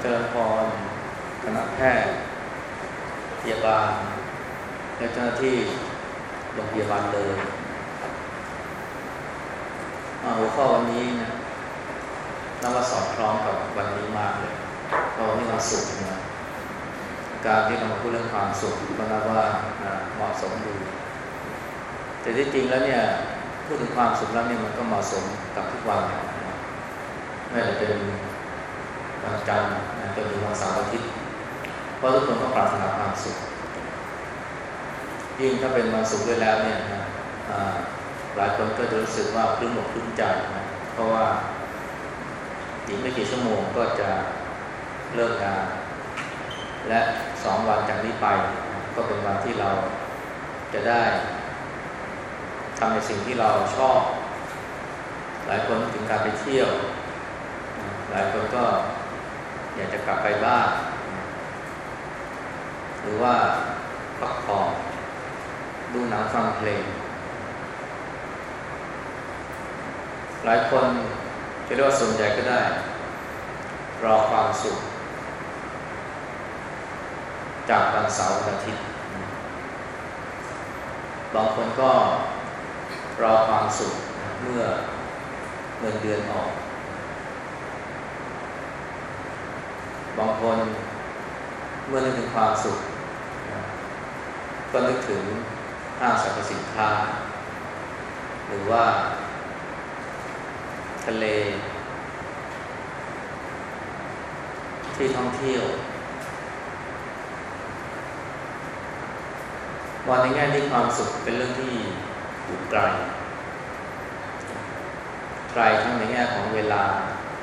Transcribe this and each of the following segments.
เจริญพรคณะแพทย์พยาบาลและเจ้าหน้าที่โรงพยาบาลเลยหัวข้อวันนี้นะนับว่าสอดคล้องกับวันนี้มากเลยเพราะวันนี้วันศุกร์นะการที่เรามาพูดเรื่องความสุขก็นับว่าเหมาะสมดีแต่ที่จริงแล้วเนี่ยพูดถึงความสุขแล้วเนี่ยมันก็เหมาะสมกับทุกวันไม่ว่าจะเป็น วันจันทร์จนถึงวันเสาร์อาทิตย์เพราะทุกคนก็ปรารถนาความสุขยิ่งถ้าเป็นวันศุกร์ด้วยแล้วเนี่ยนะหลายคนก็จะรู้สึกว่าพลื้มอกพลื้มใจนะเพราะว่าอีกไม่กี่ชั่วโมงก็จะเลิกงาน และสองวันจากนี้ไป ก็เป็นวันที่เราจะได้ทำในสิ่งที่เราชอบ หลายคนถึงการไปเที่ยว หลายคนก็ อยากจะกลับไปบ้าน หรือว่าพักผ่อนดูหนังฟังเพลง หลายคนจะเรียกว่าส่วนใหญ่ก็ได้ รอความสุข จากวันเสาร์อาทิตย์ บางคนก็รอความสุขเมื่อเงินเดือนออก บางคนเมื่อนึกถึงความสุข ก็นึกถึงห้างสรรพสินค้า หรือว่า ทะเล ที่ท่องเที่ยววันในแง่ที่ความสุขเป็นเรื่องที่อยู่ไกลไกลทั้งในแง่ของเวลา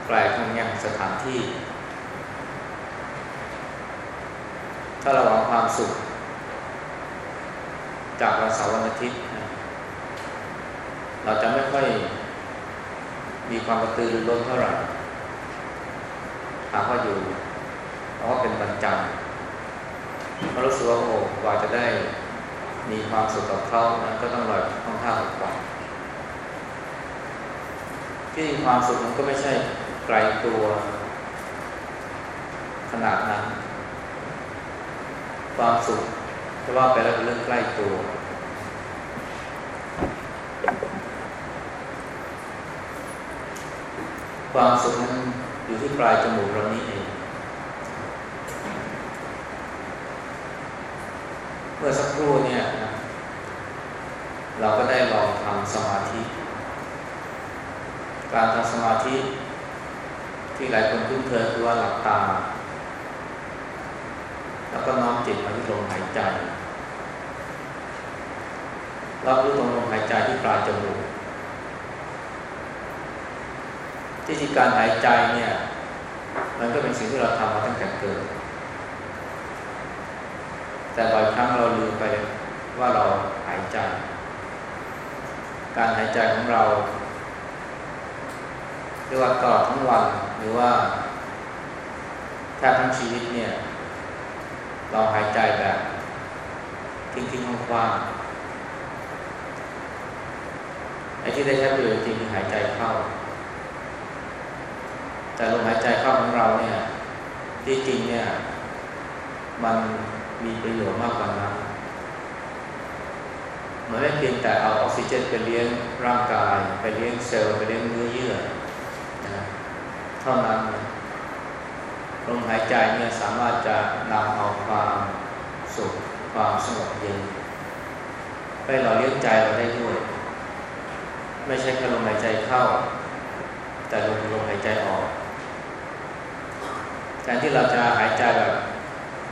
ไกลทั้งในแง่ของสถานที่ ถ้าเราหวังความสุข จากวันเสาร์วันอาทิตย์ เราจะไม่ค่อยมีความกระตือรือร้นเท่าไหร่หากว่าอยู่เพราะว่าเป็นวันจันทร์เรารู้สึกว่าโอ้กว่าจะได้มีความสุขกับเขานะก็ต้องรอค่อนข้างกว่าที่ความสุขมันก็ไม่ใช่ไกลตัวขนาดนั้น ความสุขจะว่าไปแล้วเป็นเรื่องใกล้ตัว ความสุขนั้นอยู่ที่ปลายจมูกเรานี้เอง เมื่อสักครู่เนี่ยนะเราก็ได้ลองทำสมาธิ การทำสมาธิที่หลายคนคุ้นเคยคือว่าหลับตา แล้วก็น้อมจิตมาที่ลมหายใจรับรู้ตรงลมหายใจที่ปลายจมูกที่ที่การหายใจเนี่ย มันก็เป็นสิ่งที่เราทำมาตั้งแต่เกิด แต่บ่อยครั้งเราลืมไปว่าเราหายใจ การหายใจของเราเรียกว่าตลอดทั้งวันหรือว่าแทบทั้งชีวิตเนี่ย เราหายใจแบบทิ้งๆคว่างๆไอ้ที่ได้ใช้ประโยชน์จริงคือหายใจเข้า แต่ลมหายใจเข้าของเราเนี่ยที่จริงเนี่ยมันมีประโยชน์มากกว่านั้นมันไม่เพียงแต่เอาออกซิเจนไปเลี้ยงร่างกาย ไปเลี้ยงเซลล์ไปเลี้ยงเนื้อเยื่อนะเท่านั้น ลมหายใจเนี่ยสามารถจะนำเอาความสุขความสงบเย็นไปหล่อเลี้ยงใจเราได้ด้วย ไม่ใช่แค่ลมหายใจเข้า แต่ลมลมหายใจออกแทนที่เราจะหายใจแบบ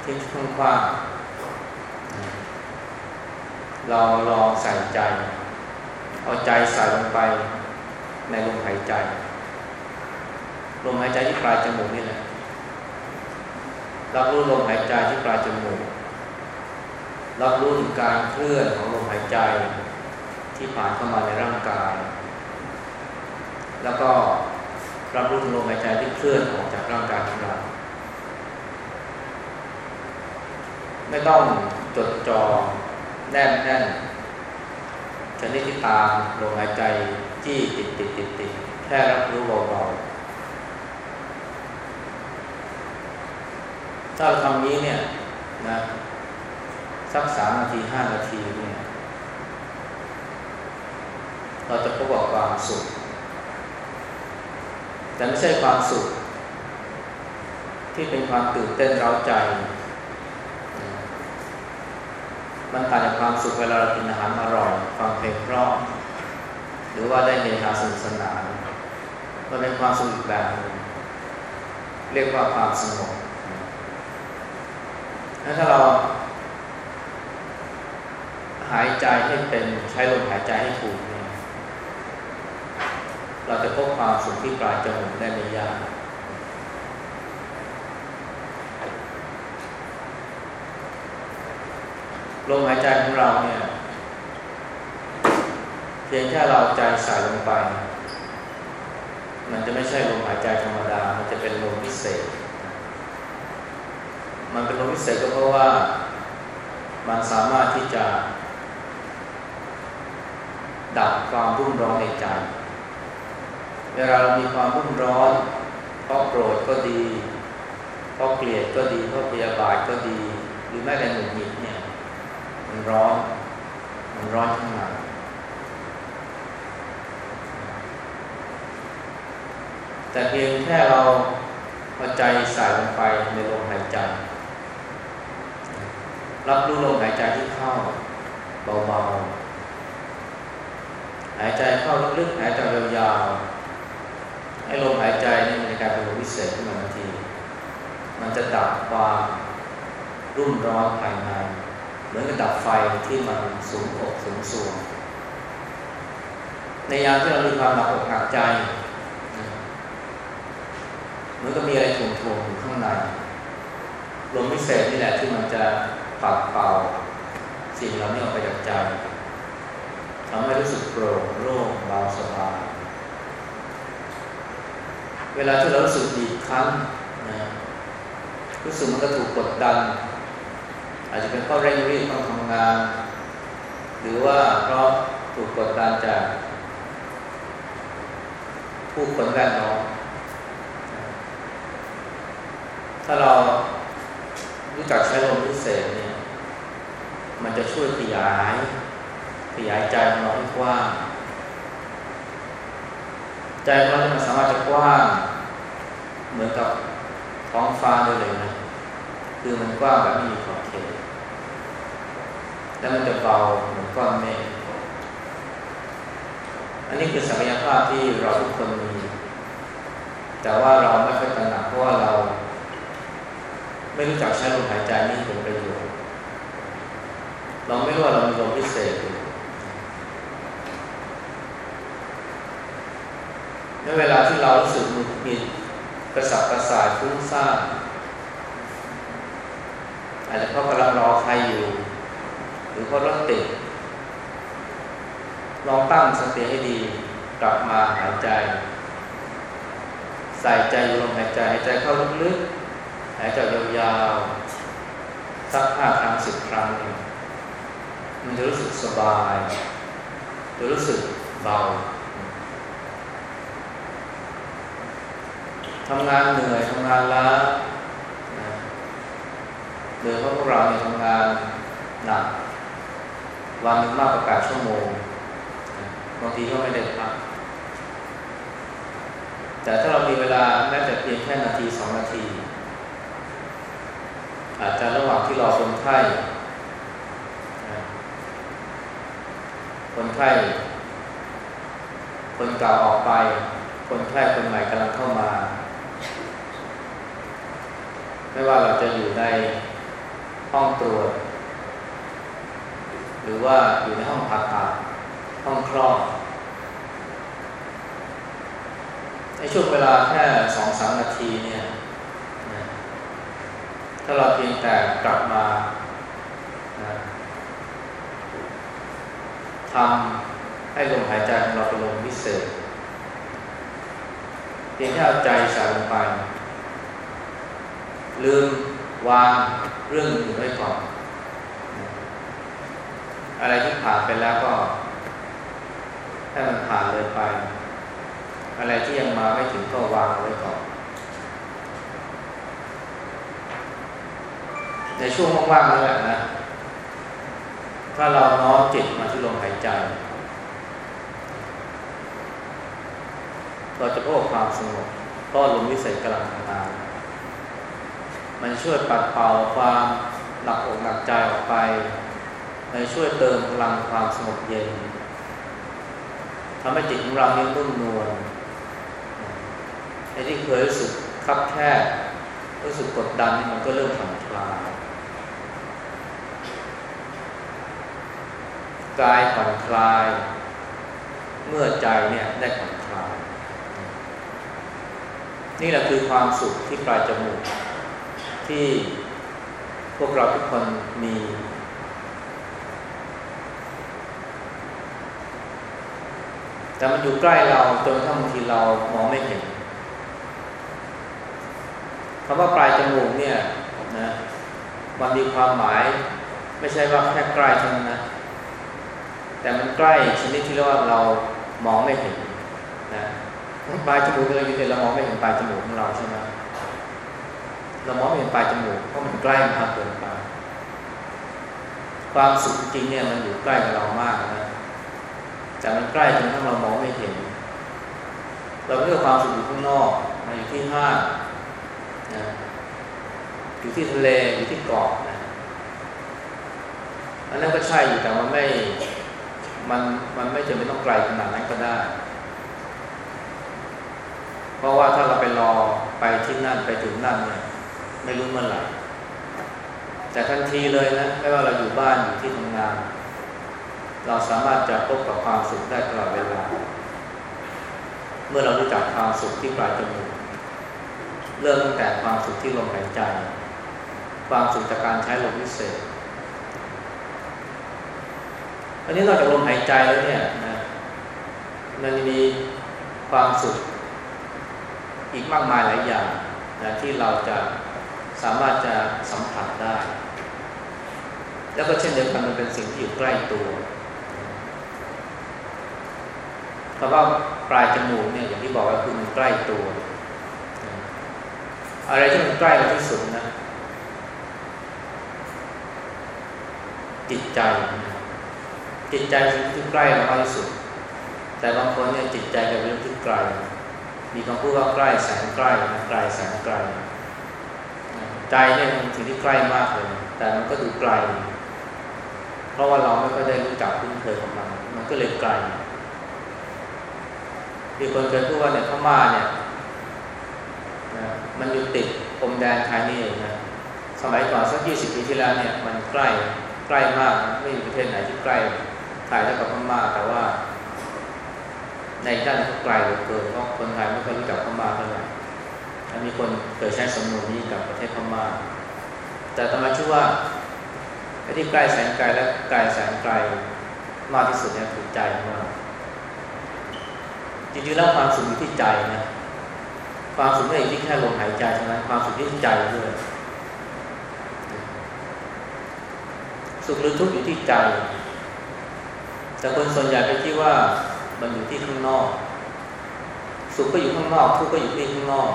ทิ้งทุ่งคว้างเราลองใส่ใจ เอาใจใส่ลงไปในลมหายใจ ลมหายใจที่ปลายจมูกนี่แหละ รับรู้ลมหายใจที่ปลายจมูก รับรู้ถึงการเคลื่อนของลมหายใจที่ผ่านเข้ามาในร่างกาย แล้วก็รับรู้ถึงลมหายใจที่เคลื่อนออกจากร่างกายของเรา ไม่ต้องจดจอ่อแน่นแน่นชนิดที่ตามลมหายใจจี้ติดติดติดติดแค่รับรู้เบาๆ ถ้าเราทำนี้เนี่ยนะสักสามนาทีห้านาทีเนี่ยเราจะพบกับความสุข แต่ไม่ใช่ความสุข ที่เป็นความตื่นเต้นเร้าใจ มันต่างจากความสุขเวลาเรากินอาหารอร่อยฟังเพลงเพราะหรือว่าได้เฮฮาสนุกสนานมันเป็นความสุขอีกแบบนึงเรียกว่าความสงบ ถ้าเราหายใจให้เป็นใช้ลมหายใจให้ถูกเนี่ยเราจะพบความสุขที่ปลายจมูกได้ไม่ยากลมหายใจของเราเนี่ย เพียงแค่เราใจใส่ลงไป มันจะไม่ใช่ลมหายใจธรรมดา มันจะเป็นลมพิเศษ มันเป็นลมพิเศษก็เพราะว่ามันสามารถที่จะดับความรุ่มร้อนในใจ เวลาเรามีความรุ่มร้อนเพราะโกรธก็ดี เพราะเกลียดก็ดี เพราะพยาบาทก็ดี หรือแม้แต่หงุดหงิดเนี่ย มันร้อน มันร้อนข้างในแต่เพียงแค่เราเอาใจใส่ลงไปในลมหายใจ รับรู้ลมหายใจที่เข้าเบาๆ หายใจเข้าลึกๆ หายใจยาวๆ ให้ลมหายใจนี่มันจะกลายเป็นลมวิเศษขึ้นมาทันที มันจะดับความรุ่มร้อนภายใน เหมือนกับดับไฟที่มันสูงอกสูงสูง ในยามที่เรามีความหนักอกหนักใจเหมือนกับมีอะไรถ่วงถ่วงอยู่ข้างใน ลมวิเศษนี่แหละที่มันจะ ปัดเป่าสิ่งเหล่านี้ออกไปจากใจทำให้รู้สึกโปร่งโล่งเบาสบายเวลาที่เรารู้สึกดีครั้งนะรู้สึกมันก็ถูกกดดัน อาจจะเป็นเพราะเร่งรีบต้องทำงาน หรือว่าเพราะถูกกดดันจาก ผู้คนแวดล้อมถ้าเรา รู้จักใช้ลมพิเศษเนี่ย มันจะช่วยขยาย ขยายใจของเราให้กว้างใจของเราเนี่ยมันสามารถจะกว้างเหมือนกับท้องฟ้าได้เลยนะ คือมันกว้างแบบไม่มีขอบเขตแล้วมันจะเบาเหมือนก้อนเมฆอันนี้คือศักยภาพที่เราทุกคนมี แต่ว่าเราไม่ค่อยตระหนักเพราะว่าเรา ไม่รู้จักใช้ลมหายใจนี้เป็นประโยชน์เราไม่รู้ว่าเรามีลมพิเศษอยู่ในเวลาที่เรารู้สึกหงุดหงิดกระสับกระส่ายฟุ้งซ่านอาจจะเพราะกำลังรอใครอยู่ หรือเพราะรถติดลองตั้งสติให้ดีกลับมาหายใจ ใส่ใจลมหายใจหายใจเข้าลึกๆายใจยาวๆสักห้าครั้งสิบครั้งเนี่ยมันจะรู้สึกสบายจะรู้สึกเบาทำงานเหนื่อยทำงานล้าโดยเพราะพวกเราเนี่ยทำงานหนักวันนึงมากกว่าแปดชั่วโมงบางทีก็ไม่ได้พักแต่ถ้าเรามีเวลาแม้แต่เพียงแค่นาทีสองนาที อาจจะระหว่างที่รอคนไข้คนไข้คนเก่าออกไป คนไข้คนใหม่กำลังเข้ามา ไม่ว่าเราจะอยู่ในห้องตรวจ หรือว่าอยู่ในห้องผ่าตัดห้องคลอดในช่วงเวลาแค่สองสามนาทีเนี่ย ถ้าเราเพียงแต่กลับมาทำให้ลมหายใจของเราเป็นลมพิเศษ เพียงแค่เอาใจใส่ลงไป ลืมวางเรื่องอื่นไว้ก่อน อะไรที่ผ่านไปแล้วก็ ให้มันผ่านเลยไป อะไรที่ยังมาไม่ถึงก็วางไว้ก่อน ถ ในช่วงว่างๆนั่แหละนะ ถ้าเราน้อมจิตมาที่ลมหายใจ เราจะพบความสงบเพราะลมวิเศษกำลังทำงานมันช่วยปัดเป่าความหนักอกหนักใจออกไป มันช่วยเติมพลังความสงบเย็นทำให้จิตของเราเนี่ยนุ่มนวลไอ้ที่เคยรู้สึกคับแคบรู้สึกกดดันมันก็เริ่มผ่อนคลาย กายผ่อนคลาย เมื่อใจเนี่ยได้ผ่อนคลาย นี่แหละคือความสุขที่ปลายจมูก ที่พวกเราทุกคนมี แต่มันอยู่ใกล้เราจนถ้าบางทีเรามองไม่เห็นคำว่าปลายจมูกเนี่ยนะมันมีความหมาย ไม่ใช่ว่าแค่ใกล้เท่านั้นนะ แต่มันใกล้ชนิดที่เรียกว่าเรามองไม่เห็นนะปลายจมูกเราอยู่เนี่ยเรามองไม่เห็นปลายจมูกของเราใช่ไหมเรามองไม่เห็นปลายจมูกเพราะมันใกล้มากเกินไปความสุขจริงเนี่ยมันอยู่ใกล้กับเรามากนะแต่มันใกล้จนทั้งเรามองไม่เห็น เราเรียกความสุขอยู่ข้างนอกมาอยู่ที่ห้างนะอยู่ที่ทะเลอยู่ที่เกาะนะอันนั้นก็ใช่อยู่แต่มันไม่ มันมันไม่จำเป็นต้องไกลขนาดนั้นก็ได้ เพราะว่าถ้าเราไปรอไปที่นั่นไปถึงนั่นเนี่ยไม่รู้เมื่อไหร่ แต่ทันทีเลยนะไม่ว่าเราอยู่บ้านอยู่ที่ทำงาน เราสามารถจะพบกับความสุขได้ตลอดเวลา เมื่อเรารู้จักความสุขที่ปลายจมูกเริ่มตั้งแต่ความสุขที่ลมหายใจ ความสุขจากการใช้ลมพิเศษ อันนี้นอกจากลมหายใจแล้วเนี่ยนะมันมีความสุขอีกมากมายหลายอย่างนะที่เราจะสามารถจะสัมผัสได้ แล้วก็เช่นเดียวกันมันเป็นสิ่งที่อยู่ใกล้ตัวคำว่าปลายจมูกเนี่ยอย่างที่บอกว่าคือมันใกล้ตัว อะไรที่มันใกล้เราที่สุดนะจิตใจ จิตใจเป็นที่ใกล้มากที่สุด แต่บางคนเนี่ยจิตใจเป็นเรื่องที่ไกล มีคำพูดว่าใกล้แสนใกล้ไกลแสนไกล ใจเนี่ยมันสิ่งที่ใกล้มากเลย แต่มันก็ดูไกล เพราะว่าเราไม่ค่อยได้รู้จักคุ้นเคยกับมัน มันก็เลยไกลมีคนเคยพูดว่าเนี่ยพม่าเนี่ยนะมันอยู่ติดพรมแดนไทยนี่เองนะสมัยก่อนสักยี่สิบปีที่แล้วเนี่ยมันใกล้ใกล้มาก ไม่มีประเทศไหนที่ใกล้ ไทยเท่ากับพม่าแต่ว่า ในด้านก็ไกลเหลือเกินเพราะคนไทยไม่ค่อยรู้จักพม่าเท่าไหร่มีคนเคยใช้สำนวนนี้กับประเทศพม่า แต่ตมาชื่อว่าไอ้ที่ใกล้แสนไกลและไกลแสนไกลมากที่สุดเนี่ยคือใจมากจริงๆแล้วความสุขอยู่ที่ใจนะความสุขไม่ใช่ที่แค่ลมหายใจเท่านั้นความสุขที่ใจด้วยสุขหรือทุกข์อยู่ที่ใจ แต่คนส่วนใหญ่ไปคิดว่ามันอยู่ที่ข้างนอก สุขก็อยู่ข้างนอก ทุกข์ก็อยู่ที่ข้างนอก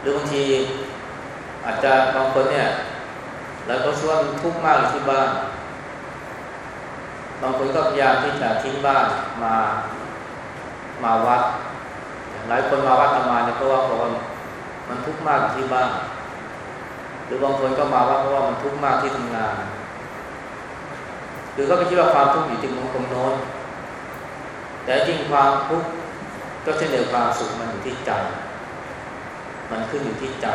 หรือบางทีอาจจะบางคนเนี่ยแล้วก็ช่วงทุกข์มากอยู่ที่บ้าน บางคนก็พยายามที่จะทิ้งบ้านมามาวัด หลายคนมาวัดทำมาเนี่ยเพราะว่าเพราะว่ามันทุกข์มากอยู่ที่บ้าน หรือบางคนก็มาวัดเพราะว่ามันทุกข์มากที่ทำงาน หรือก็ไปคิดว่าความทุกข์อยู่ที่มุมตรงโน้นแต่จริงความทุกข์ก็เช่นเดียวกับสุขมันอยู่ที่ใจ มันขึ้นอยู่ที่ใจ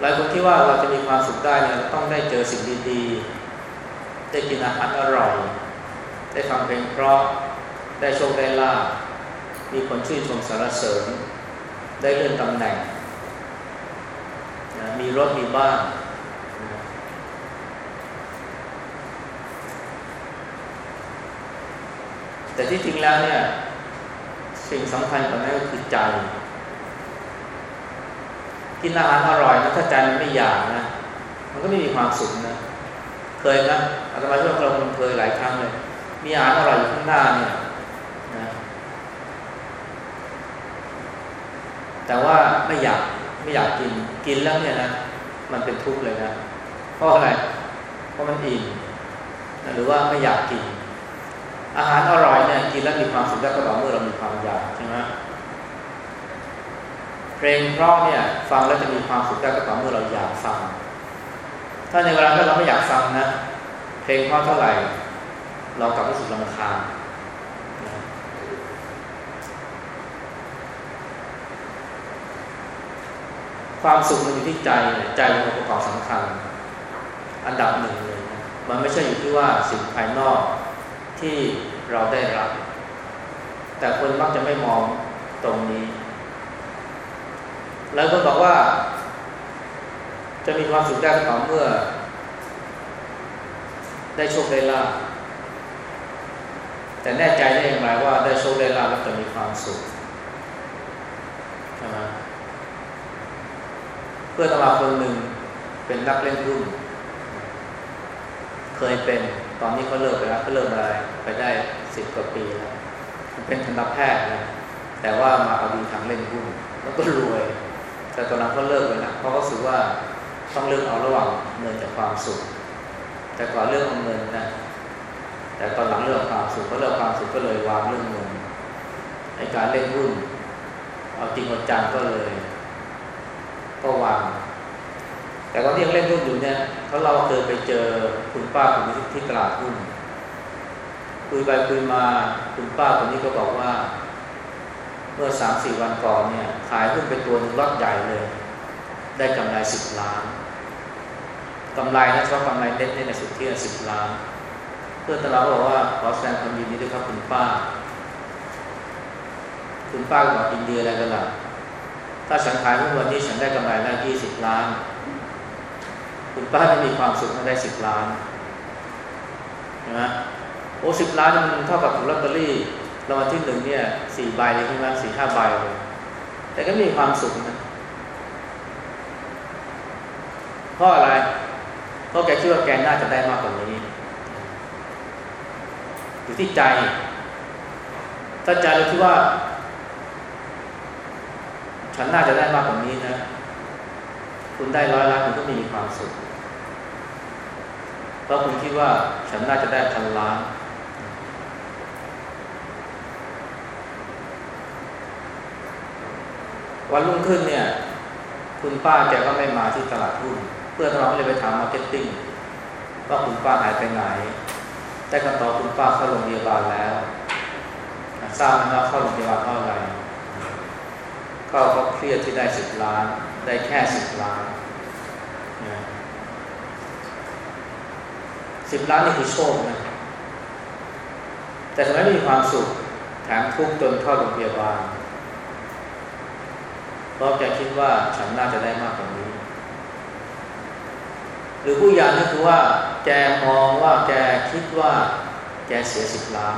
หลายคนที่ว่าเราจะมีความสุขได้เนี่ยต้องได้เจอสิ่งดีๆ ได้กินอาหารอร่อย ได้ฟังเพลงเพราะ ได้โชคได้ลาบมีคนชื่นชมสรรเสริญ ได้เลื่อนตำแหน่งนะมีรถมีบ้านนะ แต่ที่จริงแล้วเนี่ย สิ่งสำคัญกว่านั้นก็คือใจ กินอาหารอร่อยนะถ้าใจมันไม่อยากนะ มันก็ไม่มีความสุขนะ เคยนะอาตมาช่วงเราเคยหลายครั้งเลย มีอาหารอร่อยอยู่ข้างหน้าเนี่ยนะแต่ว่าไม่อยากไม่อยากกินกินแล้วเนี่ยนะมันเป็นทุกข์เลยนะเพราะอะไร เพราะมันอิ่มหรือว่าไม่อยากกิน อาหารอร่อยเนี่ยกินแล้วมีความสุขได้ก็ต่อเมื่อเรามีความอยากใช่ไหมเพลงเพราะเนี่ย ฟังแล้วจะมีความสุขได้ก็ต่อเมื่อเราอยากฟัง ถ้าในเวลาที่เราไม่อยากฟังนะเพลงเพราะเท่าไหร่ เรากลับรู้สึกลำคาญความสุขมันอยู่ที่ใจใจเป็นองค์ประกอบสำคัญ อันดับหนึ่งเลยมันไม่ใช่อยู่ที่ว่าสิ่งภายนอก ที่เราได้รับ แต่คนมักจะไม่มองตรงนี้ แล้วคนบอกว่า จะมีความสุขได้ก็ต่อเมื่อ ได้โชคได้ลาภแต่แน่ใจได้อย่างไรว่าได้โชคได้ลาภแล้วจะมีความสุขใช่ไหมเพื่อนตมาคนหนึ่งเป็นนักเล่นหุ้นเคยเป็น ตอนนี้เขาเลิกไปแล้วเขาเลิกอะไรไปได้สิบกว่าปีแล้วเป็นทันตแพทย์นะแต่ว่ามาเอาดีทางเล่นหุ้นแล้วก็รวย แต่ตอนนั้นเขาเลิกไปแล้วเพราะเขาสึกว่าต้องเลือกเอาระหว่างเงินกับความสุข แต่ก่อนเลือกเอาเงินนะแต่ตอนหลังเลือกความสุขเขาเลือกความสุขก็เลยวางเรื่องเงินในการเล่นหุ้นเอาจริงเอาจังก็เลย ก็วาง แต่ตอนที่ยังเล่นหุ้นอยู่เนี่ยเขาเราเคยไปเจอคุณป้าคนนี้ที่ตลาดหุ้นคุยไปคุยมาคุณป้าคนนี้ก็บอกว่า เมื่อสามสี่วันก่อนเนี่ย ขายหุ้นไปตัวนึงรอดใหญ่เลย ได้กำไรสิบล้านกำไรนะเฉพาะกำไรเน็ตในสุดที่สิบล้าน เพื่อนตลาดบอกว่าขอแสดงความยินดีด้วยครับคุณป้า คุณป้าบอกยินดีอะไรกันล่ะถ้าฉันขายหุ้นวันนี้ฉันได้กำไรได้ยี่สิบล้าน คุณป้าไม่มีความสุขได้สิบล้านใช่ไหมโอ้สิบล้านมันเท่ากับถูกลอตเตอรี่รางวัลที่หนึ่งเนี่ยสี่ใบเลยใช่ไหมสี่ห้าใบเลยแต่ก็มีความสุขนะเพราะอะไรเพราะแกคิดว่าแกน่าจะได้มากกว่านี้อยู่ที่ใจถ้าใจเราคิดว่า ฉันน่าจะได้มากกว่านี้นะ คุณได้ร้อยล้านคุณก็มีความสุข เพราะคุณคิดว่าฉันน่าจะได้พันล้าน วันรุ่งขึ้นเนี่ย คุณป้าแกก็ไม่มาที่ตลาดหุ้น เพื่อนเราก็เลยไปถาม marketing ว่าคุณป้าหายไปไหนได้คำตอบคุณป้าเข้าโรงพยาบาลแล้วทราบไหมว่าเข้าโรงพยาบาลเพราะอะไรก็เขาเครียดที่ได้สิบล้าน ได้แค่สิบล้านสิบล้านนี่คือโชคนะ แต่ทำไมไม่มีความสุข แถมทุกข์จนเข้าโรงพยาบาล เพราะแกคิดว่าฉันน่าจะได้มากกว่านี้ หรือผู้ยานก็คือว่า แกมองว่าแกคิดว่า แกเสียสิบล้าน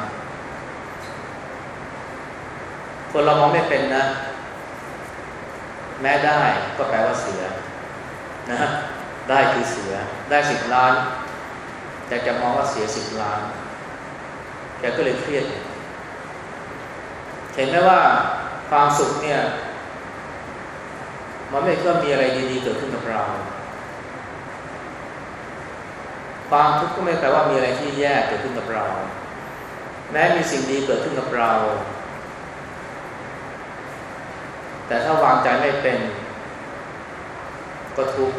คนเรามองไม่เป็นนะ แม้ได้ก็แปลว่าเสียนะได้คือเสียได้สิบล้าน แต่จะมองว่าเสียสิบล้านแกก็เลยเครียด เห็นไหมว่าความสุขเนี่ย มันไม่เคยมีอะไรดีๆเกิดขึ้นกับเรา ความทุกข์ก็ไม่แปลว่ามีอะไรที่แย่เกิดขึ้นกับเรา แม้มีสิ่งดีเกิดขึ้นกับเรา แต่ถ้าวางใจไม่เป็น ก็ทุกข์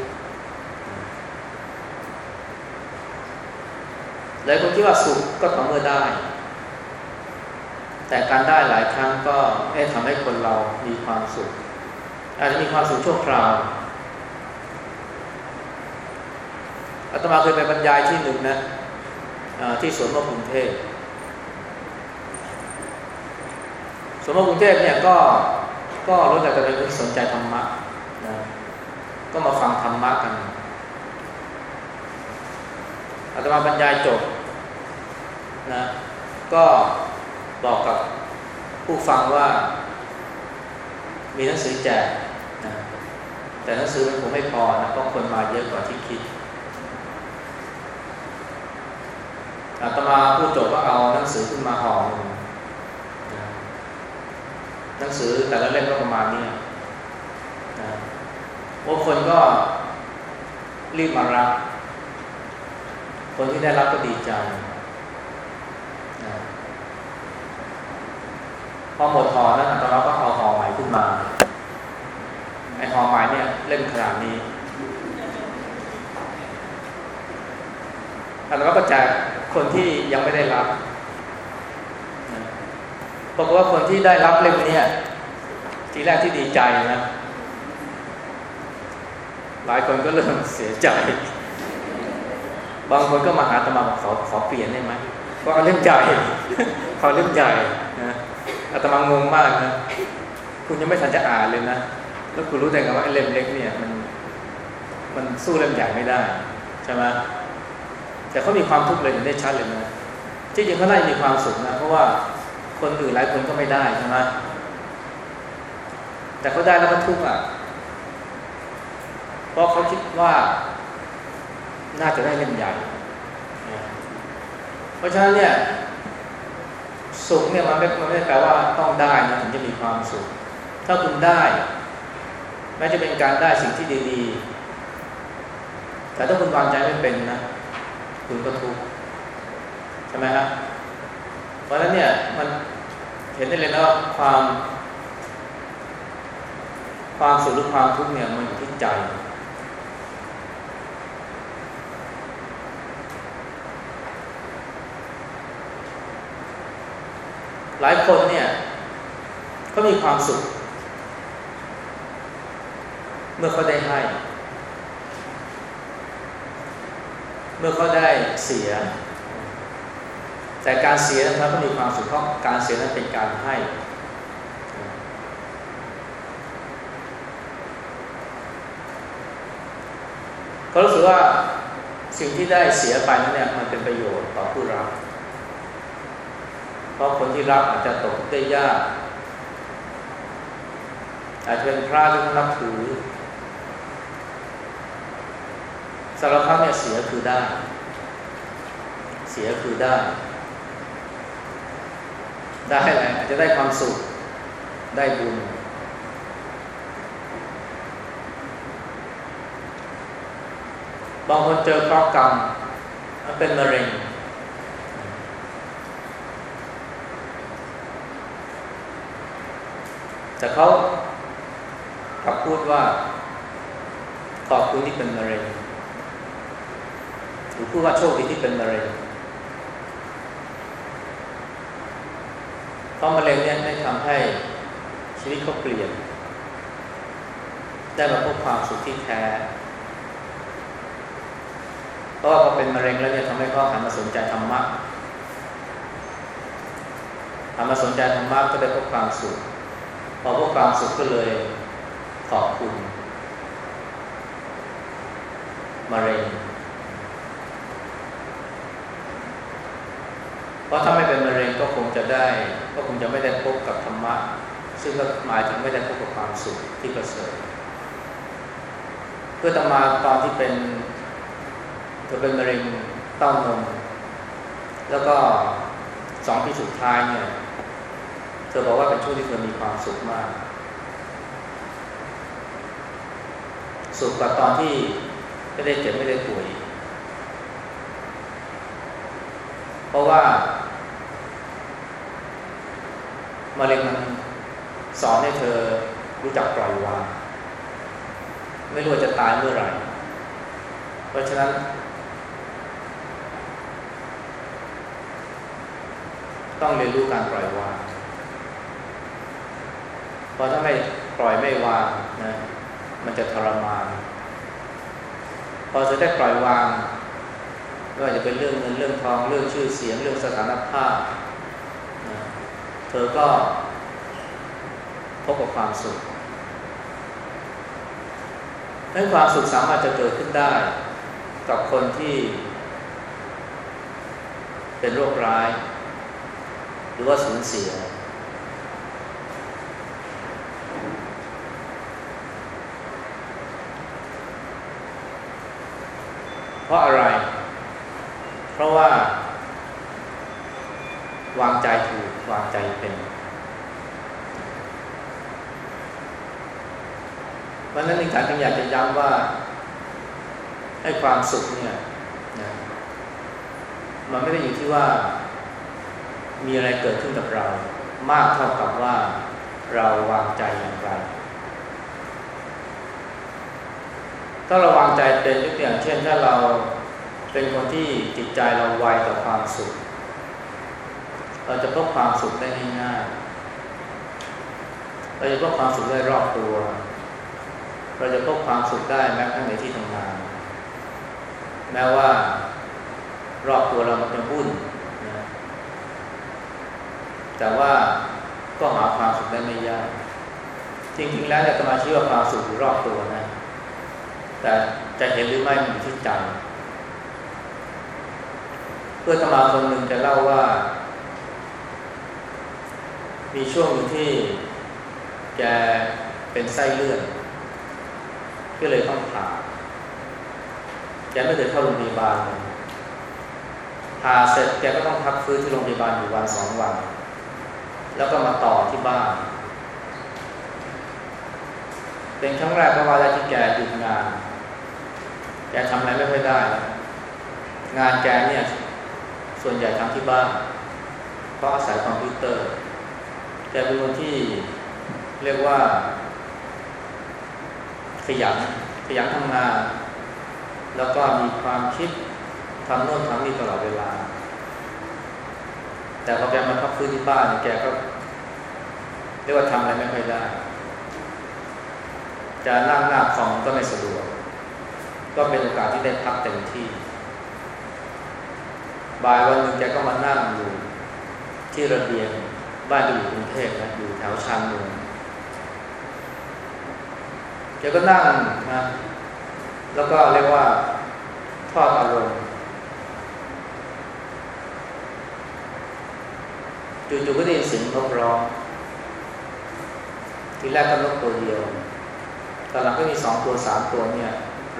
หลายคนคิดว่าสุขก็ต่อเมื่อได้ แต่การได้หลายครั้งก็ไม่ทำให้คนเรามีความสุข อาจจะมีความสุขชั่วคราวอาตมาเคยไปบรรยายที่หนึ่งนะที่สวนมะกรุงเทพสวนมะกรุงเทพเนี่ยก็ ก็รู้จักจะเป็นคนสนใจธรรมะนะก็มาฟังธรรมะกันอาตมาบรรยายจบนะก็บอกกับผู้ฟังว่ามีหนังสือแจกนะแต่หนังสือมันคงไม่พอนะเพราะคนมาเยอะกว่าที่คิดอาตมาผู้จบก็เอาหนังสือขึ้นมาห่อหนึ่ง หนังสือแต่ละเล่มก็ประมาณนี้โอ้คนก็รีบมารับ คนที่ได้รับก็ดีใจนะพอหมดห่อแล้วตอนเราก็เอาห่อใหม่ขึ้นมา ไอห่อใหม่เนี่ยเล่นขนาดนี้แล้วก็แจกคนที่ยังไม่ได้รับ บอกว่าคนที่ได้รับเล่มนี้ทีแรกที่ดีใจนะ หลายคนก็เริ่มเสียใจ บางคนก็มาหาตมาบอกขอขอเปลี่ยนได้ไหมก็เอาเล่มใหญ่ขอเล่มใหญ่นะอาตมางงมากนะคุณยังไม่ทันจะอ่านเลยนะแล้วคุณรู้ได้ไงว่าเล่มเล็กเนี่ยมัน มันสู้เล่มใหญ่ไม่ได้ใช่ไหมแต่เขามีความทุกข์เลยเห็นได้ชัดเลยนะที่จริงเขาได้มีความสุขนะเพราะว่า คนอื่นหลายคนก็ไม่ได้ใช่ไหมแต่เขาได้แล้วก็ทุกข์อะเพราะเขาคิดว่าน่าจะได้เล่มใหญ่ เพราะฉะนั้นเนี่ยสุขเนี่ยมันไม่มันไม่แปลว่าต้องได้นะถึงจะมีความสุข ถ้าคุณได้แม้จะเป็นการได้สิ่งที่ดีๆ แต่ถ้าคุณวางใจไม่เป็นนะ คุณก็ทุกข์ใช่ไหมครับเพราะฉะนั้นเนี่ยมัน เห็นได้เลยนะว่าความ ความสุขหรือความทุกข์เนี่ยมันอยู่ที่ใจ หลายคนเนี่ยเขามีความสุข เมื่อเขาได้ให้ เมื่อเขาได้เสีย แต่การเสียนั้นเขามีความสุขเพราะการเสียนั้นเป็นการให้ เขารู้สึกว่าสิ่งที่ได้เสียไปนั้นเนี่ยมันเป็นประโยชน์ต่อผู้รับ เพราะคนที่รับอาจจะตกได้ยากอาจจะเป็นพระที่นับถือสารพัดเนี่ยเสียคือได้ เสียคือได้ ได้อะไรอาจจะได้ความสุข ได้บุญ บางคนเจอเคราะห์กรรมมันเป็นมะเร็ง แต่เขากลับพูดว่าขอบคุณที่เป็นมะเร็งหรือพูดว่าโชคดีที่เป็นมะเร็ง เพราะมะเร็งเนี่ยได้ทำให้ชีวิตเขาเปลี่ยน ได้มาพบความสุขที่แท้ เพราะว่าพอเป็นมะเร็งแล้วเนี่ยทำให้เขาหันมาสนใจธรรมะหันมาสนใจธรรมะก็ได้พบความสุข พอพบความสุขก็เลยขอบคุณมะเร็ง เพราะถ้าไม่เป็นมะเร็ง ก็คงจะได้ ก็คงจะไม่ได้พบกับธรรมะ ซึ่งก็หมายถึงไม่ได้พบกับความสุขที่ประเสริฐเพื่อตมาตอนที่เป็นเธอเป็นมะเร็งเต้านม แล้วก็สองปีสุดท้ายเนี่ย เธอบอกว่าเป็นช่วงที่เธอมีความสุขมาก สุขกว่าตอนที่ไม่ได้เจ็บไม่ได้ป่วย เพราะว่า มะเร็งมันสอนให้เธอรู้จักปล่อยวางไม่รู้จะตายเมื่อไหร่ เพราะฉะนั้น ต้องเรียนรู้การปล่อยวาง เพราะถ้าไม่ปล่อยไม่วางนะมันจะทรมาน พอจะได้ปล่อยวางไม่ว่าจะเป็นเรื่องเงินเรื่องทองเรื่องชื่อเสียงเรื่องสถานภาพ อก็พบกับความสุขนั้นความสุขสามารถจะเกิดขึ้นได้ กับคนที่ เป็นโรคร้าย หรือว่าสูญเสีย เพราะอะไร เพราะว่า วางใจถูก วางใจ เป็นวันนั้นนิการจึงอยากจะย้ำว่าให้ความสุขเนี่ยนะมันไม่ได้อยู่ที่ว่า มีอะไรเกิดขึ้นกับเรา มากเท่ากับว่าเราวางใจอย่างไร ถ้าเราวางใจเป็นยกตัวอย่างเช่น ถ้าเราเป็นคนที่จิตใจเราไวต่อความสุข เราจะพบความสุขได้ง่ายๆเราจะพบความสุขได้รอบตัว เราจะพบความสุขได้แม้กระทั่งในที่ทำงาน แม้ว่ารอบตัวเรามันจะวุ่นนะแต่ว่าก็หาความสุขได้ไม่ยาก จริงๆแล้วเนี่ยสมาชิว่าความสุขอยู่รอบตัวนะ แต่จะเห็นหรือไม่มันอยู่ที่ใจเพื่อนสมาคนหนึ่งจะเล่าว่า มีช่วงหนึ่งที่แกเป็นไส้เลือด ก็เลยต้องผ่าแกไม่เคยเข้าโรงพยาบาลเลยผ่าเสร็จแกก็ต้องพักฟื้นที่โรงพยาบาลอยู่วันสองวัน แล้วก็มาต่อที่บ้าน เป็นครั้งแรกก็ว่าได้ที่แกหยุดงาน แกทำอะไรไม่ค่อยได้ งานแกเนี่ย ส่วนใหญ่ทำที่บ้านเพราะอาศัยคอมพิวเตอร์ แกเป็นคนที่เรียกว่า ขยันขยันทำงาน แล้วก็มีความคิดทำโน่นทำนี่ตลอดเวลา แต่พอแกมาพักฟื้นที่บ้านแกก็เรียกว่าทำอะไรไม่ค่อยได้ จะนั่งหน้าคอมก็ไม่สะดวก ก็เป็นโอกาสที่ได้พักเต็มที่บ่ายวันหนึ่งแกก็มานั่งอยู่ที่ระเบียงบ้านอยู่กรุงเทพนะอยู่แถวชานเมือง แกก็นั่งนะแล้วก็เรียกว่าทอดอารมณ์จู่ๆก็ได้ยินเสียงนกร้องทีแรกก็นกตัวเดียวตอนหลังก็มีสองตัวสามตัวเนี่ย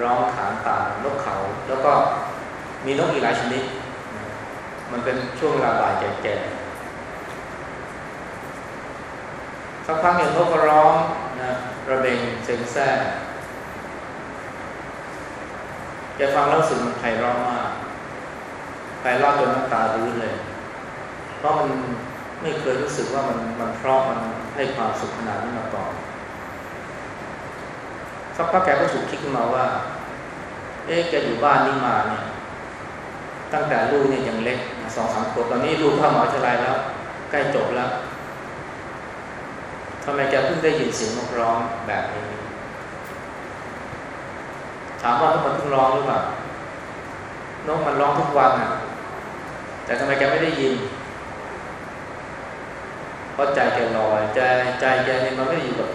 ร้องขานตามนกเขา แล้วก็มีนกอีกหลายชนิด มันเป็นช่วงเวลาบ่ายแก่ๆสักพักหนึ่งนกก็ร้องนะ ระเบงเซ็งแซ่แกฟังแล้วสึกมันไพเราะมากไพเราะจนน้ำตารื้นเลย เพราะมันไม่เคยรู้สึกว่ามันมันเพราะมันให้ความสุขขนาดนี้มาก่อนสักพักแกก็ถูกคิดขึ้นมาว่า เอ๊ะแกอยู่บ้านนี่มาเนี่ย ตั้งแต่ลูกเนี่ยยังเล็กสองสามขวบตอนนี้ลูกเข้ามหาวิทยาลัยแล้ว ใกล้จบแล้ว ทำไมแกเพิ่งได้ยินเสียงนกร้องแบบนี้ ถามว่าทุกคนเพิ่งร้องหรือเปล่านกมันร้องทุกวันอะ แต่ทำไมแกไม่ได้ยินเพราะใจแกลอยใจใจแกเนี่ยมันไม่ได้อยู่กับ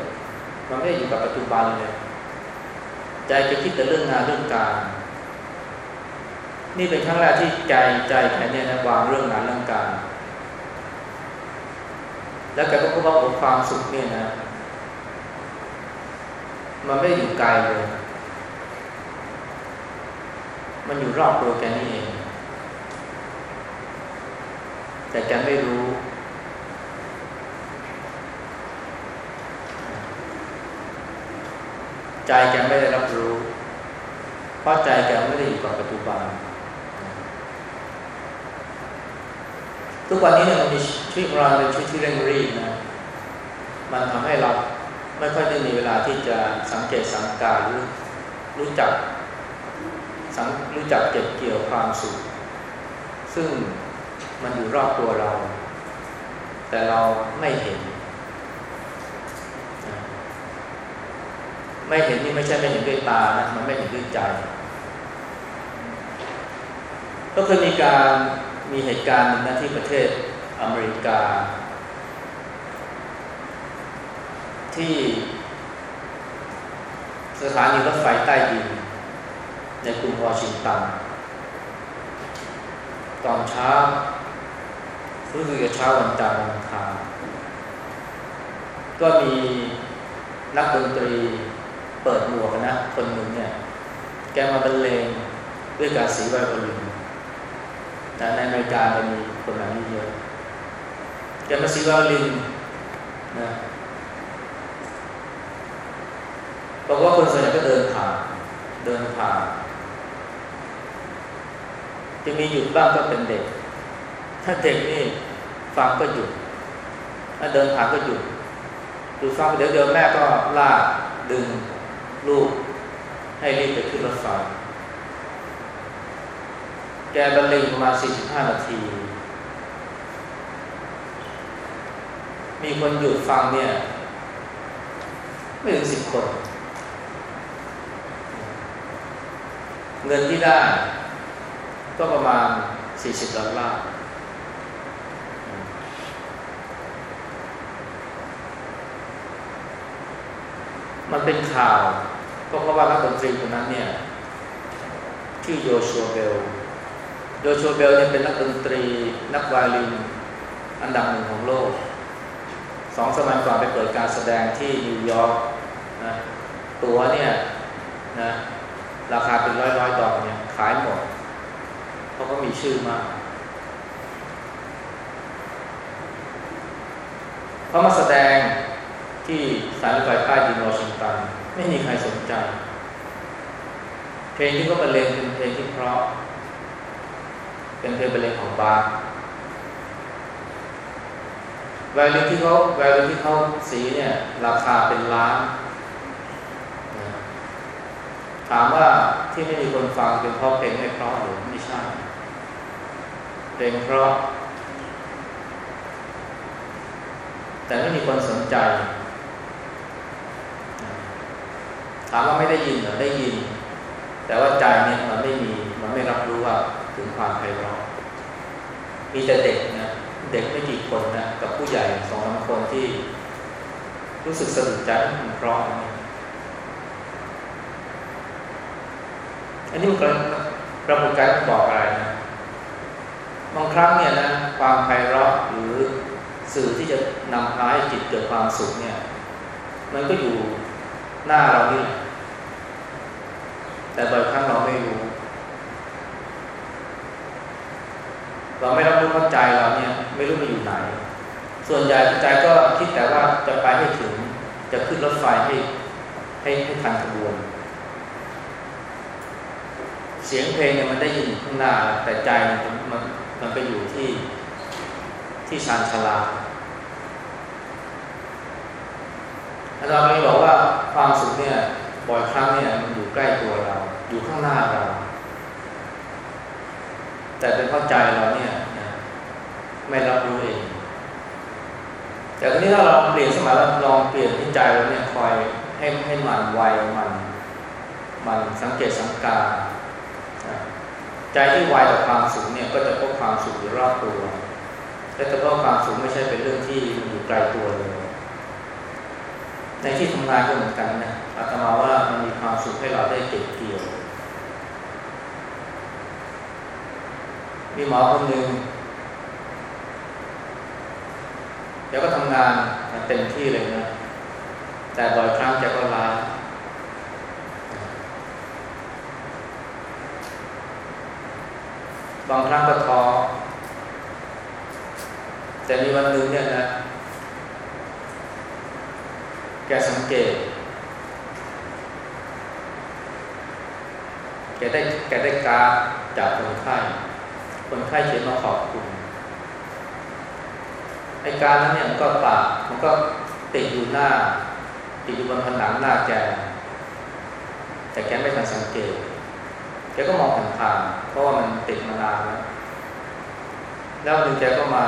มันไม่ได้อยู่กับปัจจุบันเลยใจแกคิดแต่เรื่องงานเรื่องการ นี่เป็นครั้งแรกที่ใจใจแกเนี่ยนะวางเรื่องงานเรื่องการ แล้วแกก็พบว่าความสุขเนี่ยนะ มันไม่อยู่ไกลเลย มันอยู่รอบตัวแกนี่เอง แต่แกไม่รู้ใจแกไม่ได้รับรู้ เพราะใจแกไม่ได้อยู่กับปัจจุบัน ทุกวันนี้เนี่ยมันมีชีวิตของเราเป็นชีวิตที่เร่งรีบนะ มันทำให้เราไม่ค่อยได้มีเวลาที่จะสังเกตสังการรู้รู้จักสังรู้จักเก็บเกี่ยวความสุข ซึ่งมันอยู่รอบตัวเรา แต่เราไม่เห็น ไม่เห็นนี่ไม่ใช่ไม่เห็นด้วยตานะ มันไม่เห็นด้วยใจ ก็เคยมีการ มีเหตุการณ์หนึ่งนะที่ประเทศอเมริกา ที่สถานีรถไฟใต้ดิน ในกรุงวอชิงตัน ตอนเช้ารู้สึกจะเช้าวันจันทร์วันอังคารก็มีนักดนตรีเปิดหมวกนะ คนหนึ่งเนี่ย แกมาบรรเลงด้วยการสีไวโอลิน แต่ในอเมริกาจะมีคนแบบนี้เยอะแกมาสีวโอลินนะบอกว่าคนส่วนใหญ่ก็เดินผ่านเดินผ่านจะมีหยุดบ้างก็เป็นเด็ก ถ้าเด็กนี่ฟังก็หยุด ถ้าเดินผ่านก็หยุดดูฟังเดี๋ยวเดี๋ยวแม่ก็ลากดึงลูกให้รีบไปขึ้นรถไฟ แกบรรเลงประมาณ 45 นาที มีคนหยุดฟังเนี่ย ไม่ถึงสิบคน เงินที่ได้ก็ประมาณ 40ดอลลาร์มันเป็นข่าว ก็เพราะว่านักดนตรีคนนั้นเนี่ย ชื่อโยชัวเบล โยชัวเบลเนี่ยเป็นนักดนตรี นักไวโอลิน อันดับหนึ่งของโลกสองสมัยก่อนไปเปิดการแสดงที่นิวยอร์กนะตัวเนี่ยนะราคาเป็นร้อยร้อยดอลเนี่ยขายหมด เพราะเขามีชื่อมากเขามาแสดงที่สถายรถไฟใต้ดินวอชิงตัน ไม่มีใครสนใจ เพลงที่เขาบรรเลงเป็นเพลงที่เพราะ เป็นเพลงบรรเลงของบาร์แวลูที่เขาแวลูที่เขาสีเนี่ยราคาเป็นล้านถามว่าที่ไม่มีคนฟังเป็นเพราะเพลงไม่เพราะหรือไม่ใช่ เพลงเพราะ แต่ไม่มีคนสนใจ ถามว่าไม่ได้ยินหรือได้ยิน แต่ว่าใจเนี่ยมันไม่มีมันไม่รับรู้ว่า ถึงความไพเราะมีแต่เด็กนะเด็กไม่กี่คนนะกับผู้ใหญ่สองสามคนที่ รู้สึกสะดุดใจมันเพราะอันนี้มันกปรากฏการณ์บอกอะไรนะบางครั้งเนี่ยนะความไพเราะหรือสื่อที่จะนำพาให้จิตเกิดความสุขเนี่ย มันก็อยู่หน้าเรานี่แต่บ่อยครั้งเราไม่รู้ เราไม่รับรู้ว่าใจเราเนี่ยไม่รู้มันอยู่ไหน ส่วนใหญ่ใจก็คิดแต่ว่าจะไปให้ถึง จะขึ้นรถไฟให้ให้ให้ทันขบวน เสียงเพลงเนี่ยมันได้ยินข้างหน้า แต่ใจมันมันมันไปอยู่ที่ที่ชานชาลาอาจารย์ไม่บอกว่าความสุขเนี่ยบ่อยครั้งเนี่ยมันอยู่ใกล้ตัวเรา อยู่ข้างหน้าเรา แต่เป็นเพราะใจเราเนี่ยไม่รับรู้เอง แต่ทีนี้ถ้าเราเปลี่ยนสมัยเราลองเปลี่ยนที่ใจเราเนี่ยคอยให้ให้มันไวมันมันสังเกตสังกาใจที่ไวต่อความสุขเนี่ยก็จะพบความสุขอยู่รอบตัวและจะพบความสุขไม่ใช่เป็นเรื่องที่อยู่ไกลตัวเลยในที่ทำงานก็เหมือนกันนะอาตมาว่ามันมีความสุขให้เราได้เก็บเกี่ยว มีหมอคนหนึ่งแกก็ทำงานเต็มที่เลยนะ แต่บ่อยครั้งแกก็ลาบางครั้งก็ท้อแต่มีวันหนึ่งเนี่ยนะ แกสังเกต แกได้แกได้การจากคนไข้ คนไข้เขียนมาขอบคุณไอการนั้นเนี่ยมันก็ปากมันก็ติดอยู่หน้า ติดอยู่บนผนังหน้าแก แต่แกไม่ทันสังเกต แกก็มองผ่านๆเพราะว่ามันติดมานานแล้วแล้วหนึ่งแกก็มา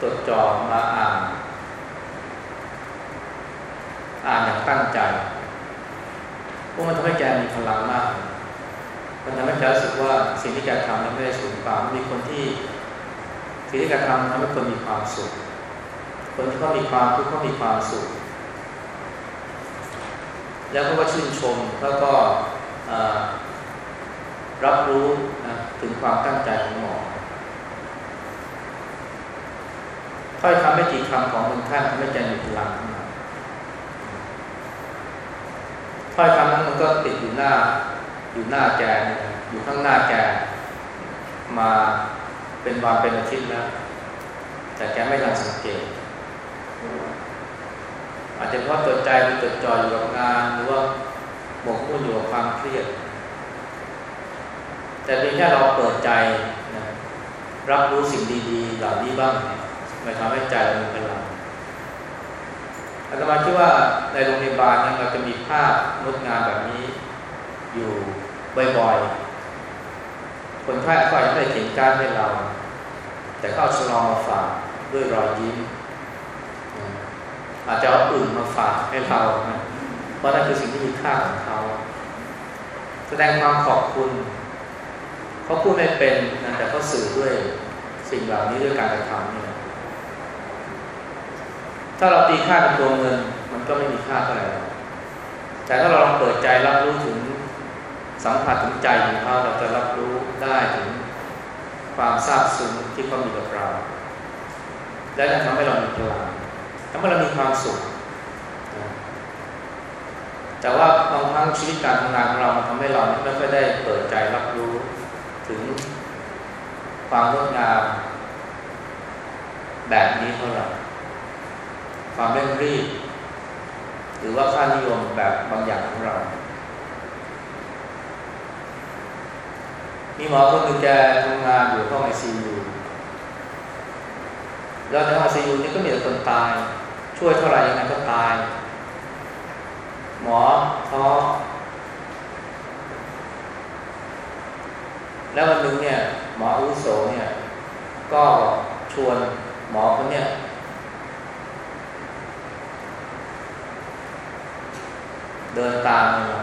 ตรวจจอมาอ่าน อ่านอย่างตั้งใจพวกมันทำให้แกมีพลังมาก มันทำให้แกรู้สึกว่าสิ่งที่แกทำนั้นไม่ได้สูญเปล่ามีคนที่สิ่งที่แกทำทำให้คนมีความสุข คนที่เขามีความทุกข์เขามีความสุข แล้วก็ชื่นชมแล้วก็รับรู้นะถึงความตั้งใจของหมอถ้อยคำไม่กี่คำของคนท่านทำให้ใจมีพลังขึ้นมาถ้อยคำนั้นมันก็ติดอยู่หน้า อยู่หน้าแกอยู่ข้างหน้าแกมาเป็นวันเป็นอาทิตย์แล้ว แต่แกไม่ทันสังเกต อาจจะเพราะตัวใจมันจดจ่ออยู่กับงานหรือว่าหมกมุ่นอยู่กับความเครียด แต่เพียงแค่เราเปิดใจนะรับรู้สิ่งดีๆเหล่านี้บ้างมันทำให้ใจเรามีพลังอาตมาคิดว่าในโรงพยาบาลนั้นเราจะมีภาพงดงามแบบนี้อยู่ บ่อยๆ คนไข้ก็อาจจะไม่ได้เขียนการให้เรา แต่ก็เอาฉลองมาฝากด้วยรอยยิ้ม อาจจะเอาอื่นมาฝากให้เราเพราะนั่นคือสิ่งที่มีค่าของเขา แสดงความขอบคุณ เขาพูดไม่เป็นนะแต่เขาสื่อด้วยสิ่งเหล่านี้ด้วยการกระทำนี่ถ้าเราตีค่าเป็นตัวเงิน มันก็ไม่มีค่าเท่าไหร่แต่ถ้าเราลองเปิดใจรับรู้ถึง สัมผัสถึงใจของเขาเราจะรับรู้ได้ถึงความซาบซึ้งที่เขามีกับเรา และจะทำให้เรามีพลังทำให้เรามีความสุข แต่ว่าบางครั้งชีวิตการทำงานของเรามันทำให้เราไม่ค่อยได้เปิดใจรับรู้ถึงความงดงามแบบนี้เท่าไหร่ความเร่งรีบ หรือว่าค่านิยมแบบบางอย่างของเรา มีหมอคนหนึ่งแกทำงานอยู่ห้องไอซียูแล้วในห้องไอซียูนี่ก็มีแต่คนตาย ช่วยเท่าไหร่ยังไงก็ตาย หมอท้อแล้ววันหนึ่งเนี่ย หมออุโสเนี่ย ก็ชวนหมอคนเนี่ยเดินตามมา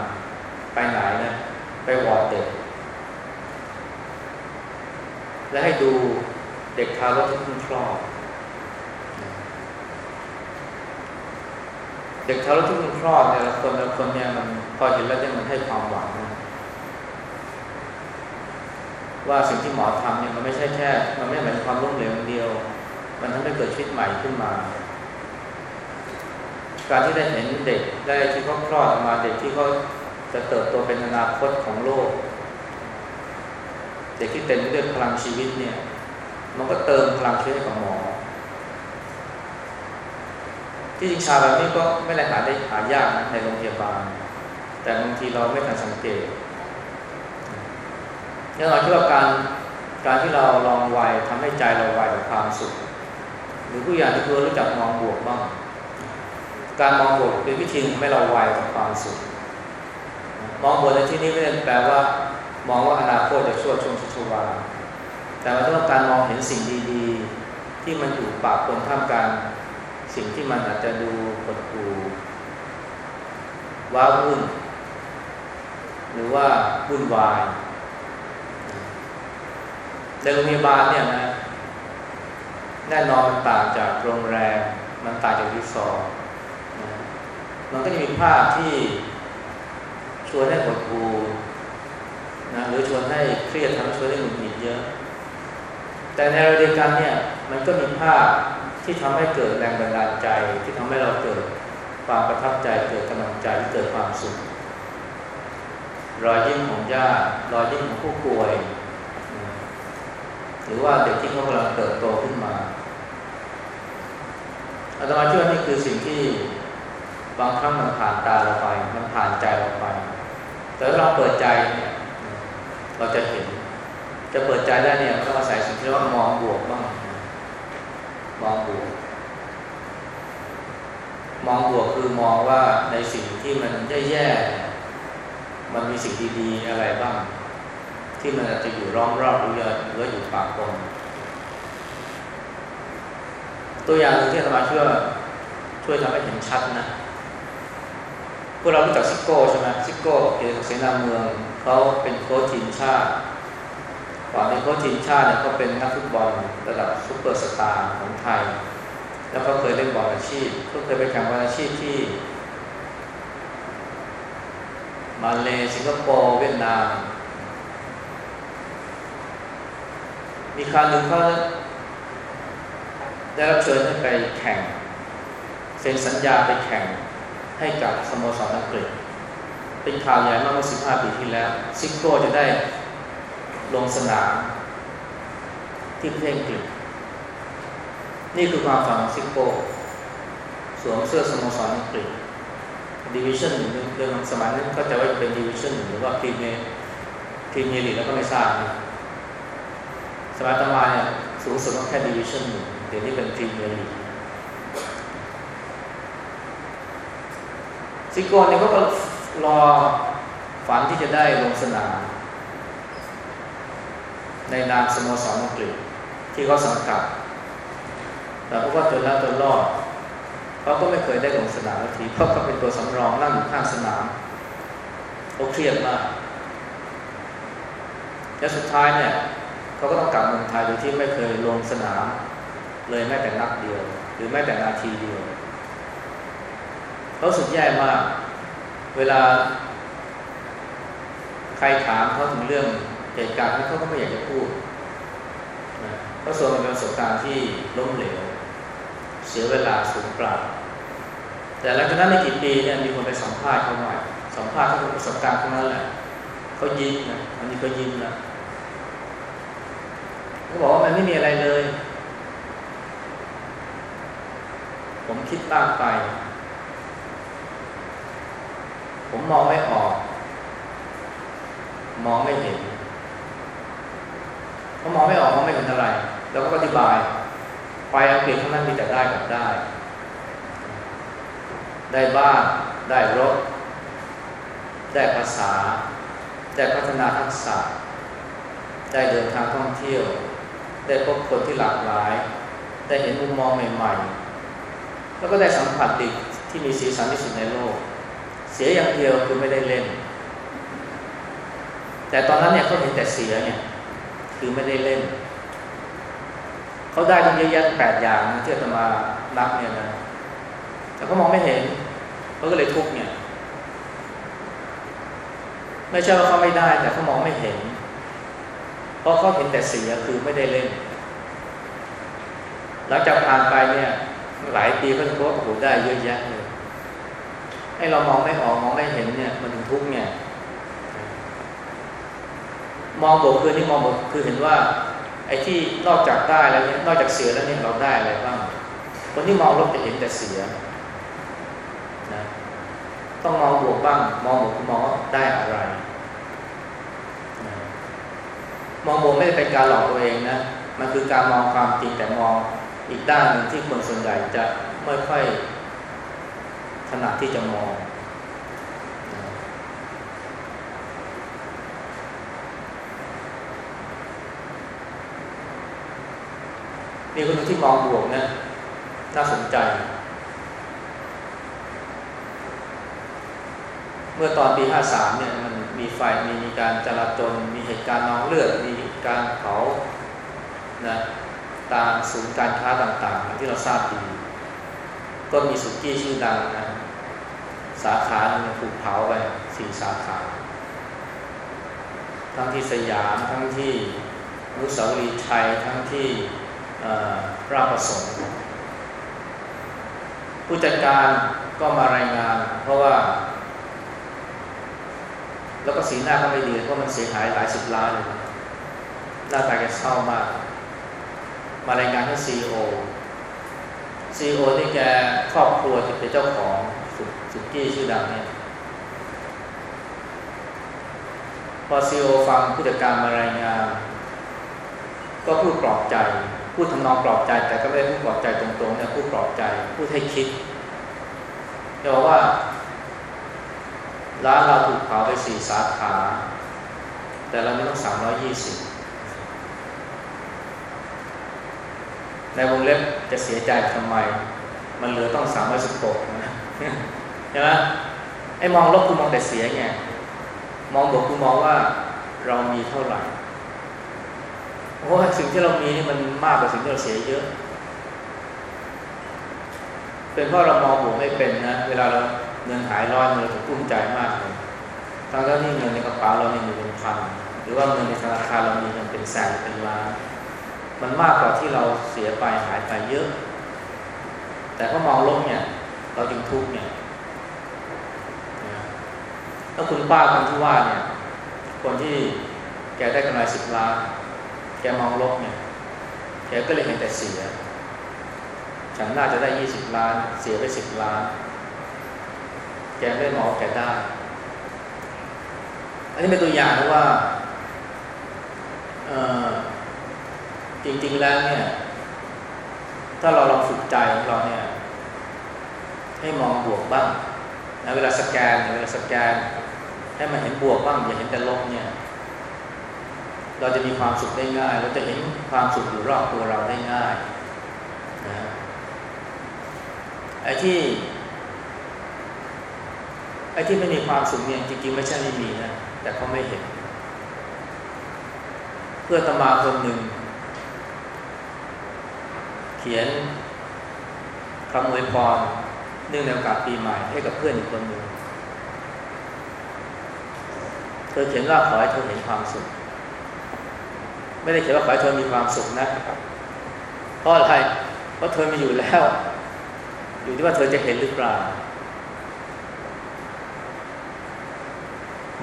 ไปไหนนะไปวอดเด็ก และให้ดูเด็กทารกที่เพิ่งคลอดเด็กทารกที่เพิ่งคลอดแต่ละคนแต่ละคนเนี่ยมันพอเห็นแล้วเนี่ยมันให้ความหวังนะว่าสิ่งที่หมอทำเนี่ยมันไม่ใช่แค่ มันไม่เหมือนความล้มเหลวเดียว มันทำให้เกิดชีวิตใหม่ขึ้นมา การที่ได้เห็นเด็กได้ที่เขาคลอดออกมาเด็กที่เขาจะเติบโตเป็นอนาคตของโลก เด็กที่เต็มไปด้วยพลังชีวิตเนี่ย มันก็เติมพลังชีวิตให้กับหมอ ที่จริงชาแบบนี้ก็ไม่ได้หาได้หายากนะในโรงพยาบาล แต่บางทีเราไม่ทันสังเกตเนี่ยเราคิดว่าการการที่เราลองวัยทำให้ใจเราวัยกับความสุข หรือผู้ใหญ่ที่รู้จักมองบวกบ้าง การมองบวกเป็นวิธีทำให้เราไวกับความสุข มองบวกในที่นี้ไม่ได้แปลว่า มองว่าอนาคตจะชั่วชงชัวาแต่มันต้องการมองเห็นสิ่งดีๆ ที่มันอยู่ปากคนท่ามกลางสิ่งที่มันอาจจะดูปดหูว้าวุ่น หรือว่าวุ่นวายในโรงพยาบาลเนี่ยนะแน่นอนมันต่างจากโรงแรมมันต่างจากรีสอร์ทมันก็จะมีภาพที่ชวนให้หดหู นะหรือชวนให้เครียดทำชวนให้หงุดหงิดเยอะ แต่ในเดียวกันเนี่ยมันก็มีภาพที่ทำให้เกิดแรงบันดาลใจที่ทำให้เราเกิดความประทับใจเกิดกำลังใจเกิดความสุขรอยยิ้มของญาติรอยยิ้มของผู้ป่วย หรือว่าเด็กที่เขากำลังเติบโตขึ้นมาอาตมาเชื่อนี่คือสิ่งที่บางครั้งมันผ่านตาเราไป มันผ่านใจเราไป แต่ถ้าเราเปิดใจเนี่ย เราจะเห็น จะเปิดใจได้เนี่ยต้องอาศัยสิ่งที่เรียกว่ามองบวกบ้างมองบวก มองบวกคือมองว่าในสิ่งที่มันแย่ๆมันมีสิ่งดีๆอะไรบ้าง ที่มันอาจจะอยู่รอบรอบหรืออยู่ปากคนตัวอย่างหนึ่งที่อาตมาช่วยช่วยทำให้เห็นชัดนะพวกเรารู้จักซิโก้ใช่ไหมซิโก้เอกเสนาเมือง เขาเป็นโค้ชทีมชาติก่อนเป็นโค้ชทีมชาติเนี่ยเขาเป็นนักฟุตบอลระดับซุปเปอร์สตาร์ของไทย แล้วเขาเคยเล่นบอลอาชีพเขาเคยไปแข่งบอลอาชีพที่ มาเลสิงคโปร์เวียดนาม มีครั้งหนึ่งเขาได้รับเชิญให้ไปแข่ง เซ็นสัญญาไปแข่งให้กับสโมสรอังกฤษ เป็นข่าวใหญ่มากเมื่อ15 ปีที่แล้ว ซิโก้จะได้ลงสนามที่ประเทศอังกฤษนี่คือความฝันของซิโก้สวมเสื้อสโมสรอังกฤษ division หนึ่งเรื่องสมัยนั้นก็จะว่าเป็น division หรือว่า Premier Premier League แล้วก็ไม่ทราบสมัยอาตมาเนี่ยสูงสุดก็แค่ division หนึ่งเดี๋ยวนี้เป็น Premier League ซิโก้เนี่ยก็ รอฝันที่จะได้ลงสนามในนามสโมสรอังกฤษที่เขาสังกัด แต่ปรากฏว่าจนแล้วจนรอดเขาก็ไม่เคยได้ลงสนามทีเพราะเขาเป็นตัวสำรองนั่งอยู่ข้างสนามเขาเครียดมากและสุดท้ายเนี่ยเขาก็ต้องกลับเมืองไทยโดยที่ไม่เคยลงสนาม เลยแม้แต่นัดเดียว หรือแม้แต่นาทีเดียวเขาสุดแย่มาก เวลา ใครถามเขาถึงเรื่องเหตุการณ์ที่เขาก็ไม่อยากจะพูดเพราะส่วนเป็นประสบการณ์ที่ล้มเหลว เสียเวลาสูญเปล่า แต่หลังจากนั้นในกี่ปีเนี่ยมีคนไปสัมภาษณ์เขาหน่อยสัมภาษณ์เขาเป็นประสบการณ์ทั้งนั้นแหละเขายิ้มนะอันนี้เขายิ้มนะเขาบอกว่ามันไม่มีอะไรเลย ผมคิดมากไป ผมมองไม่ออก มองไม่เห็นเขามองไม่ออกมองไม่เห็นอะไร แล้วก็อธิบาย ไปอังกฤษเทั้งนั้นมีแต่ได้กับได้ ได้บ้านได้รถ ได้ภาษา ได้พัฒนาทักษะ ได้เดินทางท่องเที่ยว ได้พบคนที่หลากหลาย ได้เห็นมุมมองใหม่ ๆ แล้วก็ได้สัมผัสดิที่มีสีสันที่สุดในโลก เสียอย่างเดียวคือไม่ได้เล่น แต่ตอนนั้นเนี่ยเขาเห็นแต่เสียเนี่ยคือไม่ได้เล่น เขาได้ทั้งเยอะแยะแปดอย่างที่จะมานับเนี่ยนะแต่เขามองไม่เห็นเขาก็เลยทุกเนี่ย ไม่ใช่ว่าเขาไม่ได้แต่เขามองไม่เห็น เพราะเขาเห็นแต่เสียคือไม่ได้เล่น หลังจากผ่านไปเนี่ย หลายปีเขาจะพบว่าโอ้โหได้เยอะแยะเลย ให้เรามองไม่ออกมองไม่เห็นเนี่ย มันถึงทุกเนี่ยมองบวกคือที่มองบวกคือเห็นว่า ไอ้ที่นอกจากได้แล้วเนี่ยนอกจากเสียแล้วเนี่ยเราได้อะไรบ้างคนที่มองลบจะเห็นแต่เสียนะต้องมองบวกบ้าง มองบวกคือมองว่าได้อะไรนะมองบวกไม่ได้เป็นการหลอกตัวเองนะมันคือการมองความจริงแต่มองอีกด้านหนึ่งที่คนส่วนใหญ่จะไม่ค่อย ถนัดที่จะมอง มีคนที่มองบวกนะน่าสนใจ เมื่อตอนปี 53 เนี่ยมันมีไฟมีมีการจราจรมีเหตุการณ์นองเลือด มีการเผานะตามศูนย์การค้าต่างๆ ที่เราทราบดี ก็มีสุกี้ชื่อดังนะ สาขาหนึ่งถูกเผาไปสี่สาขา ทั้งที่สยามทั้งที่อนุสาวรีย์ชัยทั้งที่ราประสงค์ผู้จัดการก็มารายงาน เพราะว่า แล้วก็สีหน้าก็ไม่ดีเพราะมันเสียหายหลายสิบล้านเลยหน้าตาแกเศร้ามาก มารายงานให้ CEO CEO นี่แกครอบครัวที่เป็นเจ้าของ สุกี้ชื่อดังเนี่ยพอซีโอฟังผู้จัดการมารายงาน ก็พูดปลอบใจ พูดทำนองปลอบใจ แต่ก็ไม่ได้พูดปลอบใจตรงๆเนี่ยพูดปลอบใจพูดให้คิดจะบอกว่าร้านเราถูกเผาไปสี่สาขา แต่เราไม่ต้องสามร้อยี่สิบในวงเล็บจะเสียใจทำไม มันเหลือต้องสามร้อยสิบหกนะ ใช่ไหมไอ้มองลบคือมองแต่เสียไงมองบวกคือมองว่าเรามีเท่าไหร่เพราะว่าสิ่งที่เรามีนี่มันมากกว่าสิ่งที่เราเสียเยอะ เป็นเพราะเรามองบวกไม่เป็นนะ เวลาเราเงินหายร้อยเราจะกุ้มใจมากเลยทั้งที่เงินในกระเป๋าเรานี่มีเป็นพันหรือว่าเงินในธนาคารเรามีเงินเป็นแสนเป็นล้านมันมากกว่าที่เราเสียไปหายไปเยอะ แต่พอมองลบเนี่ย เราจึงทุกข์เนี่ย แล้วคุณป้าคนที่ว่าเนี่ย คนที่แกได้กำไรสิบล้าน แกมองลบเนี่ย แกก็เลยเห็นแต่เสีย ฉันน่าจะได้ยี่สิบล้าน เสียไปสิบล้านแแกไม่มองแกได้ อันนี้เป็นตัวอย่างนะว่าจริงๆแล้วเนี่ย ถ้าเราลองฝึกใจของเราเนี่ย ให้มองบวกบ้างนะเวลาสแกนเวลาสแกน ให้มันเห็นบวกบ้างอย่าเห็นแต่ลบเนี่ย เราจะมีความสุขได้ง่าย เราจะเห็นความสุขอยู่รอบตัวเราได้ง่ายนะไอ้ที่ไอ้ที่ไม่มีความสุขเนี่ยจริงๆไม่ใช่ไม่มีนะแต่เขาไม่เห็น เพื่อตมาคนหนึ่ง เขียนคำอวยพรเนื่องในโอกาสปีใหม่ให้กับเพื่อนอีกคนหนึ่ง เธอเขียนว่าขอให้เธอเห็นความสุข ไม่ได้เขียนว่าขอให้เธอมีความสุขนะเพราะอะไรเพราะเธอมีอยู่แล้ว อยู่ที่ว่าเธอจะเห็นหรือเปล่า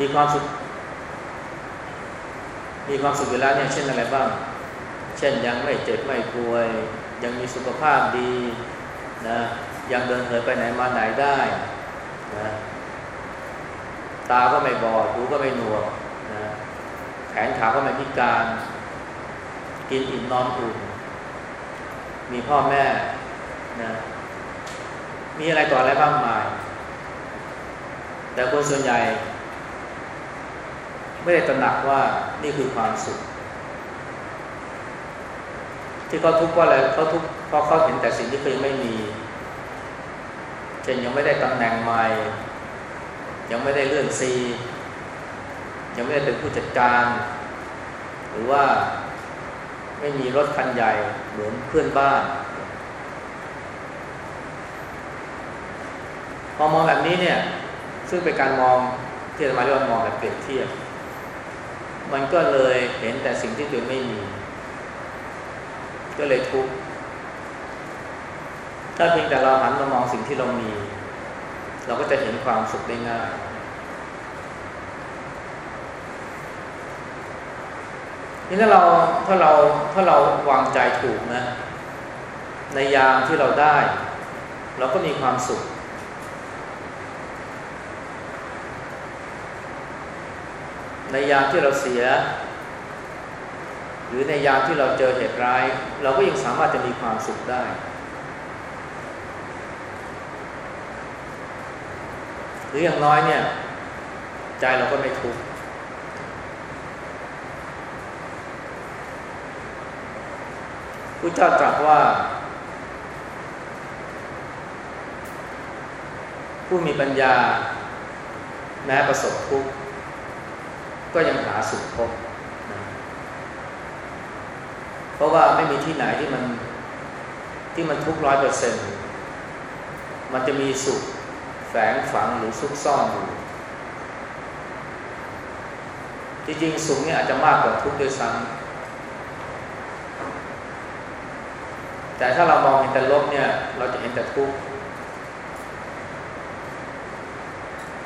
มีความสุข มีความสุขอยู่แล้วเนี่ยเช่นอะไรบ้าง เช่นยังไม่เจ็บไม่ป่วย ยังมีสุขภาพดีนะยังเดินเหินไปไหนมาไหนได้นะ ตาก็ไม่บอดหูก็ไม่หนวกนะแขนขาก็ไม่พิการ กินอิ่มนอนอุ่นมีพ่อแม่นะมีอะไรต่ออะไรบ้างมาย แต่คนส่วนใหญ่ ไม่ได้ตระหนักว่านี่คือความสุข ที่เขาทุกข์ว่าอะไรเขาทุกข์เพราะเขาเห็นแต่สิ่งที่เขายังไม่มีเช่นยังไม่ได้ตำแหน่งใหม่ ยังไม่ได้เลื่อนซียังไม่ได้เป็นผู้จัดการ หรือว่าไม่มีรถคันใหญ่เหมือนเพื่อนบ้าน พอมองแบบนี้เนี่ย ซึ่งเป็นการมองที่จะมาเรียกว่ามองแบบเปรียบเทียบ มันก็เลยเห็นแต่สิ่งที่ตัวไม่มี ก็เลยทุกข์ถ้าเพียงแต่เราหันมามองสิ่งที่เรามี เราก็จะเห็นความสุขได้ง่ายนี่ถ้าเราถ้าเราถ้าเราวางใจถูกนะ ในยามที่เราได้ เราก็มีความสุข ในยามที่เราเสีย หรือในยามที่เราเจอเหตุร้าย เราก็ยังสามารถจะมีความสุขได้ รืออย่างน้อยเนี่ย ใจเราก็ไม่ทุกข์พระเจ้าตรัสว่า ผู้มีปัญญา แม้ประสบทุกข์ก็ยังหาสุขพบนะเพราะว่าไม่มีที่ไหนที่มันที่มันทุกร้อยเปอร์เซ็นต์มันจะมีสุข แฝงฝังหรือซุกซ่อนอยู่ จริงๆสุขเนี่ยอาจจะมากกว่าทุกข์ด้วยซ้ำแต่ถ้าเรามองเห็นแต่ลบเนี่ยเราจะเห็นแต่ทุกข์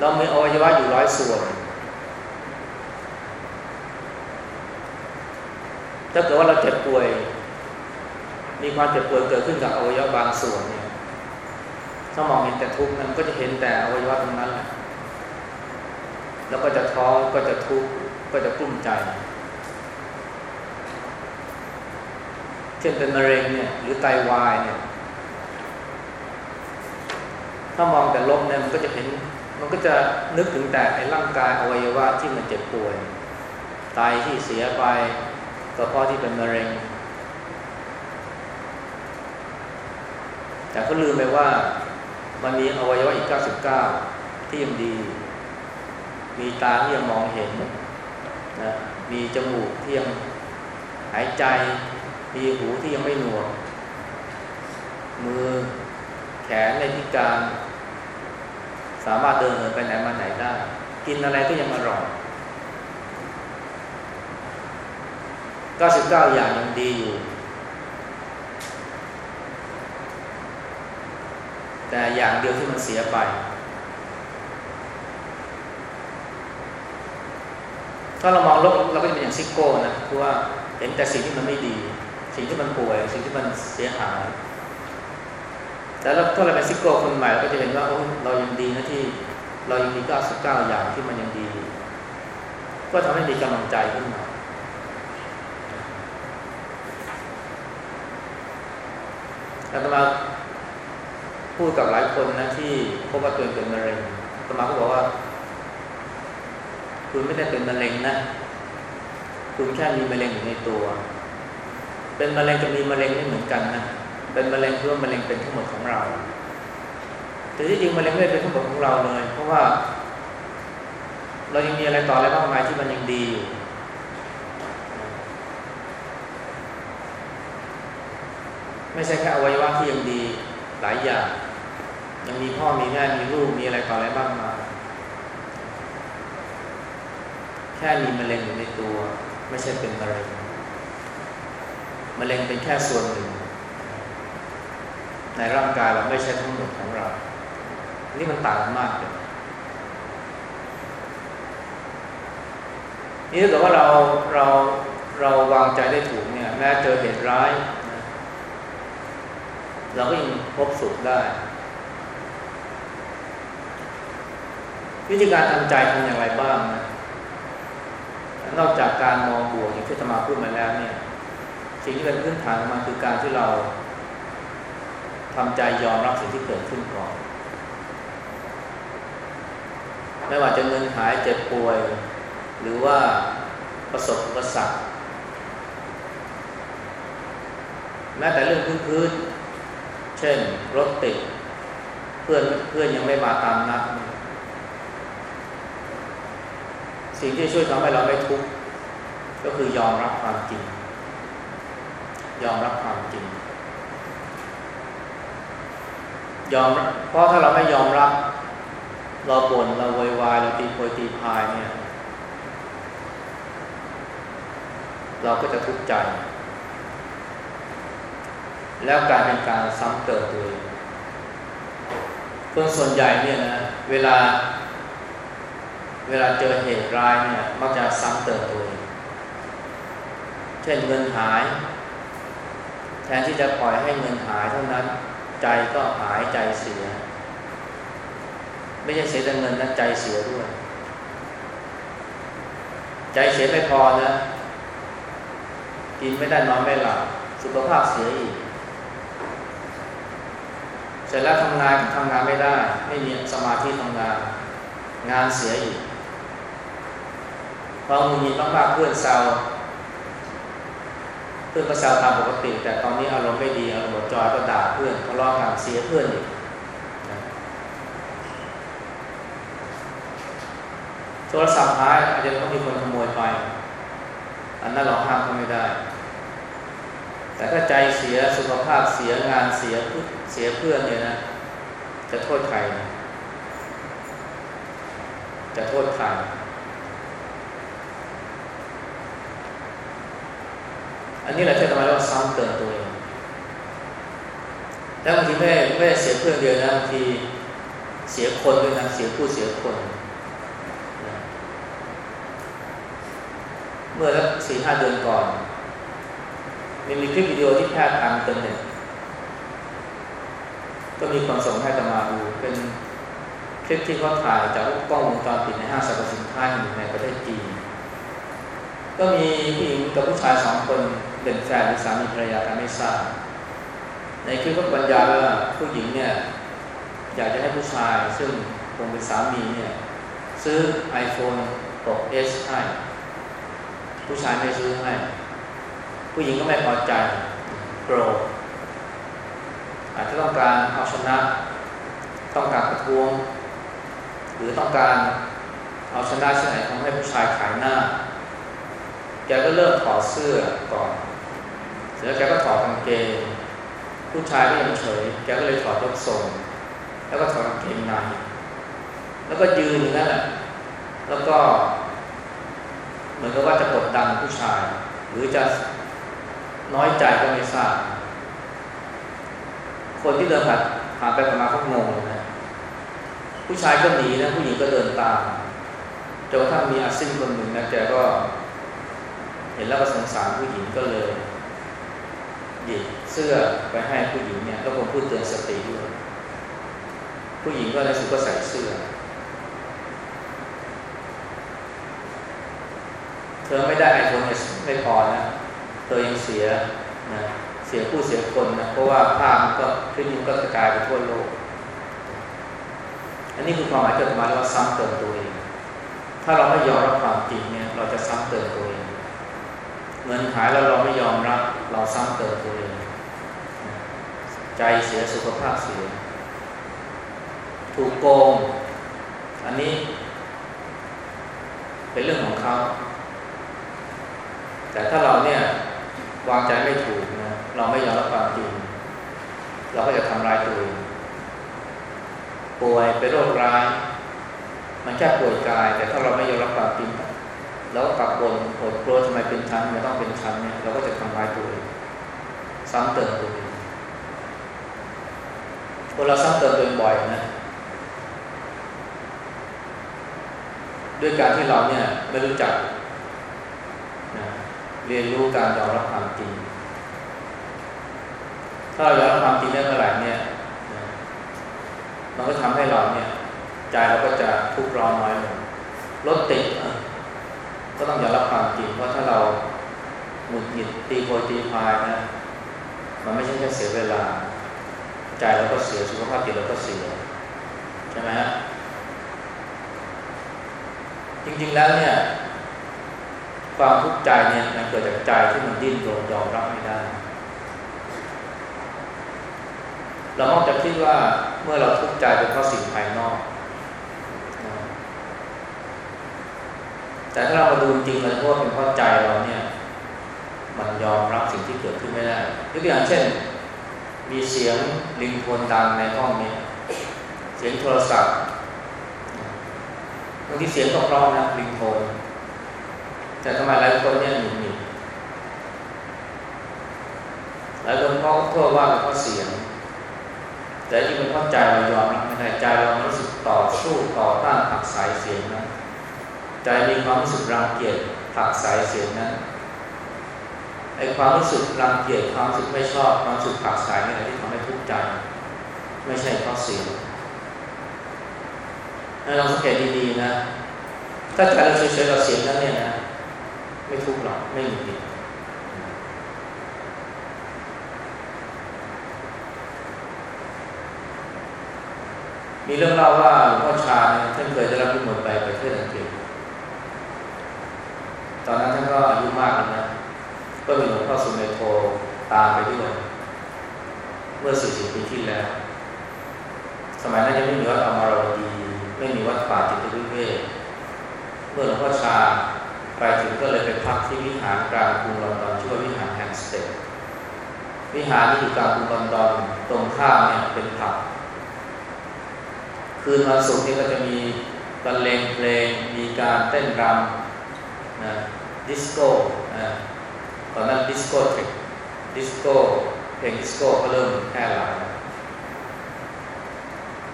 เรามีอวัยวะอยู่ร้อยส่วน ถ้าเกิดว่าเราเจ็บป่วย มีความเจ็บป่วยเกิดขึ้นกับอวัยวะบางส่วนเนี่ย ถ้ามองเห็นแต่ทุกข์นั้นก็จะเห็นแต่อวัยวะตรงนั้นแหละแล้วก็จะท้อก็จะทุกข์ก็จะกลุ้มใจเช่นเป็นมะเร็งเนี่ยหรือไตาวายเนี่ยถ้ามองแต่ลบเนี่ยมันก็จะเห็น มันก็จะนึกถึงแต่ไอ้ร่างกายอวัยวะที่มันเจ็บป่วยไตที่เสียไปกระเพาะที่เป็นมะเร็ง แต่ก็ลืมไปว่า มันมีอวัยวะอีก 99 ที่ยังดี มีตาที่ยังมองเห็นนะมีจมูกที่ยังหายใจ มีหูที่ยังไม่หนวก มือแขนในพิการ สามารถเดินเหินไปไหนมาไหนได้ กินอะไรก็ยังอร่อย99 อย่างยังดีอยู่ แต่อย่างเดียวที่มันเสียไป ถ้าเรามองลบเราก็จะเป็นอย่างซิโก้นะคือว่าเห็นแต่สิ่งที่มันไม่ดี สิ่งที่มันป่วย สิ่งที่มันเสียหาย แต่ถ้าเราเป็นซิโก้คนใหม่เราก็จะเห็นว่าโอ้เรายังดีนะที่เรายังมี 99 อย่างที่มันยังดี ก็ทำให้มีกำลังใจขึ้นมาอาตมา พูดกับหลายคนนะที่พบว่าตัวเองเป็นมะเร็งอาตมาก็บอกว่า คุณไม่ได้เป็นมะเร็งนะ คุณแค่มีมะเร็งอยู่ในตัว เป็นมะเร็งกับมีมะเร็งไม่เหมือนกันนะ เป็นมะเร็งคือว่ามะเร็งเป็นทั้งหมดของเรา แต่ที่จริงมะเร็งไม่ได้เป็นทั้งหมดของเราเลย เพราะว่า เรายังมีอะไรต่ออะไรมากมายที่มันยังดีอยู่ไม่ใช่แค่อวัยวะที่ยังดีหลายอย่าง ยังมีพ่อมีแม่มีลูกมีอะไรต่ออะไรบ้างมา แค่มีมะเร็งอยู่ในตัว ไม่ใช่เป็นมะเร็งมะเร็งเป็นแค่ส่วนหนึ่ง ในร่างกายเราไม่ใช่ทั้งหมดของเรา นี่มันต่างมากเลยนี่ถ้าเกิดว่าเราเราเราวางใจได้ถูกเนี่ย แม้เจอเหตุร้าย เราก็ยังพบสุขได้ วิธีการทำใจทำอย่างไรบ้างนะนอกจากการมองบวกอย่างที่ธรรมาพูดมาแล้วเนี่ยสิ่งที่เป็นพื้นฐานมันคือการที่เราทำใจยอมรับสิ่งที่เกิดขึ้นก่อนไม่ว่าจะเงินหายเจ็บป่วย หรือว่าประสบอุปสรรคแม้แต่เรื่องพื้นๆเช่นรถติด เพื่อนเพื่อนยังไม่มาตามนัด สิ่งที่ช่วยทำให้เราไม่ทุกข์ก็คือยอมรับความจริง ยอมรับความจริง ยอมเพราะถ้าเราไม่ยอมรับ เราบ่นเราวยวายเราตีโพยตีพายเนี่ย เราก็จะทุกข์ใจ แล้วการเป็นการซ้ำเติมตัวเองคนส่วนใหญ่เนี่ยนะเวลา เวลาเจอเหตุร้ายเนี่ยมักจะซ้ำเติมตัวเองเช่นเงินหาย แทนที่จะปล่อยให้เงินหายเท่านั้น ใจก็หายใจเสีย ไม่ใช่เสียแต่เงินนะใจเสียด้วย ใจเสียไม่พอนะกินไม่ได้นอนไม่หลับสุขภาพเสียอีก เสร็จแล้วทำงานทำงานไม่ได้ ไม่มีสมาธิทำงาน งานเสียอีก พอมึงมีต้องพาเพื่อนแซวเพื่อนก็แซวตามปกติ แต่ตอนนี้อารมณ์ไม่ดีอารมณ์จอยก็ด่าเพื่อนทะเลาะกันเสียเพื่อนอีกโทรศัพท์หายอาจจะต้องมีคนขโมยไป อันนั้นเราห้ามก็ไม่ได้ แต่ถ้าใจเสียสุขภาพเสียงานเสียเสียเพื่อนเนี่ยนะ จะโทษใคร จะโทษใคร อันนี้แหละที่ทำไมเราซ้ำเติมตัวเองแล้วบางทีไม่ไม่เสียเพื่อนเดียวนะบางทีเสียคนด้วยนะเสียผู้เสียคน เมื่อสักสี่ห้าเดือนก่อนมันมีคลิปวิดีโอที่แพร่ทางอินเทอร์เน็ตก็มีคนส่งให้ตมาดูเป็นคลิปที่เขาถ่ายจากกล้องวงจรปิดในห้างสรรพสินค้าแห่งในประเทศจีนก็มีผู้หญิงกับผู้ชายสองคน เป็นแฟนหรือสามีภรรยากันไม่ทราบในคลิปก็บรรยายว่าผู้หญิงเนี่ยอยากจะให้ผู้ชายซึ่งคงเป็นสามีเนี่ยซื้อ iPhone 6s ให้ ผู้ชายไม่ซื้อให้ ผู้หญิงก็ไม่พอใจโกรธอาจจะต้องการเอาชนะ ต้องการประท้วง หรือต้องการเอาชนะเช่นไหนทำให้ผู้ชายขายหน้า แกก็เริ่มถอดเสื้อก่อน เสร็จแล้วแกก็ถอดกางเกงผู้ชายก็ยังเฉย แกก็เลยถอดยกทรง แล้วก็ถอดกางเกงในแล้วก็ยืนอยู่นั่นแหละแล้วก็ เหมือนกับว่าจะกดดันผู้ชาย หรือจะน้อยใจก็ไม่ทราบคนที่เดินผ่านผ่านไปผ่านมาเขางงนะผู้ชายก็หนีนะผู้หญิงก็เดินตามจนกระทั่งมีอาซินคนหนึ่งนะแกก็ เห็นแล้วก็สงสารผู้หญิงก็เลย หยิเสื้อไปให้ผู้หญิงเนี่ยก็คงพูดเตือนสติด้วย ผู้หญิงก็ในสุดก็ใส่เสื้อ เธอไม่ได้ไอโฟนไม่พอนะเธอยังเสียนะเสียผู้เสียคนนะเพราะว่าภาพมันก็คลิยุ่งก็กระจายไปทั่วโลก อันนี้คือความหมายที่มาแว่าซ้ำเติมตัวเอง ถ้าเราไม่ยอมรับความจริงเนี่ย เราจะซ้ำเติมตัวเอง เงินหายแล้วเราไม่ยอมรับ เราซ้ำเติมตัวเองใจเสียสุขภาพเสีย ถูกโกง อันนี้ เป็นเรื่องของเขา แต่ถ้าเราเนี่ยวางใจไม่ถูกนะเราไม่ยอมรับความจริง เราก็จะทำร้ายตัวเองป่วยเป็นโรคร้าย มันแค่ป่วยกาย แต่ถ้าเราไม่ยอมรับความจริง แล้วกลับบนโอดกลัวทำไมเป็นชั้นไม่ต้องเป็นชั้นเนี่ยเราก็จะทำร้ายตัวเองซ้ำเติมตัวเองคนเราซ้ำเติมตัวเองบ่อยนะด้วยการที่เราเนี่ยไม่รู้จักเรียนรู้การยอมรับความจริง ถ้าเรายอมรับความจริงได้เมื่อไหร่เนี่ยมันก็ทำให้เราเนี่ยใจเราก็จะทุกข์ร้อนน้อยลงรถติด ก็ต้องยอมรับความจริงเพราะถ้าเราหงุดหงิดตีโพยตีพายนะมันไม่ใช่แค่เสียเวลาใจเราก็เสียสุขภาพจิตเราก็เสียใช่ไหมฮะจริงๆแล้วเนี่ย ความทุกข์ใจเนี่ยมันเกิดจากใจที่มันดิ้นรนยอมรับไม่ได้ เรามักจะคิดว่าเมื่อเราทุกข์ใจเป็นเพราะสิ่งภายนอก แต่ถ้าเรามาดูจริงๆเลยว่าเป็นเพราะใจเราเนี่ยมันยอมรับสิ่งที่เกิดขึ้นไม่ได้ยกตัวอย่างเช่น มีเสียงลิงโทนดังในห้องนี้เสียงโทรศัพท์บางทีเสียงก็เพราะนะลิงโทนแต่ทำไมหลายคนเนี่ยหนุนหนิหลายคนก็โทษว่าเป็นเพราะเสียง แต่ที่เป็นเพราะใจเรายอมรับไม่ได้ใจเรารู้สึกต่อสู้ต่อต้านผักสายเสียงนั้น ใจมีความรู้สึกรังเกียจผักสายเสียงนั้นไอความรู้สึกรังเกียจความรู้สึกไม่ชอบความรู้สึกผักสายนี่แหละที่ทำให้ทุกข์ใจ ไม่ใช่เพราะเสียงให้เราสังเกตดีๆนะ ถ้าใจเราเฉยๆกับเสียงนั้นเนี่ยนะไม่ทุกข์หรอกไม่หงุดหงิดมีเรื่องเล่าว่าหลวงพ่อชาเนี่ยท่านเคยได้รับนิมนต์ไปประเทศอังกฤษ ตอนนั้นท่านก็อายุมากแล้วนะก็มีหลวงพ่อสุเมโทตามไปด้วย เมื่อสี่สิบปีที่แล้ว สมัยนั้นยังไม่มีวัดอมรวดี ไม่มีวัดป่าจิตวิเวกเมื่อหลวงพ่อชาไปถึงก็เลยไปพักที่วิหารกลางกรุงลอนดอนชื่อว่าวิหารแฮมสเตดวิหารที่อยู่กลางกรุงลอนดอนตรงข้ามเนี่ยเป็นผับคืนวันศุกร์นี่ก็จะมีบรรเลงเพลงมีการเต้นรำนะ ดิสโก้ตอนนั้นดิสโก้เทคดิสโก้เพลงดิสโก้ก็เริ่มแพร่หลาย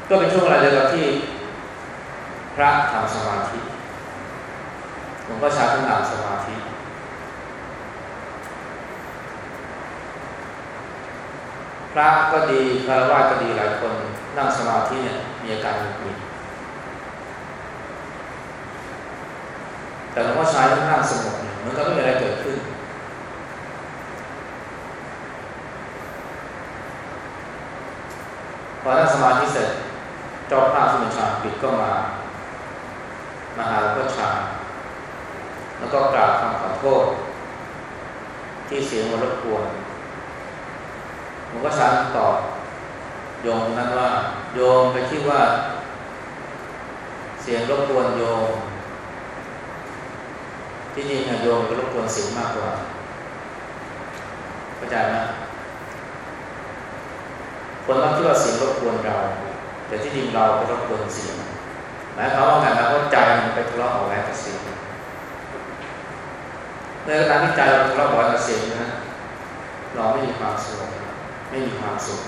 ก็เป็นช่วงเวลาเดียวกับที่พระทำสมาธิหลวงพ่อชาท่านนั่งสมาธิ พระก็ดีฆราวาสก็ดีหลายคนนั่งสมาธิเนี่ยมีอาการหงุดหงิด แต่หลวงพ่อชายท่านนั่งสงบเนี่ยเหมือนกับไม่มีอะไรเกิดขึ้น พอนั่งสมาธิเสร็จเจ้าภาพที่เป็นชาปิดก็มา มาหาหลวงพ่อชาแล้วก็กราบคำขอโทษ ที่เสียงมรบกวนผมก็ซ้ำตอบโยมนั้นว่า โยมไปคิดว่า เสียงรบกวนโยม ที่จริงโยมก็รบกวนเสียงมากกว่าเข้าใจไหมคนมักคิดว่าเสียงรบกวนเรา แต่ที่จริงเราก็รบกวนเสียงหมายความว่าไงนะเพราะใจมันไปทะเลาะเอาแวกับเสียงในขณะที่ใจเราทะเราะบอกกับเสียงนะเราไม่มีความสุขไม่มีความสุข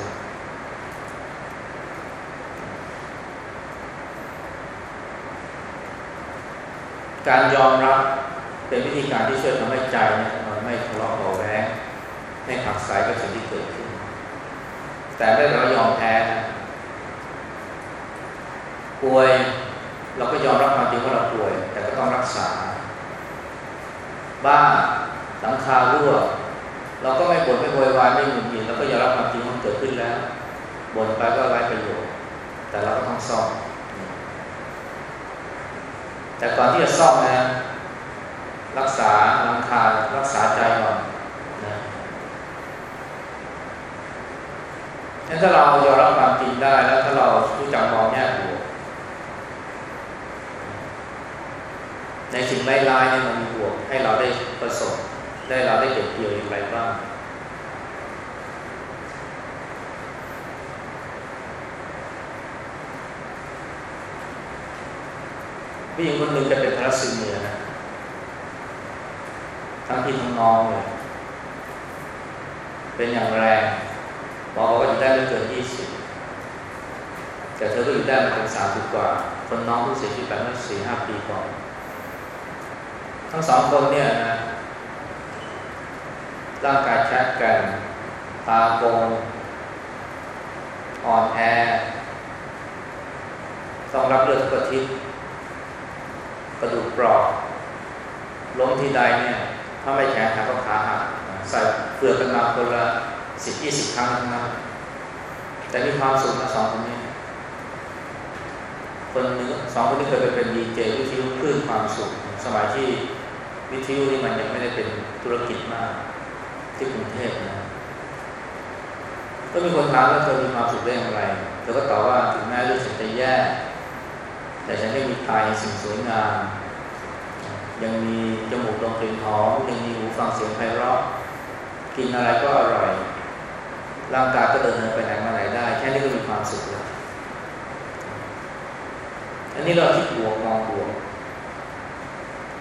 การยอมรับ เป็นวิธีการที่ช่วยทำให้ใจเนี่ยมันไม่ทะเลาะเบาแวงไม่ขับสายกับสิ่งที่เกิดขึ้น แต่ไม่เรายอมแพ้ป่วยเราก็ยอมรับความจริงว่าเราป่วย แต่ก็ต้องรักษา บ้าหลังคารั่วเราก็ไม่บ่นไม่โวยวายไม่หงุดหงิดแล้วก็ยอมรับความจริงมันเกิดขึ้นแล้วบ่นไปก็ไร้ประโยชน์ แต่เราก็ต้องซ่อมแต่ก่อนที่จะซ่อมนะ รักษาหลังคารักษาใจก่อนนะถ้าเรายอมรับความจริงได้แล้วถ้าเรารู้จักมองแง่บวกในสิ่งไร้ายเนี่ยมันมีบวกให้เราได้ประสบ ได้เราได้เก็บเกี่ยวอย่างไรบ้างผู้หญิงคนหนึ่งจะเป็นทรัสซีเมียนะ ทั้งพี่ทั้งน้องเลยเป็นอย่างแรงบอกว่าอยู่ได้ไม่เกินยี่สิบแต่เธอก็อยู่ได้มาเป็นสามสิบกว่า คนน้องผู้เสียชีวิตไปเมื่อสี่ห้าปีก่อน ทั้งสองคนเนี่ยนะ ร่างกายแข็งแกร่งตาโกงอ่อนแอต้องรับเลือดทุกอาทิตย์กระดูกปลอกล้มที่ใดเนี่ย ถ้าไม่แข็งขาก็ขาหักใส่เปลือกกันมาคนละสิบยี่สิบครั้งนะแต่มีความสุขนะสองคนนี้ คนนึงสองคนนี้เคยไปเป็นดีเจวิทยุคลื่นความสุข สมัยที่วิทยุนี่มันยังไม่ได้เป็นธุรกิจมาก ที่กรุงเทพนะก็มีคนถามว่าเธอมีความสุขได้อย่างไร เธอก็ตอบว่าถึงแม้รู้สึกจะแย่ แต่ฉันได้มีตายสิ่งสวยงาม ยังมีจมูกดมกลิ่นหอมยังมีหูฟังเสียงไพเราะกินอะไรก็อร่อยร่างกายก็เดินไปไหนมาไหนได้ แค่นี้ก็มีความสุขแล้วอันนี้เราคิดบวกมองบวก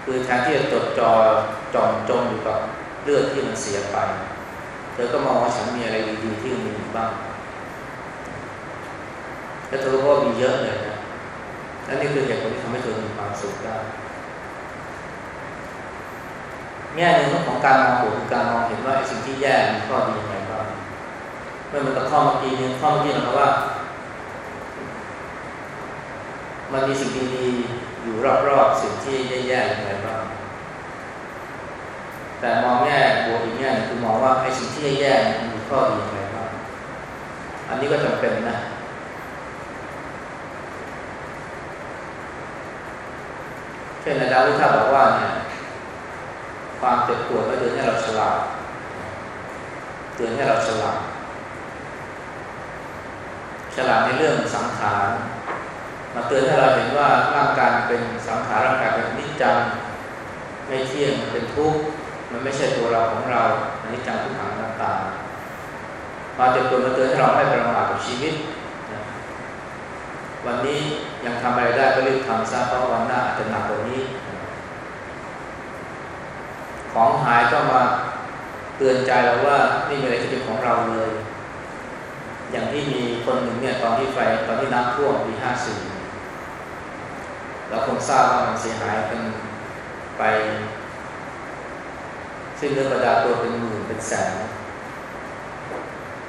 คือแทนที่จะจดจอจอมจมอยู่กับเลือดที่มันเสียไปเธอก็มองว่าฉันมีอะไรดีๆที่มีบ้างแล้วเธอก็มีเยอะเลยนะและนี่คือเหตุผลที่ทำให้เธอมีความสุขได้ แง่หนึ่งของการมองบวกคือการมองเห็นว่าไอ้สิ่งที่แย่มีข้อดีอย่างไรบ้างเมื่อมันกับข้อเมื่อกี้เนี่ยข้อเมื่อกี้เราว่า มันมีสิ่งดีๆอยู่รอบๆสิ่งที่แย่ๆอย่างไรบ้างแต่มองแง่บวกอีกแง่นึงคือมองว่าไอ้สิ่งที่แย่ๆมีข้อดีอย่างไรบ้างอันนี้ก็จำเป็นนะเช่นอาจารย์วิชาบอกว่าเนี่ย ความเจ็บปวดก็เตือนให้เราฉลาดเตือนให้เราฉลาดฉลาดในเรื่องสังขารมาเตือนให้เราเห็นว่าร่างกายเป็นสังขารร่างกายเป็นนิจจังไม่เที่ยงมันเป็นทุกข์มันไม่ใช่ตัวเราของเราอันนี้จังทุกขังต่างๆมาเจ็บปวดมาเตือนให้เราไม่ประมาทกับชีวิตวันนี้ยังทำอะไรได้ก็รีบทำซะเพราะวันหน้าอาจจะหนักกว่านี้ ของหายก็มาเตือนใจเราว่านี่เป็นอะไรที่เป็นของเราเลย อย่างที่มีคนหนึ่งเนี่ยตอนที่ไฟตอนที่น้ำท่วมปีห้าสี่เราคงทราบว่ามันเสียหายเป็นไปสิ้นเนื้อประดาตัวเป็นหมื่นเป็นแสน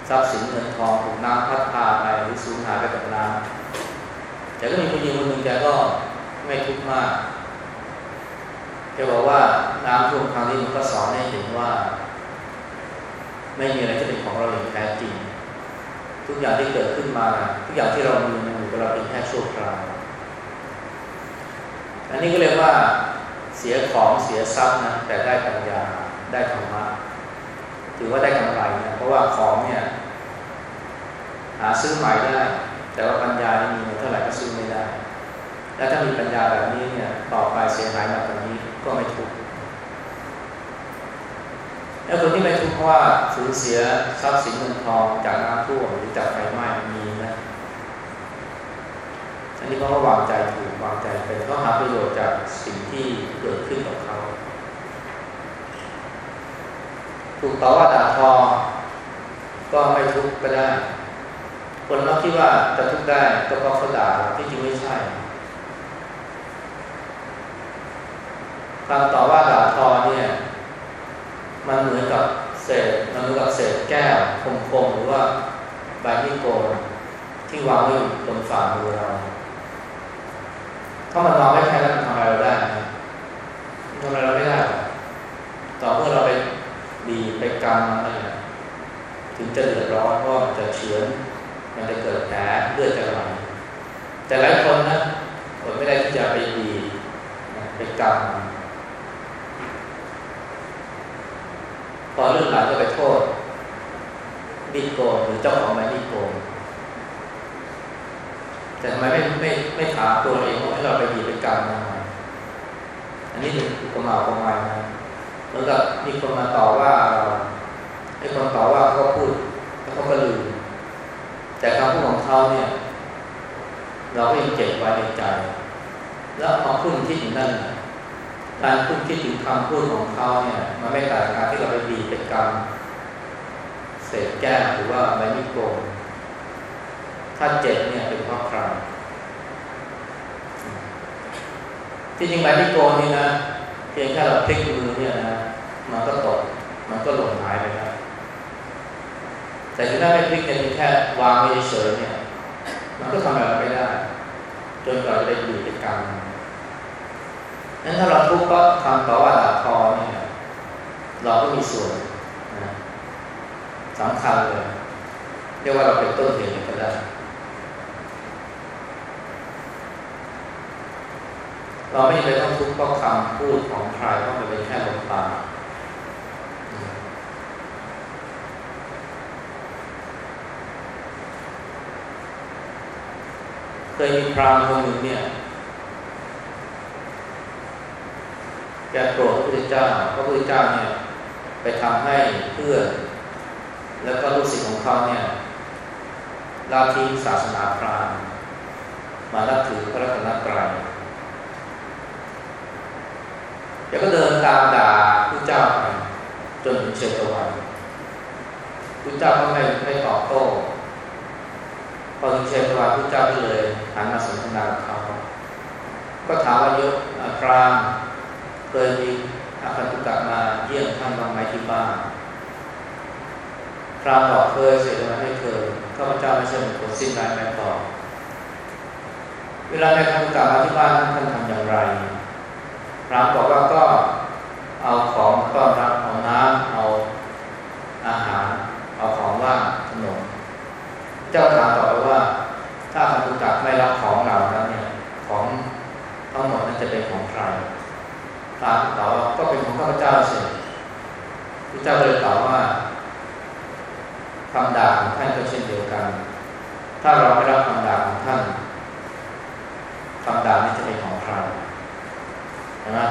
ทรัพย์สินเงินทองถูกน้ำพัดพาไปหรือสูญหายไปกับน้ำแต่ก็มีผู้หญิงคนหนึ่งแกก็ไม่ทุกข์มาก แกบอกว่าน้ำท่วมครั้งนี้มันก็สอนให้เห็นว่า ไม่มีอะไรที่เป็นของเราอย่างแท้จริง ทุกอย่างที่เกิดขึ้นมา ทุกอย่างที่เรามีมันอยู่กับเราเป็นแค่ชั่วคราวอันนี้ก็เรียกว่าเสียของเสียทรัพย์นะแต่ได้ปัญญาได้ธรรมะถือว่าได้กำไรนะเพราะว่าของเนี่ยหาซื้อใหม่ได้ แต่ว่าปัญญานี่มีเท่าไหร่ก็ซื้อไม่ได้ และถ้ามีปัญญาแบบนี้เนี่ยต่อไปเสียหายแบบนี้ ก็ไม่ทุกข์แล้วคนที่ไม่ทุกข์เพราะว่าสูญเสียทรัพย์สินเงินทองจากน้ำท่วมหรือจากไฟไหม้มีนะอันนี้เขาก็วางใจถูกวางใจเป็นเขาหาประโยชน์จากสิ่งที่เกิดขึ้นกับเขา ถูกต่อว่าด่าทอ ก็ไม่ทุกข์ก็ได้ คนเราคิดว่าจะทุกข์ได้ก็เพราะเขาด่าที่จริงไม่ใช่ การต่อว่าด่าทอเนี่ย มันเหมือนกับเศษมันเหมือนกับเศษแก้วคมๆหรือว่าใบมีดโกนที่วางไว้บนฝ่ามือเรา ถ้ามันวางไว้แค่นั้นทำอะไรเราได้ทำอะไรเราไม่ได้ ต่อเมื่อเราไปบีไปกำมันเนี่ยถึงจะเดือดร้อนเพราะมันจะเฉือนมันจะเกิดแผลเลือดจะไหลแต่หลายคนนะอดไม่ได้ที่จะไปบีไปกำ พอเรื่องหลังก็ไปโทษมีดโกหรือเจ้าของไม้มีดโกแต่ทำไมไม่ไม่ไม่ถามตัวเองว่าให้เราไปบีไปกรรมมาอันนี้เป็นอุปมาอุปไมยนะเหมือนกับมีคนมาต่อว่าไอ้คนต่อว่าเขาพูดแล้วเขาก็ลืมแต่คำพูดของเขาเนี่ย เราก็ยังเก็บไว้ในใจ แล้วมาพูดคิดถึงนั่น การพูดคิดถึงคำพูดของเขาเนี่ยมันไม่ต่างการที่เราไปบีไปกรรมเศษแก้วหรือว่าใบมีดโกนถ้าเจ็บเนี่ยเป็นเพราะใครที่จริงใบมีดโกนนี่นะเพียงแค่เราพลิกมือเนี่ยนะมันก็ตกมันก็หล่นหายไปแล้วแต่ถ้าไม่พลิกเนี่ยแค่วางไว้เฉยเนี่ย มันก็ทำอะไรไม่ได้ จนกว่าจะได้อยู่ในกรรม นั้นถ้าเราทุกข์ก็ทำต่อว่าด่าทอเนี่ยเราก็มีส่วนนะสำคัญเลยเรียกว่าเราเป็นต้นเหตุก็ได้เราไม่ไปต้องทุกข์เพราะคำพูดของใครเพราะมันเป็นแค่ลมปากเคยมีพรามคนหนึ่งเนี่ย แกโกรธพระพุทธเจ้าพระพุทธเจ้าเนี่ยไปทำให้เพื่อน แล้วก็ลูกศิษย์ของเขาเนี่ยลาทิ้งศาสนาพราหมณ์มานับถือพระรัตนตรัยแกก็เดินตามด่าพระเจ้าไปจนถึงเชตวันพระเจ้าก็ไม่ไม่ตอบโต้พอถึงเชตวันพระเจ้าก็เลยหันมาสนทนากับเขาก็ถามว่าโยพรามเค ยมีอาคันตุกะมาเยี่ยมท่านบางไหมที่บ้านพรามบอกเคยเสียมาให้เคยข้าพเจ้าไม่ใช่เป็นคนสิ้นรายแม่พอเวลาในคันตุกะมาที่บ้านท่านทำอย่างไรพรามบอกว่าก็เอาของต้อนรับเอาน้ำเอาอาหาร เอาของว่างขนมเจ้าถามต่อไปว่า ถ้าคันตุกะไม่รับของเหล่านั้นเนี่ยของทั้งหมดนั้นจะเป็นของใคร พรามตอว่าก็เป็นของข้าพเจ้าเสียพระเจ้าเลยตอบว่าคำด่าของท่านก็เช่นเดียวกัน ถ้าเราไม่รับคำด่าของท่านคำด่านี้จะเป็นของใครนะ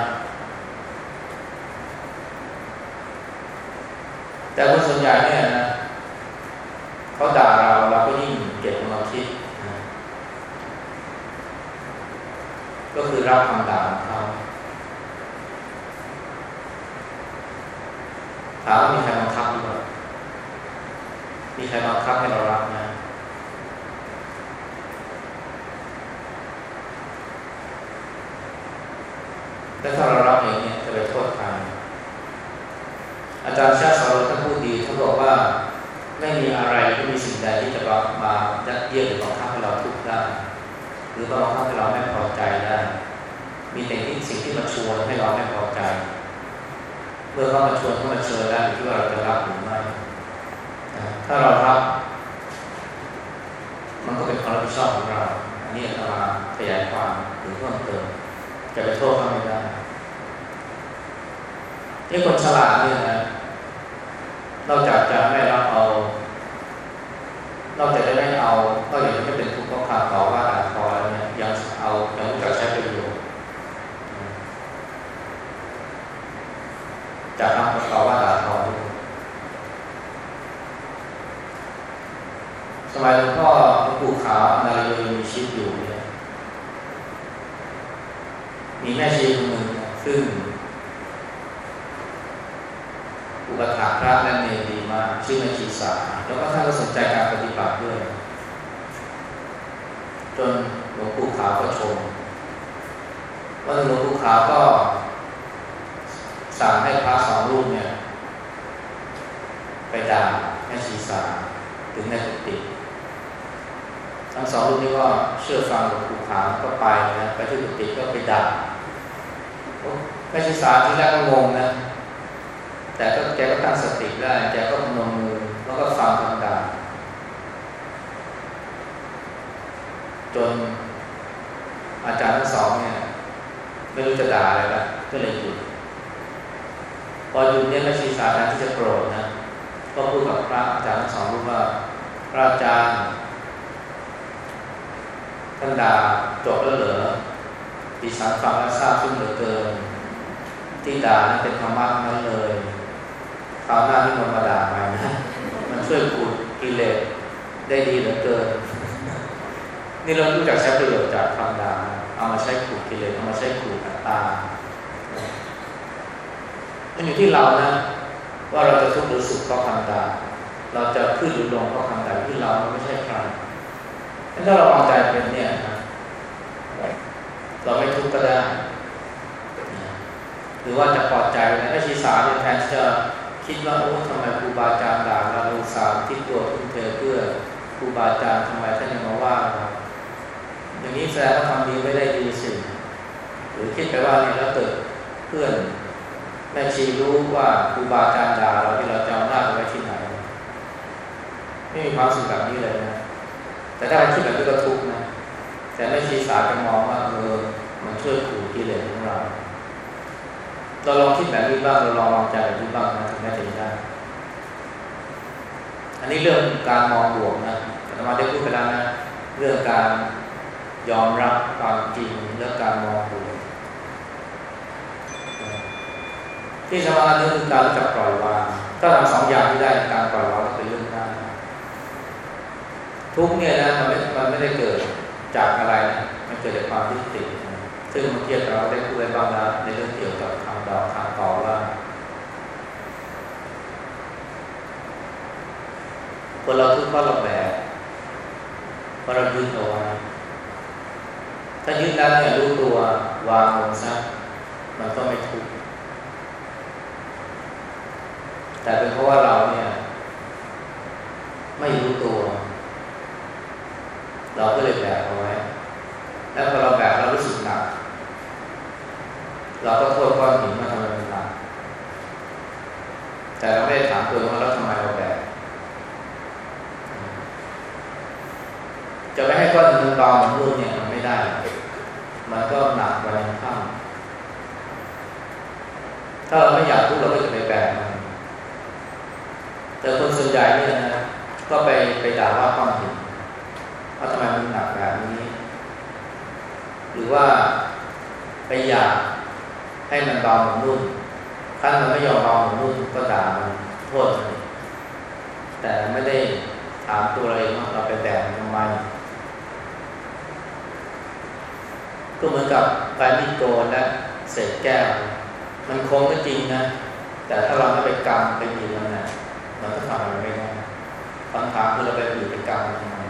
แต่คนส่วนใหญ่เนี่ยนะเขาด่าเราเราก็ยิ่งเก็บมาคิดนะก็คือรับคำด่าของเขา ถามว่ามีใครบังคับหรือเปล่ามีใครบังคับให้เรารับนะแต่ถ้าเรารับเองเนี่ยจะไปโทษใครอาจารย์ชาติสอนท่านพูดดีท่านบอกว่าไม่มีอะไรไม่มีสิ่งใดที่จะมายัดเยียดหรือบังคับให้เราทุกข์ได้ หรือบังคับให้เราไม่พอใจได้ มีแต่ที่สิ่งที่มาชวนให้เราไม่พอใจ เมื่อเขามาชวนเขามาเชิญได้ที่ว่าเราจะรับหรือไม่ถ้าเรารับ มันก็เป็นความรับผิดชอบของเรา อันนี้เรามาขยายความหรือเพิ่มเติมจะไปโทษเขาไม่ได้ที่คนฉลาดเนี่ยนะนอกจากจะไม่รับเอา นอกจากจะไม่เอาก็อย่างไม่เป็นทุกข์เพราะขาดต่อว่าด่าทอแล้วเนี่ยยังเอายังรู้จักใช้ประโยชน์จากคำต่อว่าด่าทอส มัยหลวงพ่อหลวงปู่ขาวนาเลยมีชีวิตอยู่เนี่ยมีแม่ชีคนหนึ่งซึ่ง อุปถาพระและเนรดีมากชื่อแม่ชีสาแล้วก็ท่านก็สนใจการปฏิบัติด้วย จนหลวงปู่ขาวก็ชมว่าหลวงปู่ขาวก็ สั่งให้พระสองรูปเนี่ย ไปด่าแม่ชีสาถึงในกุฏิ ทั้งสองรูปนี้ก็เชื่อฟังหลวงปู่ขาวก็ไปนะไปที่กุฏิก็ไปด่าแม่ชีสาที่แรกก็งงนะ แต่ก็แกก็ตั้งสติได้แกก็พนมมือแล้วก็ฟังคำด่าจนอาจารย์ทั้งสองเนี่ยไม่รู้จะด่าอะไรละก็เลยหยุดพอหยุดเนี่ยไม่ชีสาแทนที่จะโกรธนะก็พูดกับพระอาจารย์ทั้งสองรู้ว่าพระอาจารย์ ท่านด่าจบแล้วเหรอดิฉันฟังแล้วทราบซึ้งเหลือเกิน ที่ด่านั้นเป็นธรรมะนั้นเลยคราวหน้าที่มันมาด่าใหม่นะ มันช่วยขูดกิเลสได้ดีเหลือเกิน นี่เรารู้จักใช้ประโยชน์จากคำด่าเอามาใช้ขูดกิเลสเอามาใช้ขูดอัตตามันอยู่ที่เรานะว่าเราจะทุกข์หรือสุขเพราะคำด่าเราจะขึ้นหรือลงเพราะคำด่าที่เราไม่ใช่ใคร ถ้าเราวางใจเป็นเนี่ยนะเราไม่ทุกข์ก็ได้หรือว่าจะปลอดใจนะถ้าชีสาเนี่ยแทนจะคิดว่าโอ้ทำไมครูบาอาจารย์ด่าเราลูกสาวที่ตัวทุ่มเทเพื่อครูบาอาจารย์ทำไมท่านยังมาว่าเราอย่างนี้แสดงว่าทำดีไม่ได้ดีสิหรือคิดไปว่าเนี่ยแล้วเกิดเพื่อนแม่ชีรู้ว่าครูบาอาจารย์ด่าเราที่เราจะเอาหน้าไว้ที่ไหนไม่มีความสุขแบบนี้เลยนะ แต่ถ้าเราคิดแบบนี้ก็ทุกข์นะ แต่ไม่ชีสาจะมองว่าเออมันช่วยขู่กิเลสของเรา เราลองคิดแบบนี้บ้างเราลองวางใจแบบนี้บ้างนะถึงแม้จะได้ อันนี้เรื่องการมองบวกนะแต่มาได้พูดไปแล้วนะ เรื่องการยอมรับความจริงเรื่องการมองบวกที่สำคัญนี่คือการจักปล่อยวาง ถ้าทำสองอย่างที่ได้การปล่อยวางก็เป็นเรื่อง ทุกเนี่ยนะมันไม่มันไม่ได้เกิดจากอะไรนะมันเกิดจากความยึดติดซึ่งเมื่อกี้เราได้พูดไปบ้างแล้วในเรื่องเกี่ยวกับทางดอกทางต่อว่าคนเราทุกข์เพราะเราแบกเพราะเรายึดเอาไว้ถ้ายึดแล้วเนี่ยรู้ตัววางลงซะมันก็ไม่ทุกข์แต่เป็นเพราะว่าเราเนี่ย ไม่รู้ตัว เราก็เลยแบกเอาไว้ แล้วพอเราแบกเรารู้สึกหนัก เราก็โทษก้อนหินมาทำไมมันหนัก แต่เราไม่ได้ถามตัวว่าเราทำไมเราแบก จะไม่ให้ก้อนหินมันเบาเหมือนรุ่นเนี่ยมันไม่ได้ มันก็หนักไปข้างถ้าเราไม่อยากทุกข์เราก็จะไปแบกมันแต่คนส่วนใหญ่เนี่ยนะ ก็ไปไปด่าว่าก้อนหิน ว่าทำไมมันหนักแบบนี้ หรือว่าไปอยากให้มันเบาเหมือนนุ่นขั้นมันไม่ยอมเบาเหมือนนุ่นก็ด่ามันโทษมันแต่ไม่ได้ถามตัวเราเองว่าเราไปแบกมันทำไมก็เหมือนกับไฟมิโกนและเศษแก้ว มันคงก็จริงนะ แต่ถ้าเราไม่ไปกำไปหยิบมันนะมันก็ทำอะไรไม่ได้คำถามคือเราไปหยิบไปกำมันทำไม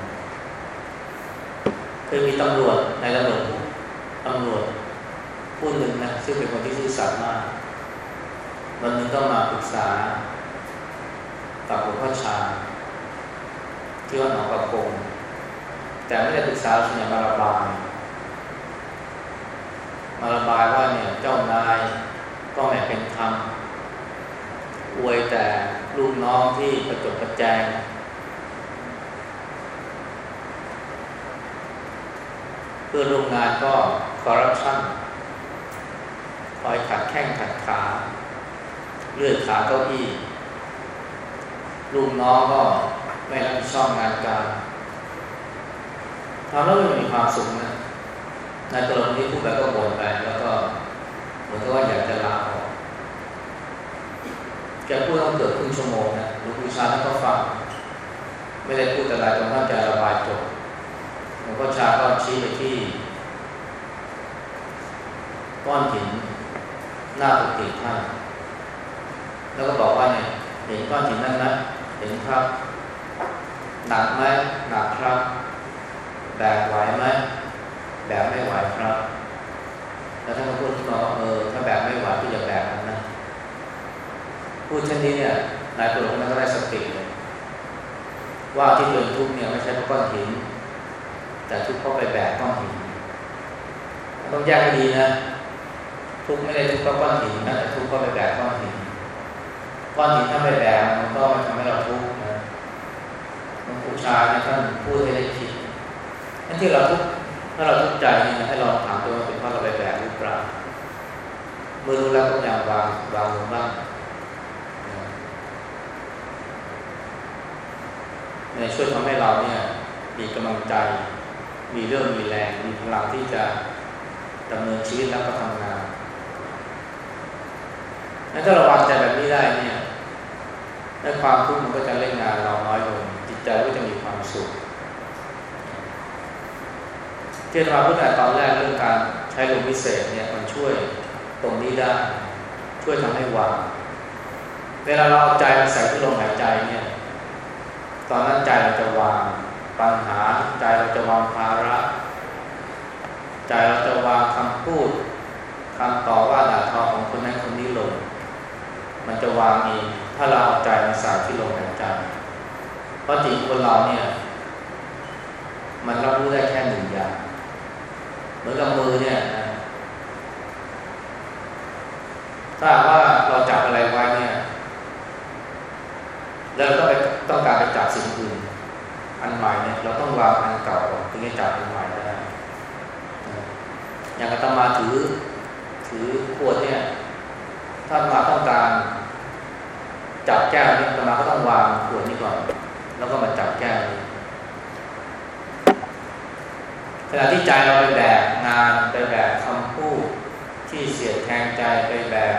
คยมีตำรวจในตำรวจตำรวจผู้หนึ่งนะซึ่งเป็นคนที่ซื่อสัตย์มากวันนึงก็มาปรึกษากับหลวงพ่อชา ที่วัดหนองประกงแต่ไม่ได้ปรึกษาส่วนใหญ่มาระบายมาระบายว่าเนี่ยเจ้านายก็ไม่เป็นธรรมอวยแต่ลูกน้องที่ประจบประแจง พื่อร่วมงานก็คอร์รัปชันคอยขัดแข้งขัดขา เลื่อนขาเก้าอี้ลูกน้องก็ไม่รับผิดชอบงานการทำแล้วไมันมีความสุขนะนายตลกนี้พูดไปก็บ่นไปแล้วก็เหมือนกับว่าอยากจะลาออกแกพูดต้องเกือบครึ่งชั่วโมงนะลวงปู่ชาท่านก็ฟัง ไม่ได้พูดอะไรจนท่านจะระบายจบ หลวงพ่อชาก็ชี้ไปที่ก้อนหินหน้าปุติท่านแล้วก็บอกว่าเนี่ยเห็นก้อนหินนั้นนะเห็นครับหนักไหมหนักครับแบกไหวไหมแบกไม่ไหวครับ แล้วท่านก็พูดขึ้นมาว่าเออถ้าแบกไม่ไหวก็อย่าแบกมันนะพูดเช่นนี้เนี่ยนายตำรวจนั้นก็ได้สติเลยว่าที่เป็นทุกเนี่ยไม่ใช่เพราะก้อนหิน แต่ทุกข์เพราะไปแบกก้อนหินต้องแยกให้ดีนะ ทุกข์ไม่ได้ทุกข์เพราะก้อนหินนะแต่ทุกข์เพราะไปแบกก้อนหินก้อนหินถ้าไม่แบกมันก็ไม่ทำให้เราทุกข์นะหลวงปู่ชาเนี่ยท่านพูดให้ได้คิดนั่นที่เราทุกข์ถ้าเราทุกข์ใจเนี่ยให้เราถามตัวว่าเป็นเพราะเราไปแบกหรือเปล่าเมื่อรู้แล้วก็อย่างวางวางลงบ้างในช่วยทำให้เราเนี่ยมีกำลังใจ มีเรื่องมีแรงมีพลังที่จะดำเนินชีวิตแล้วก็ทำงานนั้นถ้าเราวางใจแบบนี้ได้เนี่ยในความทุกข์มันก็จะเล่นงานเราน้อยลงจิตใจก็จะมีความสุขที่เราพูดแต่ตอนแรกเรื่องการใช้ลมพิเศษเนี่ยมันช่วยตรงนี้ได้ ช่วยทำให้วางเวลาเราเอาใจมาใส่ที่ลมหายใจเนี่ย ตอนนั้นใจเราจะวาง ปัญหาใจเราจะวางภาระ ใจเราจะวางคำพูดคำต่อว่าด่าทอของคนนั้นคนนี้ลง มันจะวางเองถ้าเราเอาใจมาใส่ที่ลมหายใจเพราะจริงคนเราเนี่ย มันรับรู้ได้แค่หนึ่งอย่างเหมือนกับมือเนี่ยถ้าว่าเราจับอะไรไว้เนี่ย แล้วเราต้องไปต้องการไปจับสิ่งอื่น อันใหม่เนี่ยเราต้องวางอันเก่าถึงจะจับอันใหม่ได้อย่างอาตมาถือ ถือขวดเนี่ย ถ้ามาต้องการ จับแก้วนี่อาตมาก็ต้องวางขวดนี้ก่อน แล้วก็มาจับแก้วนี้ขณะที่ใจเราไปแบกงานไปแบกคำพูดที่เสียดแทงใจไปแบก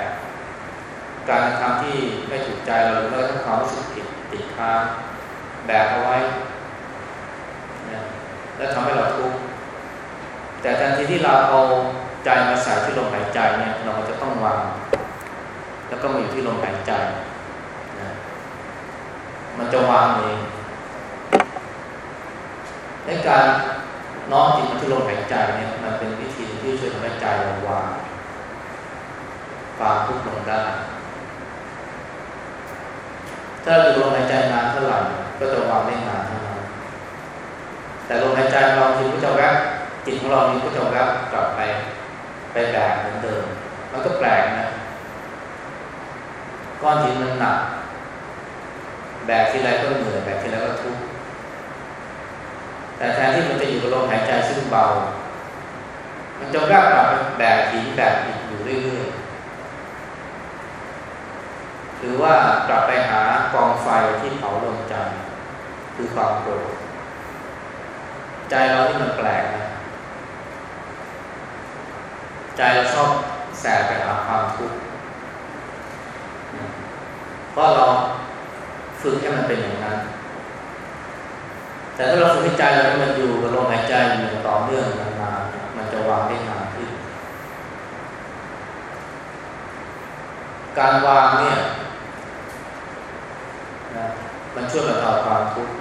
การกระทำที่ไม่ถูกใจเราหรือว่าทั้งความรู้สึกผิดติดค้างแบกเอาไว้ แล้วทำให้เราทุกข์แต่ทันทีที่เราเอาใจมาใส่ที่ลมหายใจเนี่ยเราจะต้องวาง แล้วก็มาอยู่ที่ลมหายใจนะมันจะวางเองในการน้อมจิตมาที่ลมหายใจเนี่ยมันเป็นวิธีที่ช่วยทำให้ใจเราวางความทุกข์ลงได้ถ้าเราอยู่ลมหายใจนานเท่าไหร่ก็จะวางได้นานเท่านั้น แต่ลมหายใจเราทีก็จะแวบจิตของเรานี้ก็จะแวบกลับไปไปแบกเหมือนเดิม มันก็แปลกนะก้อนหินมันหนัก แบกทีไรก็เหนื่อยแบกทีไรก็ทุกข์แต่แทนที่มันจะอยู่กับลมหายใจซึ่งเบา มันจะแวบกลับไปแบกหินแบกอิฐอยู่เรื่อยๆหรือว่ากลับไปหากองไฟที่เผาลมใจคือความโกรธ ใจเราที่มันแปลกนะใจเราชอบแสบไปหาความทุกข์เพราะเราฝึกให้มันเป็นอย่างนั้น แต่ถ้าเราฝึกให้ใจเราให้มันอยู่กับลมหายใจอยู่ต่อเนื่องนานๆมันจะวางได้นานขึ้น การวางเนี่ยนะมันช่วยบรรเทาความทุกข์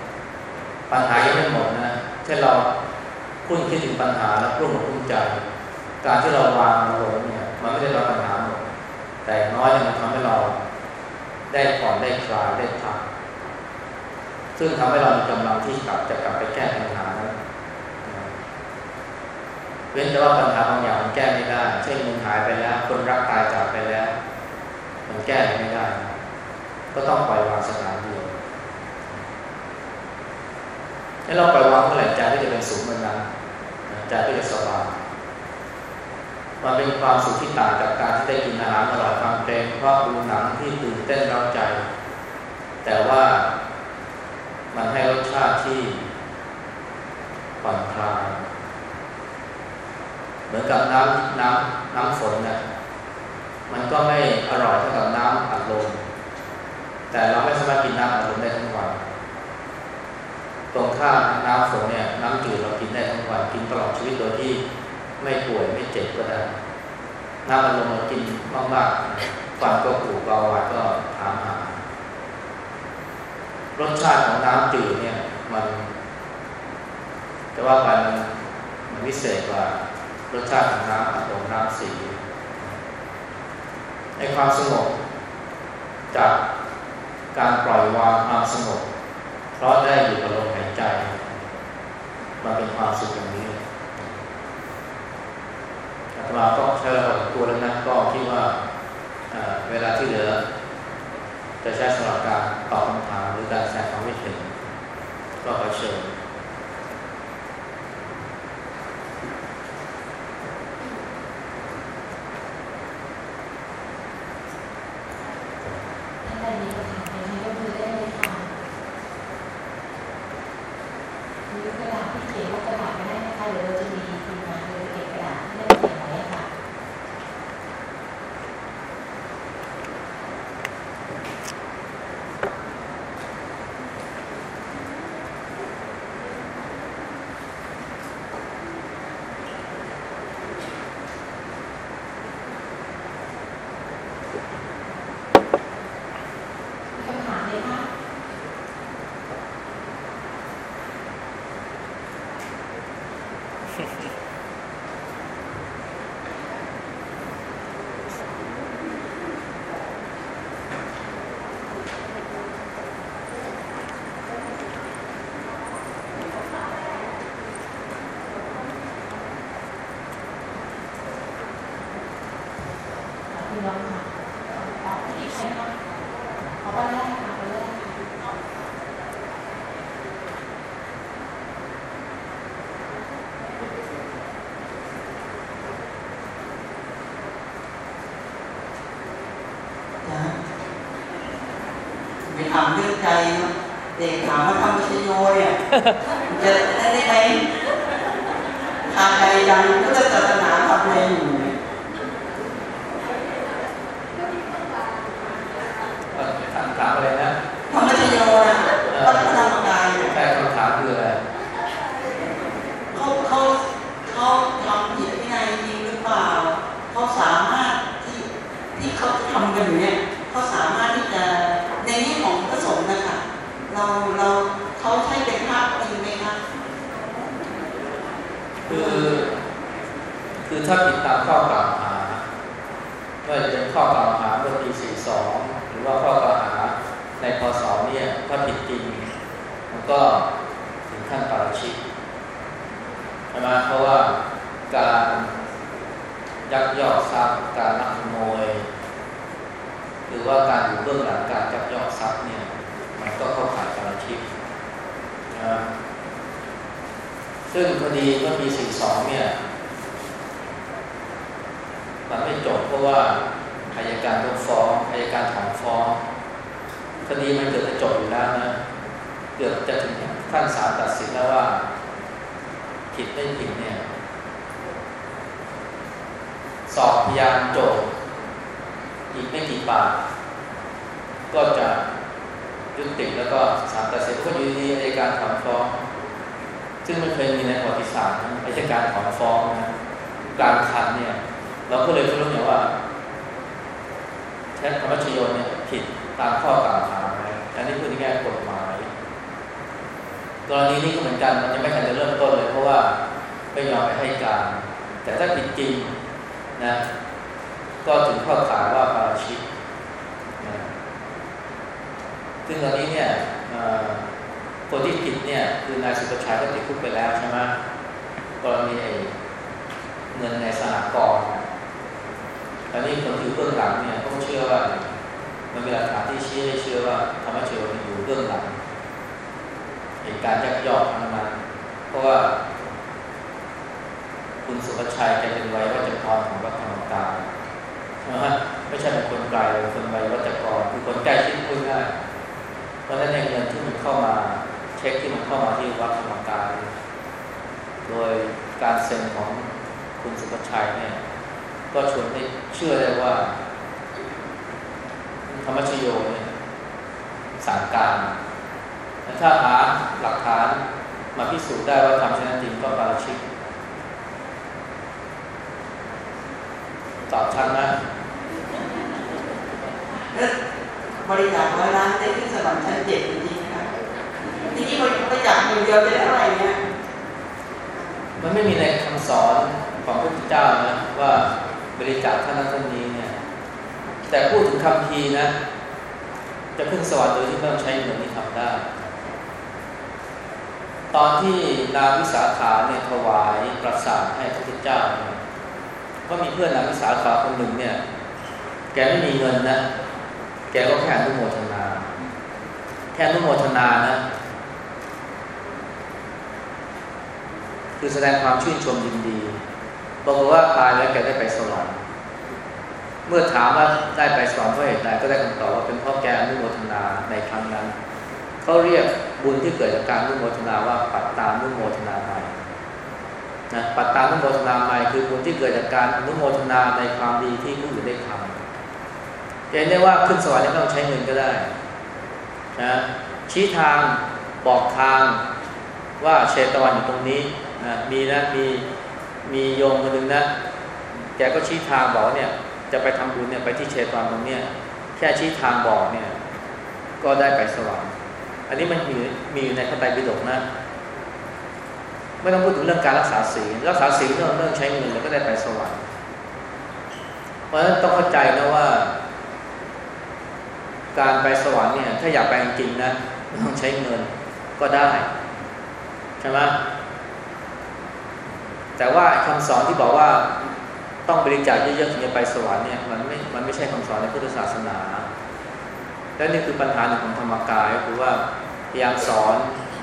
ปัญหายังไม่หมดนะ เช่นเราคุ้นคิดถึงปัญหาแล้วรุ่มรุ่มใจ การที่เราวางลงเนี่ย มันไม่ได้รับปัญหาหมดแต่น้อยมันทำให้เราได้ผ่อนได้คลายได้พักซึ่งทำให้เรามีกำลังที่กลับจะกลับไปแก้ปัญหานั้นเว้นแต่ว่าปัญหาบางอย่างมันแก้ไม่ได้ เช่นมันหายไปแล้ว คนรักตายจากไปแล้ว มันแก้ไม่ได้ ก็ต้องปล่อยวางสถานเดียว ให้เราปล่อยวางเมื่อไหร่ใจก็จะเป็นสุขเมื่อนั้นใจก็จะสบายมันเป็นความสุขที่ต่างจากการที่ได้กินอาหารอร่อยฟังเพลงเพราะดูหนังที่ตื่นเต้นร้าใจ แต่ว่ามันให้รสชาติที่ผ่อนคลายเหมือนกับน้ำน้ำน้ำฝนนะมันก็ไม่อร่อยเท่ากับน้ำอัดลมแต่เราไม่สามารถกินน้ำอัดลมได้ทั้งวัน ตรงข้ามน้ำฝนเนี่ยน้ำจืดเรากินได้ทั้งวันกินตลอดชีวิตโดยที่ไม่ป่วยไม่เจ็บก็ได้น้ำอัดลมเรากินมากๆฟันก็ผูกเบาหวานก็ถามหารสชาติของน้ำจืดเนี่ยมันแต่ว่ามันมันวิเศษกว่ารสชาติของน้ำอัดลมน้ำสีในความสงบจากการปล่อยวางความสงบ เพราะได้อยู่กับลมหายใจมาเป็นความสุขอย่างนี้อาตมาก็เชิญตัวแล้วนะก็ที่ว่าเวลาที่เหลือจจะใช้สำหรับการตอบคำถามหรือการแสดงความคิดเห็นก็ขอเชิญถามเรื่องใจเด็กถามว่าทำชโยเนี่ยจะได้ได้ไหมทางใจยังพุทธศาสนาทำอะไรอยู่ถามถามอะไรนะทำชโยนะวัดพระธรรมกายเนี่ยแค่คำถามคืออะไรเขาเขาเขาทำผิดวินัยจริงหรือเปล่าเขาสามารถที่ที่เขาทำกันอยู่เนี่ยเขาสามารถที่จะในนี้ของพระสงฆ์นะคะเราเราเขาใช้เป็นภาพจริงไหมคะคือคือถ้าผิดตามข้อกล่าวหาว่าจะเป็นข้อกล่าวหาเมื่อปี42หรือว่าข้อกล่าวหาในพศเนี่ยถ้าผิดจริงมันก็ถึงขั้นปาราชิกใช่ไหมเพราะว่าการยักยอกทรัพย์การลักขโมยหรือว่าการอยู่เบื้องหลังการจับยอกทรัพย์เนี่ย มันก็เข้าข่ายปาราชิกนะซึ่งคดีเมื่อปี42เนี่ย มันไม่จบเพราะว่าอายการต้องฟ้องอายการถอนฟ้อง คดีมันเกือบจะจบอยู่แล้วนะ เกือบจะถึงขั้นศาลตัดสินแล้วว่า ผิดไม่ผิดเนี่ยสอบพยานโจทย์อีกไม่กี่ปากก็จะยุติแล้วก็สารตัดสินก็อยู่ดีอายการถอนฟ้อง ซึ่งไม่เคยมีในประวัติศาสตร์อายการถอนฟ้องนะการคันเนี่ย เราก็เลยรู้อย่างว่าแท้ธรรมชโยนเนี่ยผิดตามข้อกล่าวหาไหมอันนี้คือในแง่กฎหมาย กรณีนี้ก็เหมือนกันมันยังไม่ทันจะเริ่มต้นเลย เพราะว่าไม่ยอมไปให้การ แต่ถ้าผิดจริงนะก็ถึงข้อขาว่าปาราชิกซึ่งตอนนี้เนี่ยคนที่ผิดเนี่ยคือนายสุประชัยก็ติดคุกไปแล้วใช่ไหมกรณีเงินในสหกรณ์ตอนนี้คนถือเบื้องหลังเนี่ยต้องเชื่อว่ามันมีหลักฐานที่ชี้ให้เชื่อว่าธรรมเชียวอยู่เบื้องหลัง เหตุการณ์ยักยอกทั้งนั้นเพราะว่าคุณสุภชัยแกเป็นไว้ว่าจะพรของวัดธรรมกายนะฮะไม่ใช่เป็นคนไกลเป็นคนไววัจกรคือคนใกล้ชิดพูดง่ายเพราะฉะนั้นเงินที่มันเข้ามาเช็คที่มันเข้ามาที่วัดธรรมกายโดยการเซ็นของคุณสุภชัยเนี่ย ก็ชวนให้เชื่อได้ว่าธรรมชโยเนี่ยสารการ ถ้าหาหลักฐานมาพิสูจน์ได้ว่าทำเช่นนั้นจริงก็ปาราชิกตอบชันไหมบริจาคร้อยล้านได้ขึ้นสวรรค์ชั้นเจ็ดจริงๆครับทีนี้บริจาคหนึ่งเดียวจะได้เท่าไหร่เนี่ยมันไม่มีในคำสอนของพระพุทธเจ้านะว่าบริจาคท่านนั้นท่านนี้เนี่ยแต่พูดถึงคำพีนะ จะขึ้นสวรรค์โดยที่ไม่ต้องใช้เงินนี้ทำได้ ตอนที่นางวิสาขาเนี่ยถวายประสาทให้พระพุทธเจ้าเนี่ยก็มีเพื่อนนางวิสาขาคนหนึ่งเนี่ย แกไม่มีเงินนะ แกก็แค่อนุโมทนา แค่อนุโมทนานะ คือแสดงความชื่นชมยินดีบอกว่าตายแล้วแกได้ไปสวรรค์เมื่อถามว่าได้ไปสวรรค์เพราะเหตุใดก็ได้คำตอบว่าเป็นเพราะแกอนุโมทนาในครั้งนั้น เขาเรียกบุญที่เกิดจากการนุโมทนาว่าปัตตานุโมทนาใหม่นะปัตตานุโมทนาใหม่คือบุญที่เกิดจากการอนุโมทนาในความดีที่ผู้อื่นได้ทำเห็นได้ว่าขึ้นสวรรค์ไม่ต้องใช้เงินก็ได้นะชี้ทางบอกทางว่าเชตวันอยู่ตรงนี้นะมีนะมีมีโยมคนหนึ่งนะแกก็ชี้ทางบอกเนี่ย จะไปทำบุญเนี่ยไปที่เชตวันตรงเนี้ยแค่ชี้ทางบอกเนี่ย ก็ได้ไปสวรรค์ อันนี้มันมีมีอยู่ในพระไตรปิฎกนะไม่ต้องพูดถึงเรื่องการรักษาศีลรักษาศีลเรื่องเรื่องใช้เงินแล้วก็ได้ไปสวรรค์เพราะฉะนั้นต้องเข้าใจนะว่า การไปสวรรค์เนี่ย ถ้าอยากไปจริงๆนะต้องใช้เงินก็ได้ใช่ไหมแต่ว่าคำสอนที่บอกว่าต้องบริจาคเยอะๆถึงจะไปสวรรค์เนี่ยมันไม่มันไม่ใช่คำสอนในพุทธศาสนา และนี่คือปัญหาหนึ่งของธรรมกายก็คือว่าพยายามสอน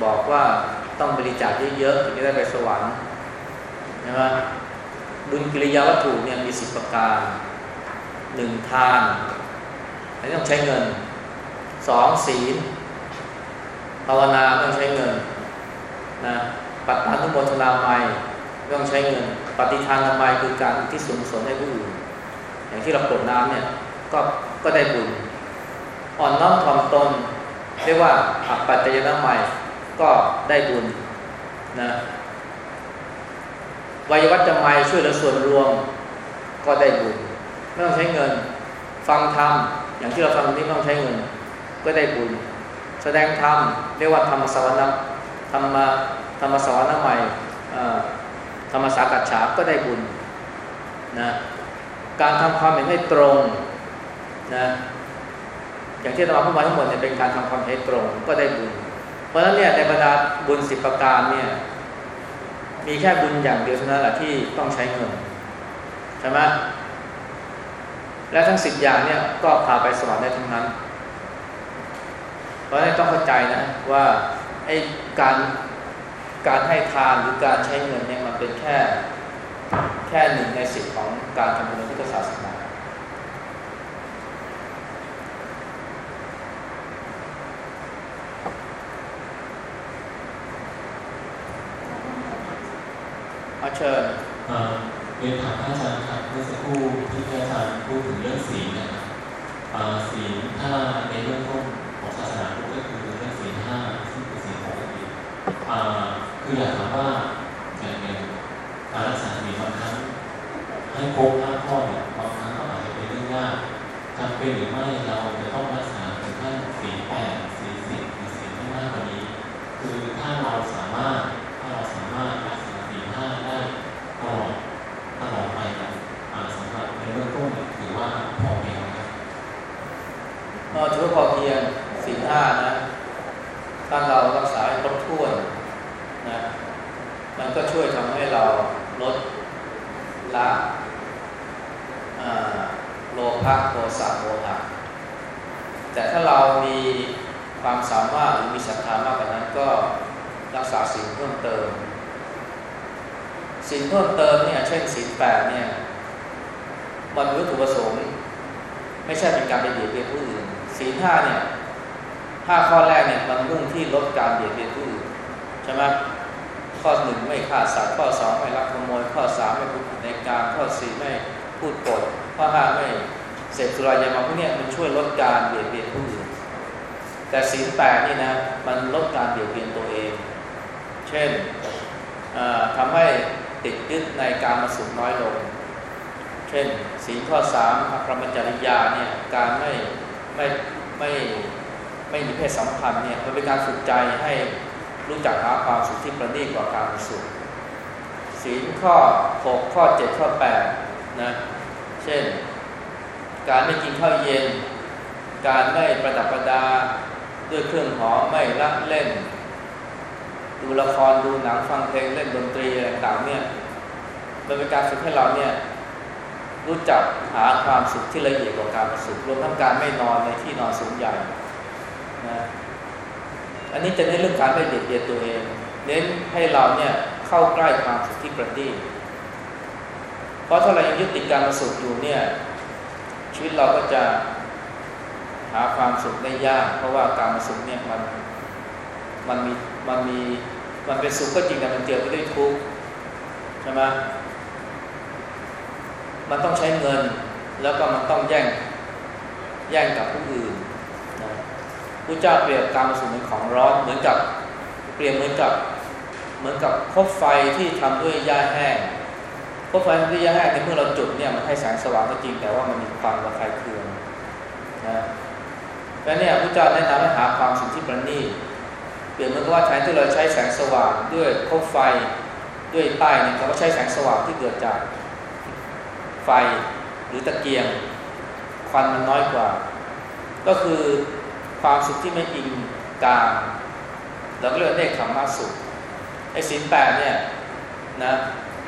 บอกว่าต้องบริจาคเยอะๆถึงจะได้ไปสวรรค์ใช่ไหมบุญกิริยาวัตถุเนี่ยมีสิบประการหนึ่งทานอันนี้ต้องใช้เงินสองศีลภาวนาต้องใช้เงินนะปัตตานุโมทนาไมต้องใช้เงิน ปฏิทานทำไมคือการที่ส่วนสนให้ผู้อื่นอย่างที่เราปลดน้ำเนี่ยก็ก็ได้บุญ อ่อนน้อมถ่อมตนเรียกว่าอัปปัจจยนะใหม่ก็ได้บุญนะวัยวัจจะไม่ช่วยเหลือส่วนรวมก็ได้บุญไม่ต้องใช้เงิน ฟังธรรมอย่างที่เราฟังนี้ไม่ต้องใช้เงิน ก็ได้บุญ แสดงธรรมเรียกว่าธรรมสวรรค์ธรรมธรรมสวรรค์ใหม่ธรรมสากัจฉาก็ได้บุญนะการทำความเห็นให้ตรงนะ อย่างที่เราพูดมาทั้งหมดเนี่ยเป็นการทำความเห็นตรงก็ได้บุญ เพราะฉะนั้นเนี่ยในบรรดาบุญสิบประการเนี่ยมีแค่บุญอย่างเดียวเท่านั้นแหละที่ต้องใช้เงินใช่ไหมและทั้งสิบอย่างเนี่ยก็พาไปสวรรค์ได้ทั้งนั้น เพราะฉะนั้นต้องเข้าใจนะว่าไอ้การการให้ทานหรือการใช้เงินเนี่ยมันเป็นแค่แค่หนึ่งในสิบของการทำบุญในพุทธศาสนา เชิญเรียนถามอาจารย์ครับเมื่อสักครู่ที่อาจารย์พูดถึงเรื่องศีลนะครับศีลถ้าในเรื่องต้นของศาสนาพุทธก็คือเรื่องศีลห้าซึ่งเป็นศีลปกติคืออยากถามว่าอย่างการรักษาศีลบางครั้งให้ครบห้าข้อเนี่ยบางครั้งก็อาจจะเป็นเรื่องยากจำเป็นหรือไม่เราจะต้องรักษาถึงขั้นศีลแปดศีลสิบหรือศีลที่มากกว่านี้ คือถ้าเราสามารถถ้าเราสามารถรัก ถ้าได้ตลอดตลอดไปนะสำหรับในเรื่องต้นถือว่าพอเพียงครับถือว่าพอเพียงศีลห้านะถ้าเรารักษาให้ครบถ้วนนะมันก็ช่วยทำให้เราลดละโลภะโทสะโมหะแต่ถ้าเรามีความสามารถหรือมีศรัทธามากกว่านั้นก็รักษาสิ่งเพิ่มเติม สิ่งเพิ่มเติมเนี่ยเช่นสิ่งแปดเนี่ยมันมีวัตถุประสงค์ ไม่ใช่เป็นการไปเบียดเบียนผู้อื่นสิ่งห้าเนี่ยห้าข้อแรกเนี่ยมันมุ่งที่ลดการเบียดเบียนผู้อื่นใช่ไหมข้อหนึ่งไม่ฆ่าสัตว์ข้อสองไม่ลักขโมยข้อสามไม่พูดในการข้อสี่ไม่พูดปดข้อห้าไม่เสพสุรายามาพวกนี้มันช่วยลดการเบียดเบียนผู้อื่น แต่ศีลแปดนี่นะมันลดการเบียดเบียนตัวเอง เช่นทำให้ ติดยึดในการมาสุขน้อยลง เช่นศีข้อสามพระมจริยาเนี่ยการไม่ไม่ไม่ไม่มีเพศสัมพันธ์เนี่ยมันเป็นการฝึกใจให้รู้จักหาความสุขที่ประณีตกว่าการสุขศีลข้อ 6 ข้อ 7 ข้อ8นะเช่น การไม่กินข้าวเย็น การไม่ประดับประดา ด้วยเครื่องหอมไม่รักเล่น ดูละครดูหนังฟังเพลงเล่นดนตรีอะไรต่างเนี่ยมันเป็นการฝึกให้เราเนี่ยรู้จักหาความสุขที่ละเอียดกว่าการประสุขรวมทั้งการไม่นอนในที่นอนสูงใหญ่นะอันนี้จะเน้นเรื่องการไม่เบียดเบียนตัวเอง เน้นให้เราเนี่ยเข้าใกล้ความสุขที่ประณีตเพราะถ้าเรายังยึดติดการประสุขอยู่เนี่ยชีวิตเราก็จะหาความสุขได้ยาก เพราะว่าการประสุขเนี่ยมันมันมีมันมี มันเป็นสุขก็จริงแต่มันเจอไปด้วยทุกข์ใช่ไหมมันต้องใช้เงิน แล้วก็มันต้องแย่งแย่งกับผู้อื่นนะพระเจ้าเปรียบการมาสู่เหมือนของร้อนเหมือนกับเปรียบเหมือนกับเหมือนกับคบไฟที่ทำด้วยหญ้าแห้งคบไฟทำด้วยหญ้าแห้งในเมื่อเราจุดเนี่ยมันให้แสงสว่างก็จริงแต่ว่ามันมีความระคายเคืองนะแล้วเนี่ยพระเจ้าแนะนำให้หาความสุขที่ประณีต รียบเหมือนกับว่าแทนที่เราใช้แสงสว่างด้วยคบไฟด้วยใต้เนี่ยเราก็ใช้แสงสว่างที่เกิดจากไฟหรือตะเกียงควันมันน้อยกว่า ก็คือความสุขที่ไม่อิงกามเราก็เรียกเนคขมมาสุขไอ้สินแปดเนี่ยนะ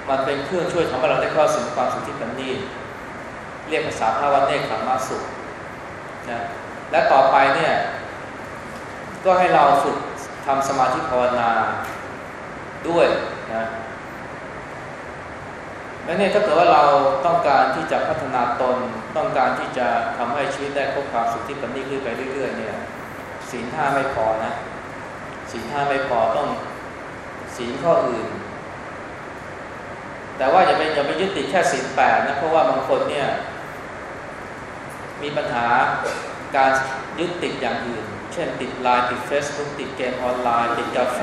มันเป็นเครื่องช่วยทำให้เราได้เข้าถึงความสุขที่ประณีตเรียกภาษาพระว่าเนคขมมาสุขนะและต่อไปเนี่ยก็ให้เราฝึก ทำสมาธิภาวนาด้วยนะแล้วเนี่ยถ้าเกิดว่าเราต้องการที่จะพัฒนาตน ต้องการที่จะทำให้ชีวิตได้พบความสุขที่ประณีตขึ้นไปเรื่อย ๆ เนี่ยศีลห้าไม่พอนะศีลห้าไม่พอต้องศีลข้ออื่น แต่ว่าอย่าไปอย่าไปยึดติดแค่ศีลแปดนะเพราะว่าบางคนเนี่ยมีปัญหาการยึดติดอย่างอื่น เช่นติดไลน์ติดเฟซบุ๊กติดเกมออนไลน์ ติดกาแฟ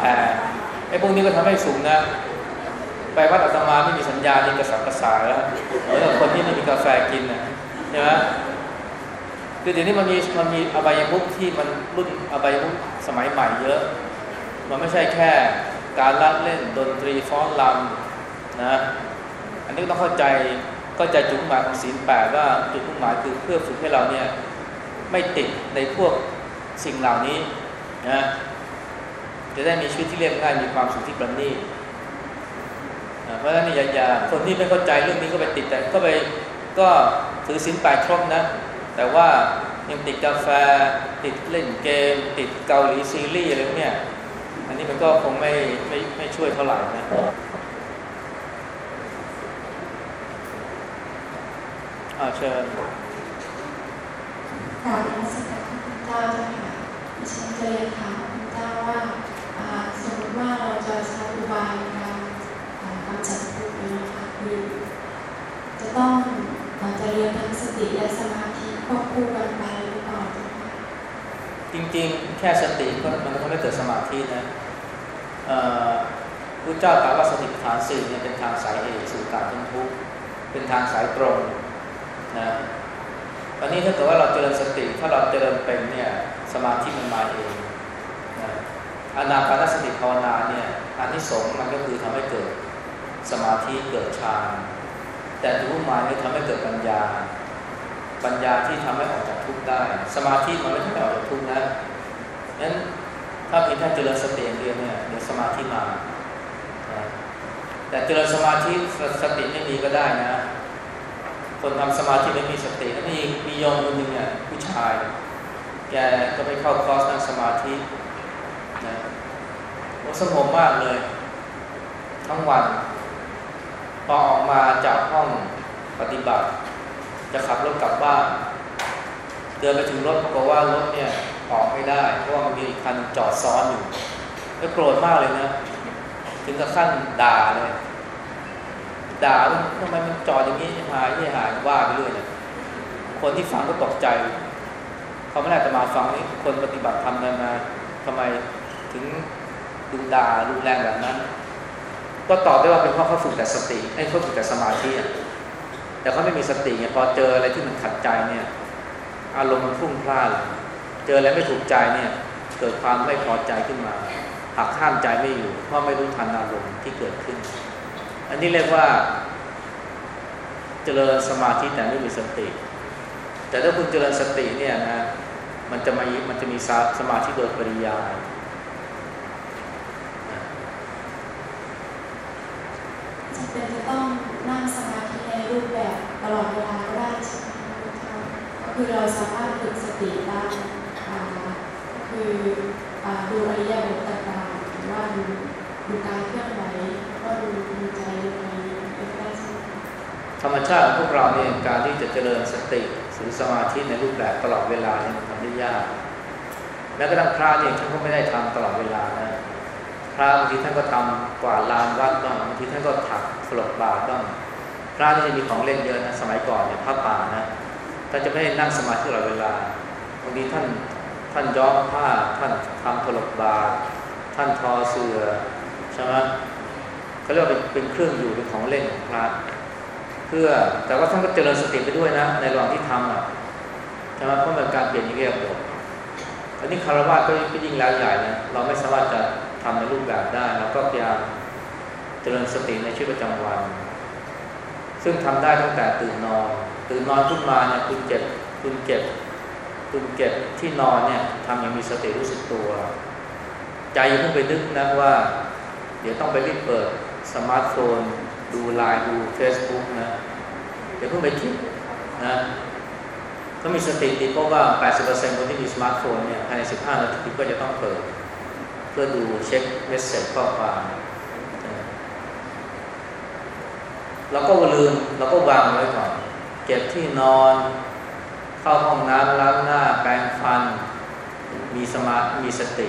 ไอ้พวกนี้ก็ทำให้สูงนะ ไปวัดอาตมาไม่มีสัญญาณนี่กระสับกระส่ายแล้วเหมือนกับคนที่ไม่มีกาแฟกินนะใช่ไหมคือเดี๋ยวนี้มันมีมันมีอบายมุขที่มันรุ่นอบายมุขสมัยใหม่เยอะ มันไม่ใช่แค่การละเล่นดนตรีฟ้อนรำนะ อันนี้ต้องเข้าใจเข้าใจจุดหมายของศีลแปดว่าจุดมุ่งหมายคือเพื่อฝึกให้เราเนี่ยไม่ติดในพวก สิ่งเหล่านี้นะจะได้มีชีวิตที่เรียบง่ายมีความสุขที่ประณีตเพราะฉะนั้นอย่าอย่าคนที่ไม่เข้าใจเรื่องนี้ก็ไปติดแต่ก็ไปก็ถือสินแปดครบนะ แต่ว่ายังติดกาแฟติดเล่นเกม ติดเกาหลีซีรีส์อะไรพวกเนี้ยอันนี้มันก็คงไม่ไม่ไม่ช่วยเท่าไหร่นะอาเชิญ เจ้าเจ้าค่ะดิฉันจะเรียนถามพระเจ้าว่าสมมติว่าเราจะใช้อุบายในการอ่ากำจัดทุกข์นะคะคือจะต้องเราจะเรียนทั้งสติและสมาธิควบคู่กันไปหรือเปล่าจริงๆ แค่สติก็มันก็ทำให้เกิดสมาธินะเอ่อพระเจ้ากล่าวว่าสติปัฏฐานสี่เนี่ยเป็นทางสายเอกสู่การพ้นทุกข์เป็นทางสายตรงนะ ตอนนี้ถ้าเกิดว่าเราเจริญสติ ถ้าเราเจริญเป็นเนี่ยสมาธิมันมาเองนะอนาปานสติภาวนาเนี่ยอันที่สงมันก็คือทำให้เกิดสมาธิเกิดฌานแต่ทุกหมายเนี่ยทำให้เกิดปัญญา ปัญญาที่ทำให้ออกจากทุกข์ได้ สมาธิมันไม่ทำให้ออกจากทุกข์นะนั้นถ้าเพียงแค่เจริญสติองเดียวเนี่ยเดี๋ยวสมาธิมาแต่เจริญสมาธิสติไม่มีก็ได้นะ คนทำสมาธิไม่มีสติแล้วมีมีโยมคนหนึ่งเนี่ยผู้ชาย แกก็ไปเข้าคอร์สนั่งสมาธินะโอ้สงบมากเลย ทั้งวันพอออกมาจากห้องปฏิบัติ จะขับรถกลับบ้านเดินไปถึงรถปรากฏว่ารถเนี่ยออกไม่ได้เพราะว่ามันมีอีกคันจอดซ้อนอยู่แล้โกรธมากเลยนะ ถึงกับขั้นด่าเลย ด่าทำไมมันจอดอย่างนี้หายที่หายว่าไปเรื่อยเนี่ยคนที่ฟังก็ตกใจเขาไม่ได้จะมาฟังนี่คนปฏิบัติธรรมกันมาทำไมถึงดูด่ารุนแรงแบบนั้น ก็ตอบได้ว่าเป็นเพราะเขาฝึกแต่สติไอ้เขาฝึกแต่สมาธิแต่เขาไม่มีสติเนี่ยพอเจออะไรที่มันขัดใจเนี่ยอารมณ์มันพุ่งพล่านเลยเจออะไรไม่ถูกใจเนี่ย เกิดความไม่พอใจขึ้นมาหักข้ามใจไม่อยู่เพราะไม่รู้ทันอารมณ์ที่เกิดขึ้น อันนี้เรียกว่า เจริญสมาธิแต่ไม่มีสติ แต่ถ้าคุณเจริญสติเนี่ยนะมันจะมามันจะมีสมาธิโดยปริยายจำเป็นจะต้องนั่งสมาธิในรูปแบบตลอดเวลาเราสามารถฝึกสติได้คือดูอริยบทต่างๆหรือว่าดู ดูการเคลื่อนไหวก็ดูดูใจในเป็นได้ใช่ไหมธรรมชาติของพวกเราเนี่ยการที่จะเจริญสติหรือสมาธิในรูปแบบตลอดเวลาเนี่ยมันทำได้ยากแม้วกระทั่งพระเนี่ยท่านก็ไม่ได้ทำตลอดเวลานะพระบางทีท่านก็ทำกว่าลานวัดบ้างบางทีท่านก็ถักสลบบาทบ้างพระที่จะมีของเล่นเยอะนะสมัยก่อนเนี่ยพระป่านะท่านจะไม่ได้นั่งสมาธิตลอดเวลาบางทีท่านท่านย้อมผ้าท่านทำถลบบาทท่านทอเสือ ใช่ไหมเขาเรียกว่าเป็นเครื่องอยู่เป็นของเล่นของพระเพื่อแต่ว่าท่านก็เจริญสติไปด้วยนะ ในระหว่างที่ทำอะใช่ไหมเพราะมันการเปลี่ยนเรียบหมดอันนี้คารวะก็ยิ่งแล้วใหญ่นะเราไม่สามารถจะทำในรูปแบบได้เราก็พยายามเจริญสติในชีวิตประจำวัน ซึ่งทำได้ตั้งแต่ตื่นนอน ตื่นนอนขึ้นมาเนี่ยคุณเจ็บคุณเก็บคุณเก็บที่นอนเนี่ยทำอย่างมีสติรู้สึกตัว ใจอย่าเพิ่งไปนึกนะว่า เดี๋ยวต้องไปรีบเปิดสมาร์ทโฟน ดูไลน์ดูเฟซบุ๊กนะเดี๋ยวเพิ่งไปคิดนะก็มีสติดีเพราะว่า 80%คนที่มีสมาร์ทโฟนเนี่ยภายใน 15 นาทีก็จะต้องเปิด เพื่อดูเช็ค message ข้อความเราก็ลืมเราก็วางไว้ก่อนเก็บที่นอน เข้าห้องน้ำล้างหน้าแปรงฟัน มีสมาธิมีสติ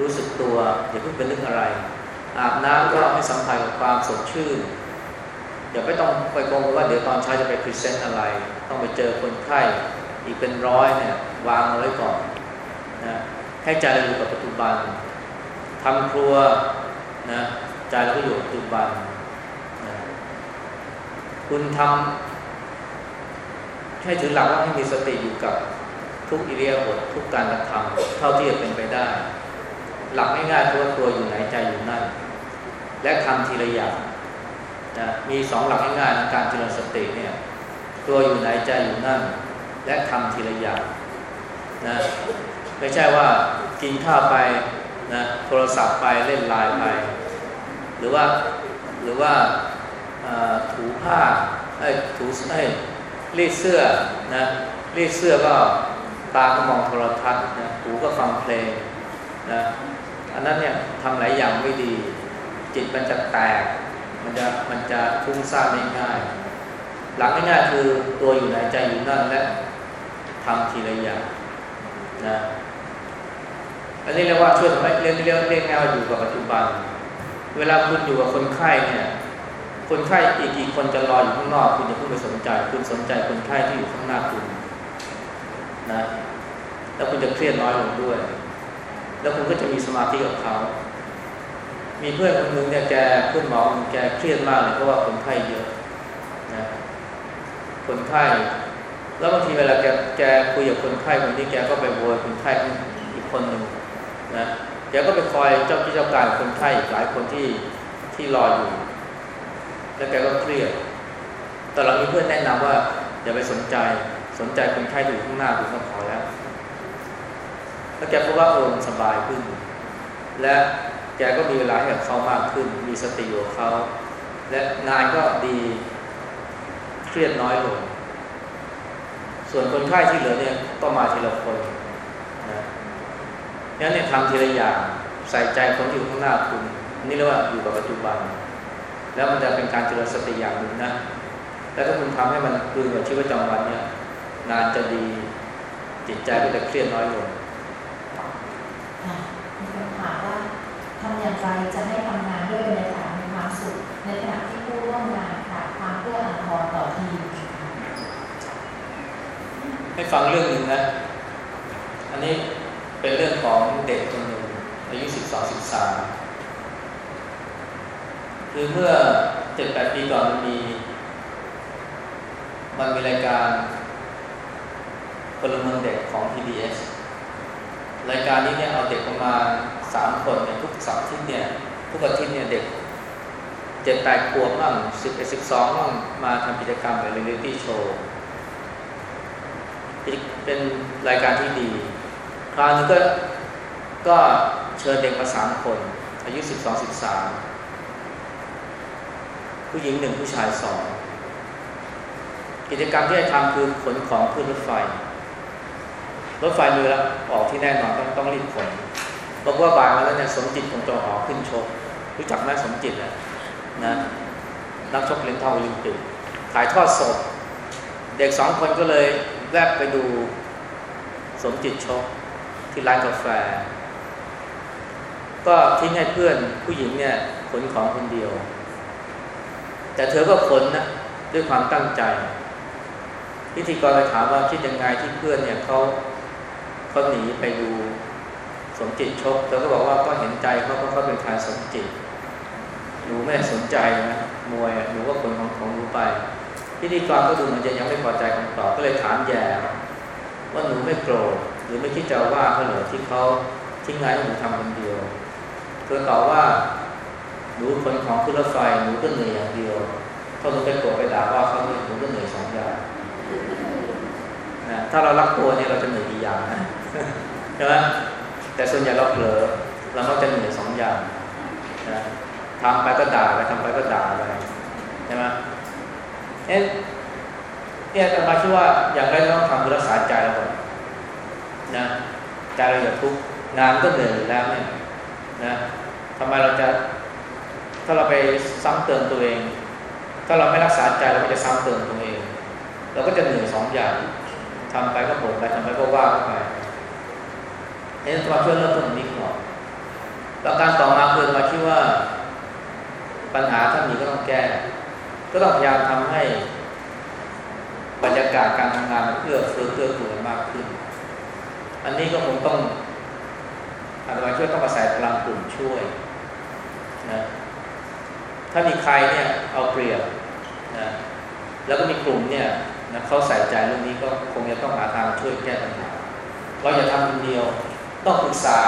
รู้สึกตัวอย่าเพิ่งเป็นเรื่องอะไร อาบน้ำก็ให้สัมผัสกับความสดชื่นอย่าไม่ต้องไปกังวลว่าเดี๋ยวตอนเช้าจะไปพรีเซนต์อะไร ต้องไปเจอคนไข้อีกเป็นร้อยเนี่ยวางเอาไว้ก่อนนะให้ใจเราอยู่กับปัจจุบันทำครัวนะใจเราก็อยู่ปัจจุบันนะคุณทำให้ถือหลักว่าให้มีสติอยู่กับทุกอิเลียบททุกการกระทำเท่าที่จะเป็นไปได้ หลักง่ายๆคือว่าตัวอยู่ไหนใจอยู่นั่น และทำทีละอย่างนะมีสองหลักง่ายๆในการเจริญสติเนี่ยตัวอยู่ไหนใจอยู่นั่น และทำทีละอย่างนะไม่ใช่ว่ากินข้าวไปนะโทรศัพท์ไปเล่นไลน์ไป หรือว่าหรือว่าถูผ้าไอ้ถูไอ้รีดเสื้อนะรีดเสื้อก็ตาก็มองโทรทัศน์นะหูก็ฟังเพลงนะอันนั้นเนี่ยทำหลายอย่างไม่ดี จิตมันจะแตก มันจะมันจะฟุ้งซ่านได้ง่ายหลักง่ายๆคือตัวอยู่ในใจอยู่นั่นและทำทีละอย่างนะอันนี้เรียกว่าช่วยทำให้เรียนเรียกเรียกง่ายว่าอยู่กับปัจจุบัน เวลาคุณอยู่กับคนไข้เนี่ยคนไข้อีกกี่คนจะรออยู่ข้างนอก คุณจะเพิ่งไปสนใจ คุณสนใจคนไข้ที่อยู่ข้างหน้าคุณนะแล้วคุณจะเครียดน้อยลงด้วย แล้วคุณก็จะมีสมาธิกับเขา มีเพื่อนคนหนึ่งเนี่ยแกเพื่อนหมอแกเครียดมากเลยเพราะว่าคนไข้เยอะนะคนไข้แล้วบางทีเวลาแกแกคุยกับคนไข้คนนี้แกก็ไปโวยคนไข้อีกคนหนึ่งนะแกก็ไปคอยเจ้าที่เจ้าการคนไข้อีกหลายคนที่ที่รออยู่ แล้วแกก็เครียดแต่เรามีเพื่อนแนะนำว่าอย่าไปสนใจสนใจคนไข้อยู่ข้างหน้าคุณก็พอแล้วแล้วแกพบว่าโอ้สบายขึ้น และ แกก็มีเวลาให้กับเขามากขึ้น มีสติอยู่กับเขา และงานก็ดีเครียดน้อยลง ส่วนคนไข้ที่เหลือเนี่ยก็มาทีละคนนะงั้นเนี่ยทำทีละอย่างใส่ใจคนที่อยู่ข้างหน้าคุณ นี่เรียกว่าอยู่กับปัจจุบัน แล้วมันจะเป็นการเจริญสติอย่างหนึ่งนะ แล้วถ้าคุณทำให้มันคืนกับชีวิตประจำวันเนี่ยงานจะดีจิตใจก็จะเครียดน้อยลงมีคำถามว่า ทำอย่างไรจะให้ทำงานด้วยบรรยากาศมีความสุข ในขณะที่ผู้ร่วมงานขาดความเพื่ออันพอต่อทีมให้ฟังเรื่องหนึ่งนะ อันนี้เป็นเรื่องของเด็กคนหนึ่งอายุสิบสองสิบสามคือเมื่อเจ็ดแปดปีก่อนมันมี มันมีรายการพลเมืองเด็กของ PBS รายการนี้เนี่ยเอาเด็กประมาณ สามคนเนี่ยทุกสัปดาห์เนี่ยทุกอาทิตย์เนี่ยเด็กเจ็ดแปดขวบบ้างสิบเอ็ดสิบสองบ้างมาทำกิจกรรมแบบเรียลิตี้โชว์เป็นรายการที่ดี คราวนี้ก็ก็เชิญเด็กมาสามคน อายุสิบสองสิบสามผู้หญิงหนึ่งผู้ชายสองกิจกรรมที่จะทำคือขนของขึ้นรถไฟ รถไฟมีแล้วออกที่แน่นอนต้องต้องรีบขน บอกว่าบ่ายมาแล้วเนี่ยสมจิตคงจะออขึ้นชก รู้จักไหมสมจิตนะนะนักชกเหรียญทองโอลิมปิกถ่ายทอดสด เด็กสองคนก็เลยแวบไปดูสมจิตชกที่ร้านกาแฟ ก็ทิ้งให้เพื่อนผู้หญิงเนี่ยขนของคนเดียว แต่เธอก็ขนนะด้วยความตั้งใจ พิธีกรไปถามว่าคิดยังไงที่เพื่อนเนี่ยเขาเขาหนีไปดู สมจิตชกเธอก็บอกว่าก็เห็นใจเขาเพราะเขาเป็นทายสมจิตหนูไม่สนใจนะมวยหนูก็ขนของของหนูไปพิธีกรก็ดูเหมือนจะยังไม่พอใจคำตอบก็เลยถามแย่ว่าหนูไม่โกรธหรือไม่คิดจะว่าเขาเหรอที่เขาทิ้งงานให้หนูทำคนเดียวเธอตอบว่าหนูคนของขึ้นรถไฟหนูก็เหนื่อยอย่างเดียวถ้าหนูไปโกรธไปด่าว่าเขาที่หนูก็เหนื่อยสองอย่างนะถ้าเรารักตัวเนี่ยเราจะเหนื่อยอีกอย่างนะใช่ไหม แต่ส่วนใหญ่เราเผลอเรามักจะหนื่อยสองอย่างนะทำไปก็ด่าไปทำไปก็ด่าไปใช่ไหมเอ๊ะเนี่ยแต่มาคิดว่าอย่างไรต้องทำคือรักษาใจเราก่อนนะใจเราอย่าทุกข์งานก็เหนื่อยแล้วเนี่ยนะทำไมเราจะถ้าเราไปซ้ำเติมตัวเอง ถ้าเราไม่รักษาใจเราก็จะซ้ำเติมตัวเอง เราก็จะเหนื่อยสองอย่างทำไปก็บ่นไปทำไปก็ว่าไป นี่เราช่วยเริ่มต้นนี้ก่อนแล้วการต่อมาคือมาคิดว่าปัญหาถ้ามีก็ต้องแก้ ก็ต้องพยายามทำให้บรรยากาศการทำงานมันเอื้อเฟื้อเกื้อกูลมากขึ้น อันนี้ก็คงต้องอาจารย์ช่วยต้องอาศัยพลังกลุ่มช่วยนะถ้ามีใครเนี่ยเอาเปรียบนะแล้วก็มีกลุ่มเนี่ยนะเขาใส่ใจเรื่องนี้ก็คงจะต้องหาทางช่วยแก้ปัญหาเราอย่าทำคนเดียว ต้องปรึกษา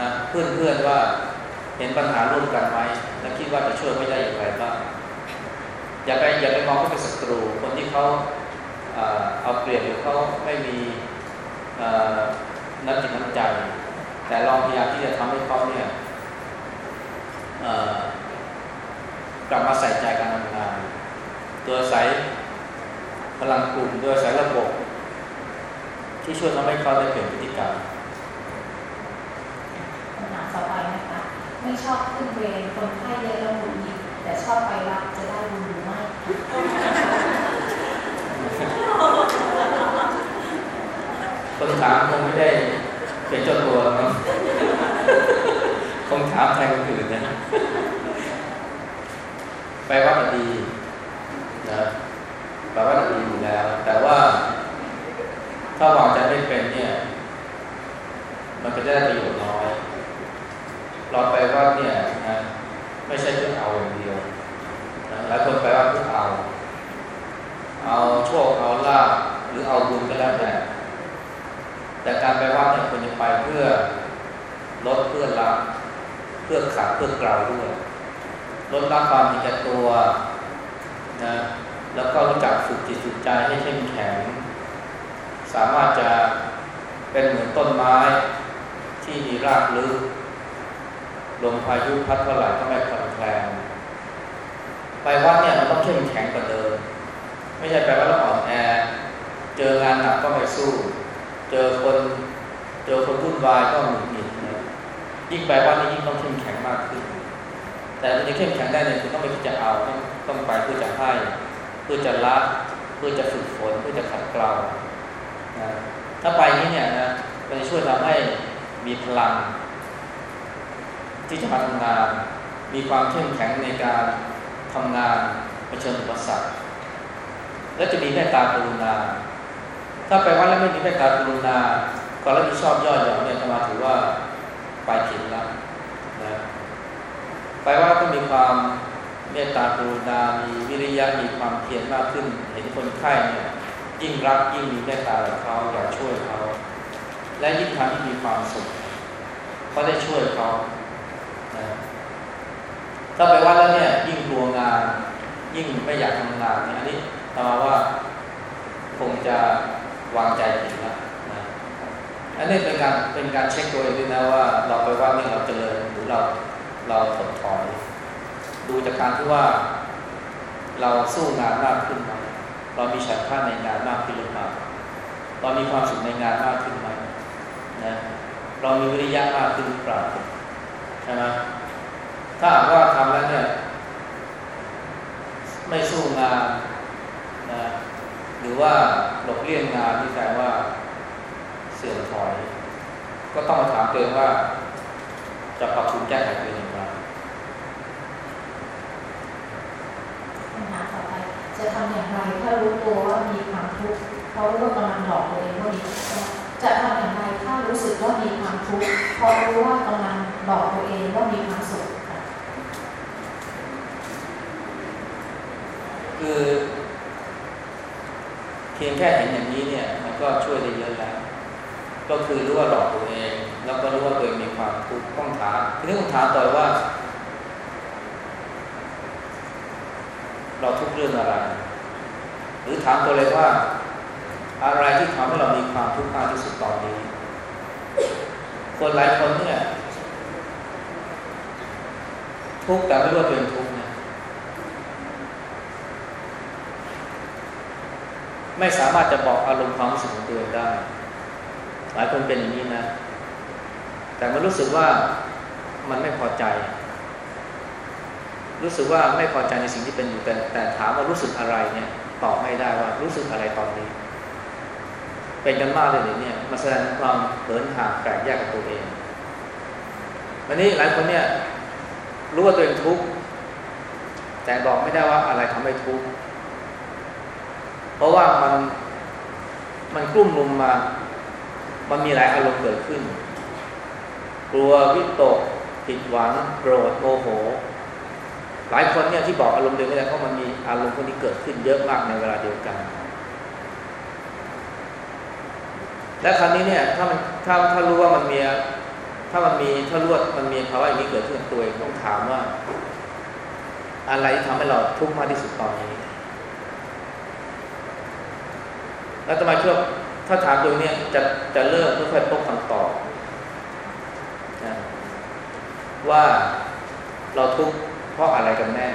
นะเพื่อนๆว่าเห็นปัญหาร่วมกันไหมและคิดว่าจะช่วยไม่ได้อย่างไรบ้างอย่าไปอย่าไปมองเขาเป็นศัตรู คนที่เขาเอาเปรียบหรือเขาไม่มีน้ำจิตน้ำใจ แต่ลองพยายามที่จะทำให้เขาเนี่ยกลับมาใส่ใจการทำงานตัวใส่พลังกลุ่มตัวใส่ระบบ ที่ช่วยทำให้เขาได้เปลี่ยนพฤติกรรม ต่อไปนะคะ ไม่ชอบขึ้นเวรคนไข้เยอะแล้วหงุดหงิดแต่ชอบไปรับจะได้บุญหรือไม่คนถามคงไม่ได้เป็นเจ้าตัวนะคงถามแทนคนอื่นนะไปว่ามันดีนะแปว่าดีอยู่แล้ว แต่ว่า ถ้าวางใจไม่เป็นเนี่ย มันก็จะได้ประโยชน์น้อย เราไปว่าเนี่ยนะไม่ใช่เพื่อเอาอย่างเดียวนะหลายคนไปว่าเพื่อเอา เอาโชคเอาลาภหรือเอาบุญก็แล้วแต่แต่การไปวัดเนี่ยควรจะไปเพื่อลดเพื่อละเพื่อขัดเพื่อกล่าวด้วยลดละความมีแก่ตัวนะแล้วก็รู้จักฝึกจิตฝึกใจให้เข้มแข็ง สามารถจะเป็นเหมือนต้นไม้ที่มีรากลึก ลมพายุพัดเท่าไหร่ก็ไม่คลอนแคลงไปวัดเนี่ยมันต้องเข้มแข็งกว่าเดิมไม่ใช่ไปวัดแล้วอ่อนแอ เจองานหนักก็ไม่สู้ เจอคนเจอคนวุ่นวายก็หงุดหงิดนะยิ่งไปวัดนี้ยิ่งต้องเข้มแข็งมากขึ้น แต่จะเข้มแข็งได้เนี่ยคือต้องไม่คิดจะเอาต้องต้องไปเพื่อจะให้เพื่อจะละเพื่อจะฝึกฝนเพื่อจะขัดเกลานะถ้าไปนี้เนี่ยนะมันจะช่วยทำให้มีพลัง ที่จะมาทำงาน มีความเข้มแข็งในการทำงานเผชิญอุปสรรคและจะมีเมตตากรุณา ถ้าไปวัดแล้วไม่มีเมตตากรุณาก็รับผิดชอบย่อหย่อนเนี่ยธรรมาถือว่าไปผิดแล้วนะไปวัดก็มีความเมตตากรุณา มีวิริยะ มีความเพียรมากขึ้น เห็นคนไข้เนี่ยยิ่งรักยิ่งมีเมตตากับเขาอยากช่วยเขา และยิ่งทำให้มีความสุขเพราะได้ช่วยเขา ถ้าไปวัดแล้วเนี่ยยิ่งกลัวงาน ยิ่งไม่อยากทำงานเนี่ยอันนี้ตมาว่าคงจะวางใจผิดล้วนะอันนี้เป็นการเป็นการเช็คตัวเองด้วยนะว่า เราไปว่านี่เราเจริญหรือเราเราถดถอยดูจากการที่ว่า เราสู้งานมากขึ้นไหมเรามีฉันท่าในงานมากขึ้นหรือเปล่าเรามีความสุขในงานมากขึ้นไหมนะเรามีวิริยะมากขึ้นหรือเปล่าใช่ไหม ถ้าหากว่าทำแล้วเนี่ย ไม่สู้งานนะหรือว่าหลบเลี่ยงงานที่แปลว่าเสื่อมถอย ก็ต้องมาถามตัวเองว่า จะปรับปรุงแก้ไขตัวเองอย่างไรคำถามต่อไปจะทำอย่างไรถ้ารู้ตัวว่ามีความทุกข์เพราะรู้ว่ากำลังหลอกตัวเองว่ามีทุขจะทำอย่างไรถ้ารู้สึกว่ามีความทุกข์เพราะรู้ว่ากำลังหลอกตัวเองว่ามีความสุข คือ เพียงแค่เห็นอย่างนี้เนี่ย มันก็ช่วยได้เยอะแล้ว ก็คือรู้ว่าหลอกตัวเอง แล้วก็รู้ว่าตัวเองมีความทุกข์ต้องถามทีนี้ต้องถามต่อว่า เราทุกข์เรื่องอะไร หรือถามตัวเลยว่า อะไรที่ทำให้เรามีความทุกข์มากที่สุดตอนนี้ คนหลายคนเนี่ยทุกข์แต่ไม่รู้ว่าตัวเองทุกข์นะ ไม่สามารถจะบอกอารมณ์ความรู้สึกของตัวเองได้ หลายคนเป็นอย่างนี้นะ แต่มันรู้สึกว่ามันไม่พอใจ รู้สึกว่าไม่พอใจในสิ่งที่เป็นอยู่แต่แต่ถามว่ารู้สึกอะไรเนี่ยตอบไม่ได้ว่ารู้สึกอะไรตอนนี้ เป็นกันมากเลยเนี่ยมาแสดงความเหินห่างแปลกแยกกับตัวเองวันนี้หลายคนเนี่ยรู้ว่าตัวเองทุกข์แต่บอกไม่ได้ว่าอะไรทำให้ทุกข์ เพราะว่ามันมันกลุ่มลุมมา มันมีหลายอารมณ์เกิดขึ้น กลัววิตกผิดหวังโกรธโมโห หลายคนเนี่ยที่บอกอารมณ์เดียวไม่ได้เพราะมันมีอารมณ์พวกนี้เกิดขึ้นเยอะมากในเวลาเดียวกัน และครั้นี้เนี่ยถ้ามันถ้าถ้ารู้ว่ามันมีถ้ามันมีถ้ารู้ว่ามันมีภาวะอย่างนี้เกิดขึ้นตัวเองต้องถามว่า อะไรทำให้เราทุกข์มากที่สุดตอนนี้ แล้วทำไมเชื่อถ้าถามตัวเนี้จะจะเริ่มค่อยๆพบคำตอบนะว่าเราทุกข์เพราะอะไรกันแน่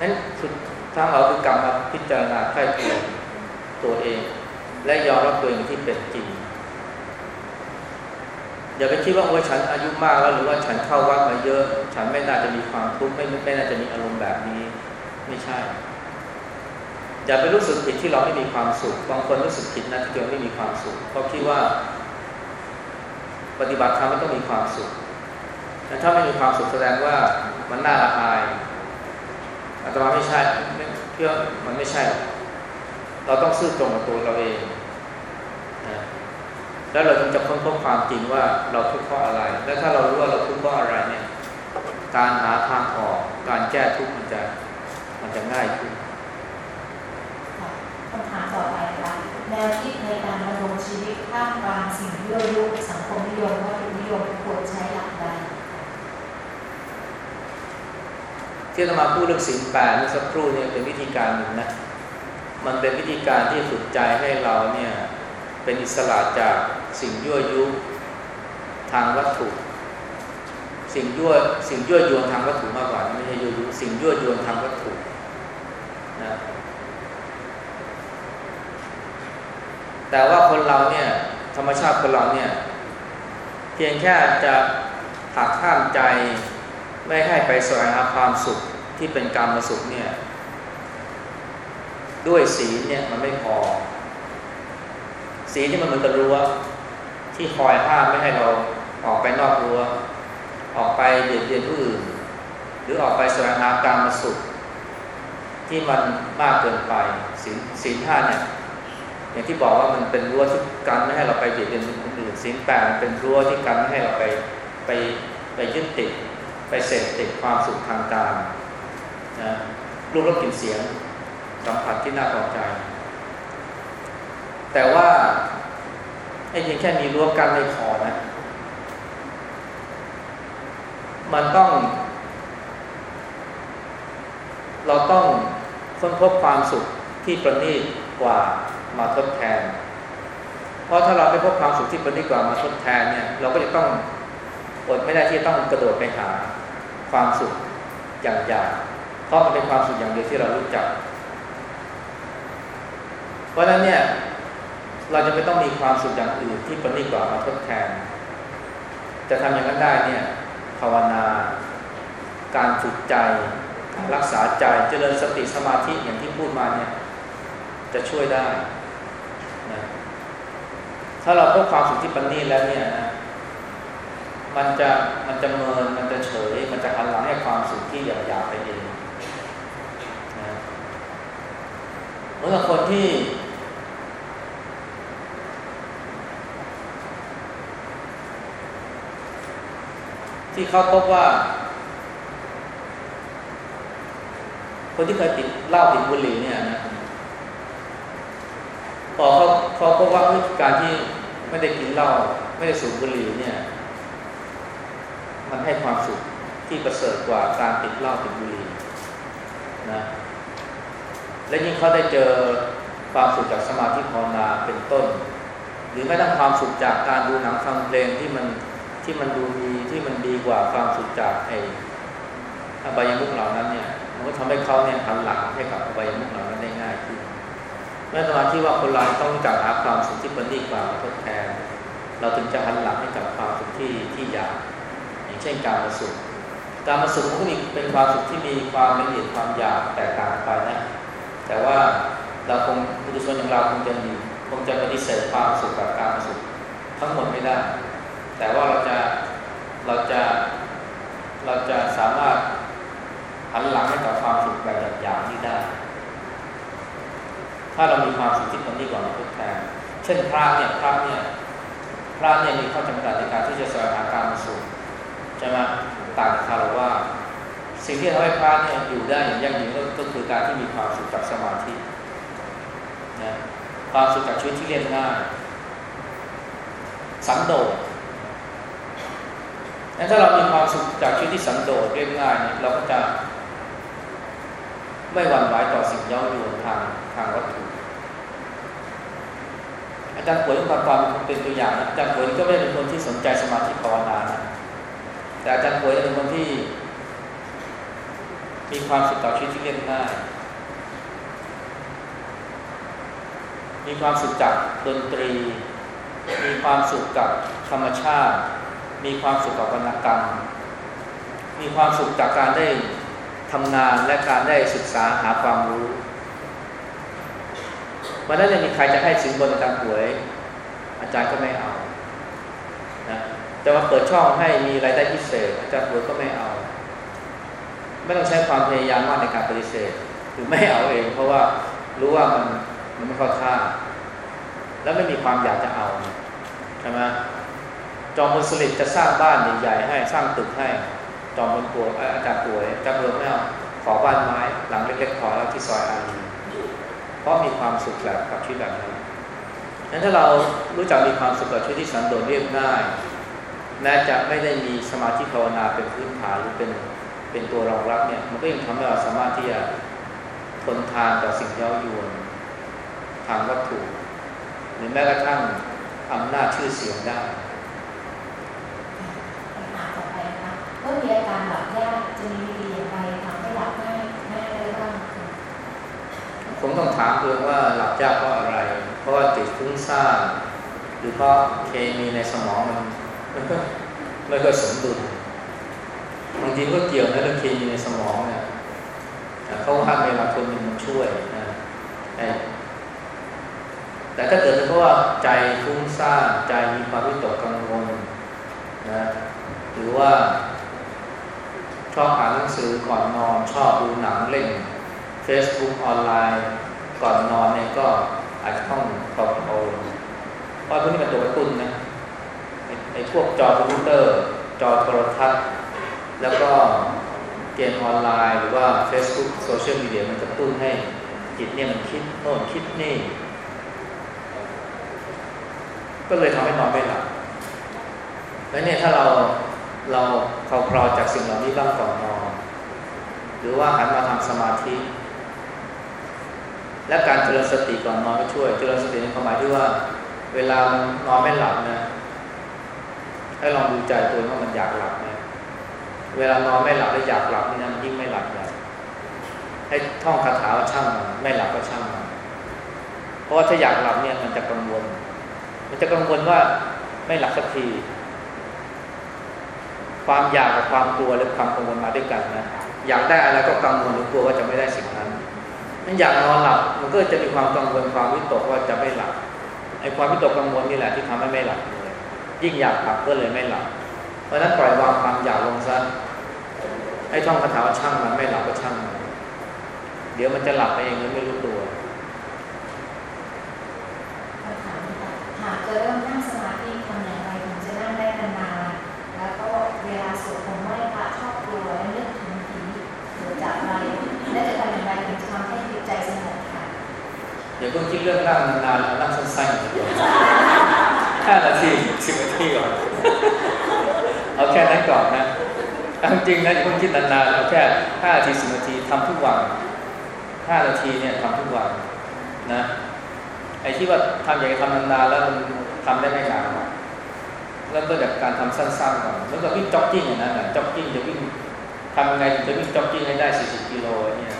นั้นสุดทางเราคือกรรมมาพิจารณาใคร่ครวตัวเอง และยอมรับตัวเองที่เป็นจริง อย่าไปคิดว่าโอ้ฉันอายุมากแล้วหรือว่าฉันเข้าวัดมาเยอะ ฉันไม่น่าจะมีความทุกข์ไม่ไม่น่าจะมีอารมณ์แบบนี้ ไม่ใช่ อย่าไปรู้สึกผิดที่เราไม่มีความสุข บางคนรู้สึกผิดนะที่ตัวไม่มีความสุขเพราะคิดว่า ปฏิบัติธรรมไม่ต้องมีความสุขแต่ถ้าไม่มีความสุขแสดงว่ามันน่าละอายอาตมาไม่ใช่เพื่อมันไม่ใช่ เราต้องซื่อตรงกับตัวเราเองนะแล้วเราจึงจะค้นพบความจริงว่าเราทุกข์เพราะอะไร และถ้าเรารู้ว่าเราทุกข์เพราะอะไรเนี่ย การหาทางออก การแก้ทุกข์มันจะมันจะง่ายขึ้น ค่ะคำถามต่อไปค่ะ แนวคิดในการดำรงชีวิตท่ามกลางสิ่งยั่วยุสังคมนิยมวัตถุนิยมควรใช้หลักใดที่เรามาพูดเรื่องสิ่งแปดเมื่อสักครู่เนี่ยเป็นวิธีการหนึ่งนะมันเป็นวิธีการที่ฝึกใจให้เราเนี่ยเป็นอิสระจากสิ่งยั่วยุทางวัตถุ สิ่งยั่วสิ่งยั่วยวนทางวัตถุมากกว่าไม่ใช่ยั่วยุสิ่งยั่วยวนทางวัตถุนะ แต่ว่าคนเราเนี่ยธรรมชาติคนเราเนี่ยเพียงแค่จะหักข้ามใจไม่ให้ไปแสวงหาความสุขที่เป็นกรรมาสุขเนี่ยด้วยศีลเนี่ยมันไม่พอศีลที่มันเหมือนกับรั้วที่คอยห้ามไม่ให้เราออกไปนอกรั้วออกไปเบียดเบียนผู้อื่น หรือออกไปแสวงหากรรมาสุข ที่มันมากเกินไปศีลศีลห้าเนี่ย อย่างที่บอกว่ามันเป็นรั้วที่กันไม่ให้เราไปเบียดเบียนคนอื่นศีลแปดเป็นรั้วที่กันไม่ให้เราไปไปไปยึดติด ไปเสพติดความสุขทางการนะรูปรสกลิ่นเสียงสัมผัสที่น่าพอใจ แต่ว่าไอ้เพียงแค่มีรั้วกันไม่พอนะ มันต้อง เราต้องค้นพบความสุขที่ประณีตกว่า มาทดแทน เพราะถ้าเราไปพบความสุขที่ประณีตกว่ามาทดแทนเนี่ย เราก็จะต้องอดไม่ได้ที่จะต้องกระโดดไปหาความสุขอย่างหยาบเพราะมันเป็นความสุขอย่างเดียวที่เรารู้จัก เพราะฉะนั้นเนี่ยเราจะไม่ต้องมีความสุขอย่างอื่นที่ประณีตกว่ามาทดแทน จะทำอย่างนั้นได้เนี่ยภาวนา การฝึกใจ รักษาใจเจริญสติสมาธิอย่างที่พูดมาเนี่ยจะช่วยได้ ถ้าเราพบความสุขที่ประณีตแล้วเนี่ยนะมันจะมันจะเมินมันจะเฉย มันจะหันหลังให้ความสุขที่หยาบๆไปเองนะเหมือนกับคนที่ ที่เขาพบว่า คนที่เคยติดเหล้าติดบุหรี่เนี่ยนะพอเขาเขาพบว่าการที่ ไม่ได้กินเหล้าไม่ได้สูบบุหรี่เนี่ย มันให้ความสุขที่ประเสริฐกว่าการติดเหล้าติดบุหรี่นะและยิ่งเขาได้เจอความสุขจากสมาธิภาวนาเป็นต้น หรือแม้แต่ความสุขจากการดูหนังฟังเพลงที่มันที่มันดูดีที่มันดีกว่าความสุขจากไอ้อบายมุขเหล่านั้นเนี่ยมันก็ทำให้เขาเนี่ยหันหลังให้กับอบายมุขเหล่านั้น แม้ตอนที่ว่าคนเราต้องรู้จักหาความสุขที่ประณีตกว่ามาทดแทน เราถึงจะหันหลังให้กับความสุขที่ที่อยากอย่างเช่นการมาสุขการมาสุขมันก็มีเป็นความสุขที่มีความละเอียดความอยากแตกต่างไปนะ แต่ว่าเราคงผู้ดุชนอย่างเราคงจะมีคงจะปฏิเสธความสุขกับการมาสุขทั้งหมดไม่ได้ แต่ว่าเราจะเราจะเราจะสามารถหันหลังให้กับความสุขแบบหยาบๆนี้ได้ ถ้าเรามีความสุขที่คนที่ก่อนมาทดแทนเช่นพระเนี่ยพระเนี่ยพระเนี่ยมีข้อจำกัดในการที่จะแสวงหาการมสุขใช่ไหมต่างคารวะสิ่งที่ทำให้พระเนี่ยอยู่ได้อย่างยั่งยืนก็คือการที่มีความสุขจากสมาธินะความสุขจากชีวิตที่เรียบง่ายสันโดษถ้าเรามีความสุขจากชีวิตที่สันโดษเรียบง่ายเนี่ยเราก็จะไม่หวั่นไหวต่อสิ่งเย้ายวนทางทางวัตถุ อาจารย์ป่วยต้องความเป็นตัวอย่างอาจารย์ป่วยก็ไม่ได้เป็นคนที่สนใจสมาธิภาวนานะแต่อาจารย์ป่วยเป็นคนที่ มีความสุขต่อชีวิตที่เรียบง่ายมีความสุขจากดนตรี มีความสุขกับธรรมชาติ มีความสุขกับวรรณกรรม มีความสุขจากการได้ทำงานและการได้ศึกษาหาความรู้ วันนั้นจะมีใครจะให้สินบนอาจารย์ป่วย อาจารย์ก็ไม่เอานะจะมาเปิดช่องให้มีรายได้พิเศษ อาจารย์ป่วยก็ไม่เอา ไม่ต้องใช้ความพยายามมากในการปฏิเสธหรือไม่เอาเอง เพราะว่ารู้ว่ามันมันไม่เข้าท่า แล้วไม่มีความอยากจะเอาใช่ไหมจอมพลสฤษดิ์จะสร้างบ้านใหญ่ๆให้สร้างตึกให้ จอมพลป่วยอาจารย์ป่วยอาจารย์ป่วยไม่เอาขอบ้านไม้หลังเล็กๆพอแล้วที่ซอยอารี ราะมีความสุขแบบกับชีวิตแบบนั้นนั้นถ้าเรารู้จักมีความสุขกับชีวิตที่สันโดษเรียบง่ายแม้จะไม่ได้มีสมาธิภาวนาเป็นพื้นฐานหรือเป็นเป็นตัวรองรับเนี่ย มันก็ยังทำให้เราสามารถที่จะทนทานต่อสิ่งเย้ายวนทางวัตถุหรือแม้กระทั่งอำนาจชื่อเสียงได้คำถามต่อไปนะคะเมื่อมีอาการหลับยากจะมีวิธีอย่างไรทำให้หลับง่ายง่ายได้บ้าง ผมต้องถามตัวว่าหลับยากเพราะอะไร เพราะว่าจิตฟุ้งซ่านหรือเพราะเคมีในสมองมันมันก็ไม่ค่อยสมดุลบางทีก็เกี่ยวนะเรื่องเคมีในสมองเนี่ยเขาว่าเวลาคนมันช่วยนะแต่ถ้าเกิดเป็นเพราะว่าใจฟุ้งซ่านใจมีความวิตกกังวลนะหรือว่าชอบอ่านหนังสือก่อนนอนชอบดูหนังเล่น Facebook ออนไลน์ก่อนนอนเนี่ยก็อาจจะต้องปรับโอเพราะพวกนี้เป็นตัวกระตุ้นนะไอ้พวกจอคอมพิวเตอร์ จอโทรทัศน์ แล้วก็เกมออนไลน์ หรือว่า Facebook โซเชียลมีเดียมันกระตุ้นให้จิตเนี่ยมันคิดโน่นคิดนี่ ก็เลยทำให้นอนไม่หลับแล้วเนี่ยถ้าเราเราเขาพอจากสิ่งเหล่านี้บ้างก่อนนอน หรือว่าหันมาทำสมาธิ และการเจริญสติก่อนนอนก็ช่วย เจริญสติในความหมายที่ว่า เวลานอนไม่หลับนะให้ลองดูใจตัวว่ามันอยากหลับนะเวลานอนไม่หลับแล้วอยากหลับนี่นะมันยิ่งไม่หลับใหญ่ให้ท่องคาถาว่าช่างมันไม่หลับก็ช่างมันเพราะว่าถ้าอยากหลับเนี่ยมันจะกังวล มันจะกังวลว่าไม่หลับสักที ความอยากกับความกลัวหรือความกังวลมาด้วยกันนะอยากได้อะไรก็กังวลหรือกลัวว่าจะไม่ได้สิ่งนั้น มันอยากนอนหลับ มันก็จะมีความกังวลความวิตกว่าจะไม่หลับไอ้ความวิตกกังวลนี่แหละที่ทำให้ไม่หลับเลยยิ่งอยากหลับก็เลยไม่หลับ เพราะนั้นปล่อยวางความอยากลงซะไอ้ท่องคาถาช่างมันไม่หลับก็ช่างมันเดี๋ยวมันจะหลับไปเองแล้วไม่รู้ตัวคำถามค่ะหากจะเริ่ม เดี๋ยวเพิ่งคิดเรื่องนั่งนานๆนั่งสั้นๆอย่างเดียวห้านาทีสิบนาทีก่อนเอาแค่นั้นก่อนนะเอาจริงนะอย่าเพิ่งคิดนานๆเอาแค่ห้านาทีสิบนาทีทำทุกวันห้านาทีเนี่ยทำทุกวันนะไอ้ที่ว่าทำอย่างทำนานๆแล้วมันทำได้ไม่นานเริ่มต้นจากการทำสั้นๆก่อนแล้วก็วิ่งจ็อกกิ้งอย่างนั้นนะจ็อกกิ้งจะวิ่งทำยังไงถึงจะวิ่งจ็อกกิ้งให้ได้ 40 กิโลเนี่ย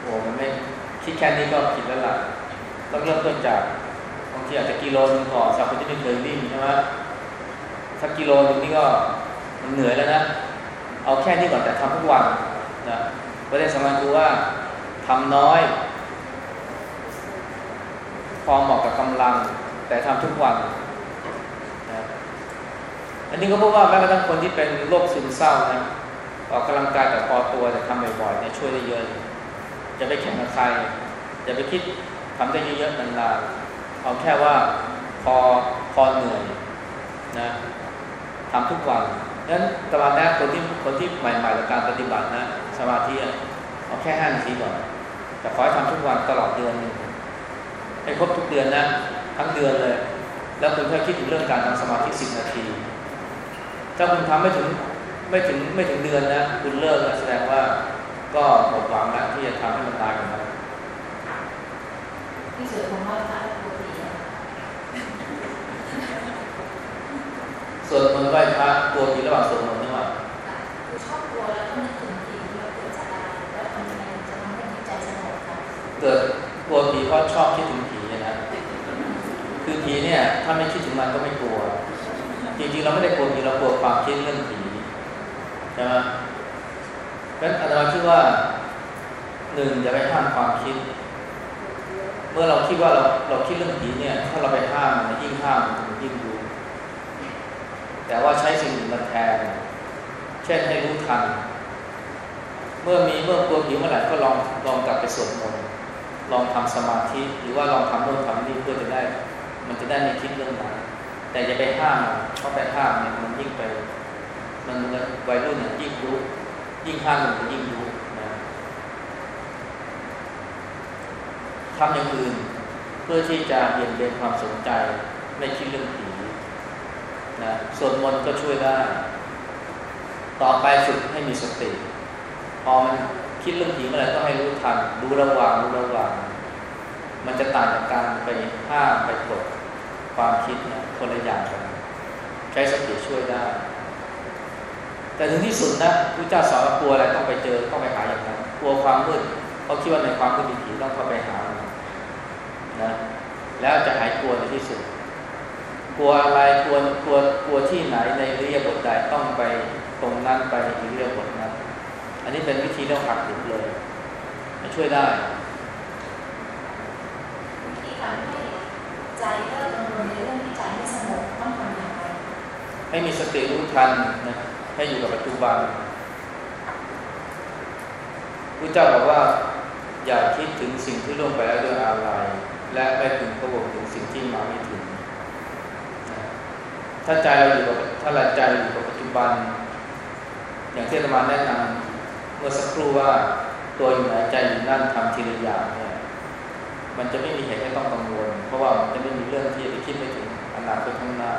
โอ้มันไม่คิดแค่นี้ก็ผิดแล้วล่ะ ต้องเริ่มต้นจากบางทีอาจจะกิโลนึงก่อนสำหรับคนที่ไม่เคยวิ่งใช่ไหมถ้ากิโลนึงนี่ก็มันเหนื่อยแล้วนะเอาแค่นี้ก่อนแต่ทำทุกวันนะประเด็นสำคัญคือว่าทำน้อย พอเหมาะกับกำลัง แต่ทำทุกวันนะอันนี้ก็เพราะว่าแม้กระทั่งคนที่เป็นโรคซึมเศร้านะออกกำลังกายแต่พอตัวแต่ทำบ่อยๆเนี่ยช่วยได้เยอะจะไปแข่งกับใครจะไปคิด ทำได้เยอะๆนานๆเอาแค่ว่าพอพอเหนื่อยนะทำทุกวันนั้นตลาดแรกคนที่คนที่ใหม่ๆกับการปฏิบัตินะสมาธิเอาแค่ห้านาทีก่อนแต่ขอให้ทำทุกวันตลอดเดือนหนึ่งให้ครบทุกเดือนนะทั้งเดือนเลย แล้วคุณค่อยคิดถึงเรื่องการทำสมาธิสิบนาทีถ้าคุณทำไม่ถึงไม่ถึงไม่ถึงเดือนนะคุณเลิกนะแสดงว่าก็หมดหวังแล้วที่จะทำให้มันตายกันนะ ที่สวดมนต์ไหว้พระและปกติอะส่วนมนต์ไหว้พระกลัวผีระหว่างสวดมนต์นี่ว่าคือชอบกลัวแล้วก็นึกถึงผีแล้วเกิดจากอะไรแล้วทำยังไงถึงจะทำให้จิตใจสงบค่ะเกิดกลัวผีเพราะชอบคิดถึงผีเนยนะคือผีเนี่ยถ้าไม่คิดถึงมันก็ไม่กลัว จริงๆเราไม่ได้กลัวผีเรากลัวความคิดเรื่องผีใช่ไหมเพราะฉะนั้นอาตมาคิดว่าหนึ่งอย่าไปห้ามความคิด เมื่อเราคิดว่าเราเราคิดเรื่องผีเนี่ย ถ้าเราไปห้ามมันยิ่งห้ามมันยิ่งรู้แต่ว่าใช้สิ่งอื่นมาแทน เช่นให้รู้ทัน เมื่อมีเมื่อกลัวผีเมื่อไหร่ก็ลองลองกลับไปสวดมนต์ลองทำสมาธิหรือว่าลองทำโน่นทำนี่เพื่อจะได้ มันจะได้ไม่คิดเรื่องนั้นแต่อย่าไปห้ามเพราะไปห้ามเนี่ยมันยิ่งไป มันมันวัยรุ่นเนี่ยยิ่งรู้ยิ่งห้ามมันยิ่งรู้นะ ทำอย่างอื่น เพื่อที่จะเบี่ยงเบนความสนใจไม่คิดเรื่องผีนะสวดมนต์ก็ช่วยได้ ต่อไปฝึกให้มีสติ พอมันคิดเรื่องผีเมื่อไหร่ก็ให้รู้ทันดูระว่างรู้ระว่างมันจะต่างจากการไปห้ามไปกดความคิดนะคนละอย่างกันใช้สติช่วยได้ แต่ถึงที่สุดนะพระเจ้าสอนว่ากลัวอะไรต้องไปเจอต้องไปหาอย่างนั้นกลัวความมืดเพราะคิดว่าในความมืดมีผีต้องเข้าไปหามัน นะแล้วจะหายกลัวในที่สุด กลัวอะไรกลัวกลัวกลัวที่ไหนในเรียบทใดต้องไปตรงนั้นไปในเรียบทนั้น อันนี้เป็นวิธีเรื่องหักดิบเลยมันช่วยได้ที่ทำให้ใจเลิกกังวลในเรื่องที่ใจไม่สงบต้องทำอย่างไรให้มีสติรู้ทันนะให้อยู่กับปัจจุบันพระเจ้าบอกว่าอย่าคิดถึงสิ่งที่ล่วงไปแล้วด้วยอะไร และไม่พึงพะวงถึงสิ่งที่มาไม่ถึง ถ้าใจเราอยู่กับถ้าเราใจอยู่กับปัจจุบัน อย่างที่อาตมาแนะนำเมื่อสักครู่ว่าตัวอยู่ไหนใจอยู่นั่นทำทีละอย่างเนี่ยมันจะไม่มีเหตุให้ต้องกังวล เพราะว่ามันจะไม่มีเรื่องที่จะคิดไม่ถึงอนาคตข้างหน้า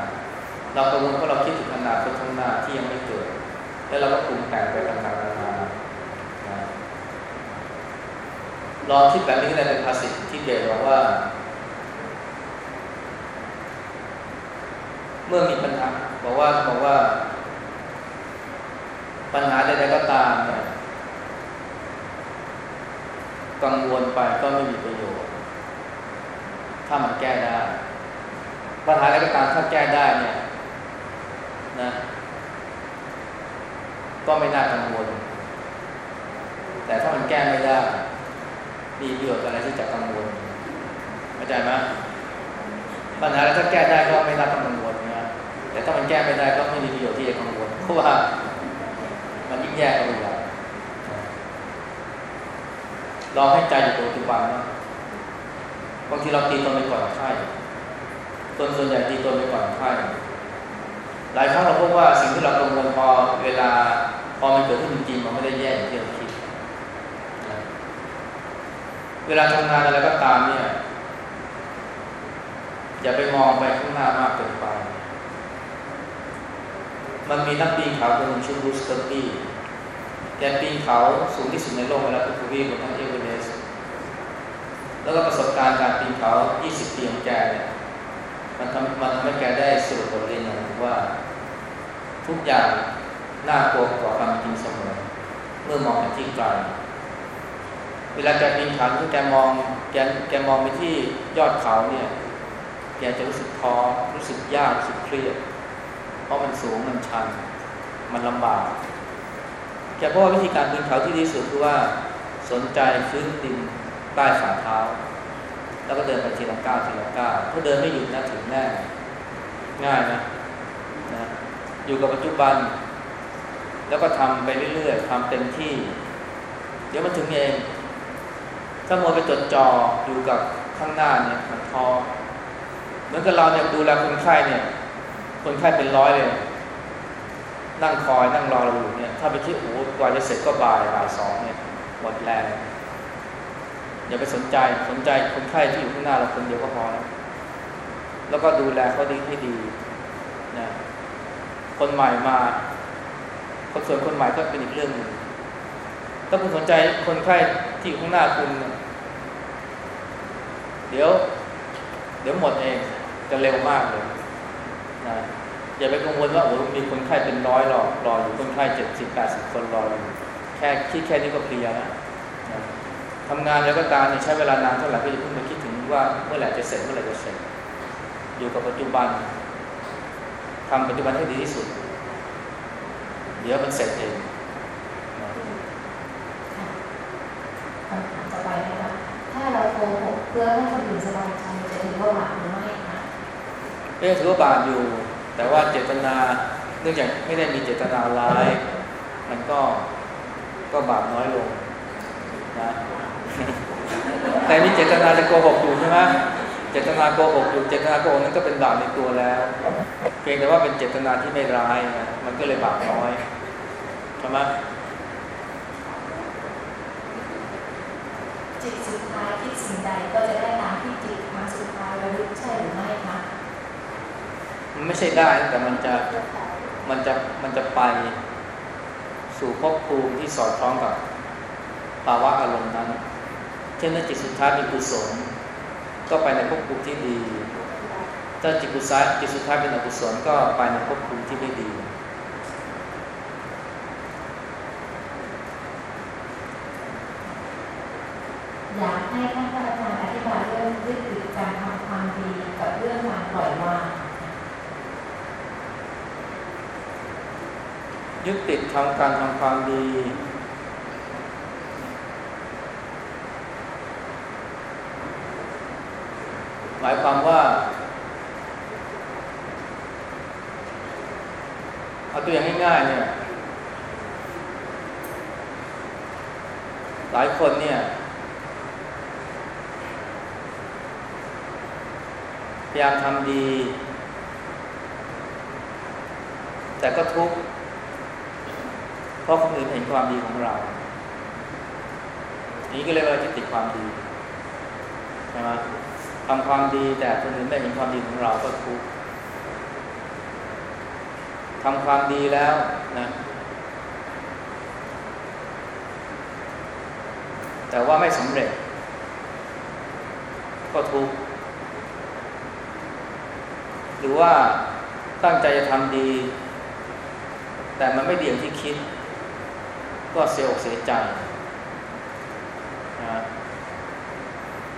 เรากังวลเพราะเราคิดถึงอนาคตข้างหน้าที่ยังไม่เกิด แล้วเราก็ปรุงแต่งไปต่างๆนานานะ ลองคิดแบบนี้ก็ได้เป็นภาษิตที่เบสบอกว่า เมื่อมีปัญหาบอกว่าบอกว่า ปัญหาใดๆก็ตามเนี่ยกังวลไปก็ไม่มีประโยชน์ ถ้ามันแก้ได้ ปัญหาอะไรก็ตามถ้าแก้ได้เนี่ยนะก็ไม่น่ากังวล แต่ถ้ามันแก้ไม่ได้ มีประโยชน์อะไรที่จะกังวลเข้าใจไหมปัญหาอะไรถ้าแก้ได้ก็ไม่น่ากังวลนะแต่ถ้ามันแก้ไม่ได้ก็ไม่มีประโยชน์ที่จะกังวลเพราะว่ามันยิ่งแย่กันเลยลองให้ใจอยู่กับปัจจุบันนะบางทีเราตีตนไปก่อนไข้คนส่วนใหญ่ตีตนไปก่อนไข้หลายครั้งเราพบว่าสิ่งที่เรากังวลพอเวลาพอมันเกิดขึ้นจริงมันไม่ได้แย่อย่างที่เราคิดนะเวลาทำงานอะไรก็ตามเนี่ย อย่าไปมองไปข้างหน้ามากเกินไป มันมีนักปีนเขาคนหนึ่งชื่อรูสเตอร์ตี้แกปีนเขาสูงที่สุดในโลกมาแล้วคือวีบนทั้งเอเวอเรสต์แล้วก็ประสบการณ์การปีนเขา 20 ปีของแกเนี่ยมันทำมันทำให้แกได้สรุปบทเรียนอย่างว่า ทุกอย่างน่ากลัวกว่าความจริงเสมอ เมื่อมองไปที่ไกล เวลาแกปีนเขาที่แกมองแกแกมองไปที่ยอดเขาเนี่ย แกจะรู้สึกท้อรู้สึกยากรู้สึกเครียด เพราะมันสูงมันชัน มันลำบาก แกบอกว่าวิธีการปีนเขาที่ดีสุดคือว่าสนใจพื้นดินใต้ฝ่าเท้า แล้วก็เดินไปทีละก้าวทีละก้าวถ้าเดินไม่หยุดนะถึงแน่ง่ายนะนะอยู่กับปัจจุบัน แล้วก็ทำไปเรื่อยๆทำเต็มที่ เดี๋ยวมันถึงเอง ถ้ามัวไปจดจ่ออยู่กับข้างหน้าเนี่ยมันท้อเหมือนกับเราเนี่ยดูแลคนไข้เนี่ย คนไข้เป็นร้อยเลย นั่งคอยนั่งรอเราอยู่เนี่ย ถ้าไปคิดโอ้กว่าจะเสร็จก็บ่ายบ่ายสองเนี่ยหมดแรงอย่าไปสนใจสนใจคนไข้ที่อยู่ข้างหน้าเราคนเดียวก็พอแล้วแล้วก็ดูแลเขาดีให้ดีนะคนใหม่มาคนส่วนคนใหม่ก็เป็นอีกเรื่องหนึ่งถ้าคุณสนใจคนไข้ที่อยู่ข้างหน้าคุณเเดี๋ยว เดี๋ยวหมดเองจะเร็วมากเลยนะอย่าไปกังวลว่าโอ้มีคนไข้เป็นร้อยรอรออยู่คนไข้เจ็ดสิบแปดสิบคนรออยู่แค่คิดแค่นี้ก็เพลียแล้วนะทำงานแล้วก็ตามใช้เวลานานเท่าไหร่ก็อย่าเพิ่งไปคิดถึงว่าเมื่อไหร่จะเสร็จเมื่อไหร่จะเสร็จ อยู่กับปัจจุบันทำปัจจุบันให้ดีที่สุด เดี๋ยวมันเสร็จเองนะคำถามต่อไปนะคะาเราโกหกเพื่อให้คนอื่นสบายใจจะถือว่าบาปหรือไม่คะก็ยังถือว่าบาปอยู่ แต่ว่าเจตนาเนื่องจากไม่ได้มีเจตนาร้าย มันก็ก็บาปน้อยลงนะแต่มีเจตนาจะโกหกอยู่ใช่ไหมเจตนาโกหกอยู่เจตนาโกหกนั้นก็เป็นบาปในตัวแล้ว เพียงแต่ว่าเป็นเจตนาที่ไม่ร้ายนะมันก็เลยบาปน้อยใช่ไหม จิตสุดท้ายคิดสิ่งใดก็จะได้ตามที่จิตครั้งสุดท้ายระลึกใช่หรือไม่คะมันไม่ใช่ได้แต่มันจะมันจะมันจะไปสู่ภพภูมิที่สอดคล้องกับภาวะอารมณ์นั้น เช่นถ้าจิตสุดท้ายเป็นกุศลก็ไปในภพภูมิที่ดี ถ้าจิตกุศลจิตสุดท้ายเป็นอกุศลก็ไปในภพภูมิที่ไม่ดี อยากให้ท่านพระอาจารย์อธิบายเรื่องยึดติดการทำความดีกับเรื่องการปล่อยวางยึดติดทำการทำความดี หมายความว่าเอาตัวอย่างง่ายๆเนี่ย หลายคนเนี่ย พยายามทำดี แต่ก็ทุกข์เพราะคนอื่นเห็นความดีของเรานี้ก็เรียกว่ายึดติดความดีใช่ไหมทำความดีแต่คนอื่นไม่เห็นความดีของเราก็ทุกข์ทำความดีแล้วนะแต่ว่าไม่สำเร็จ ก็ทุกข์ หรือว่าตั้งใจจะทำดี แต่มันไม่ดีอย่างที่คิด ก็เสียอกเสียใจนะ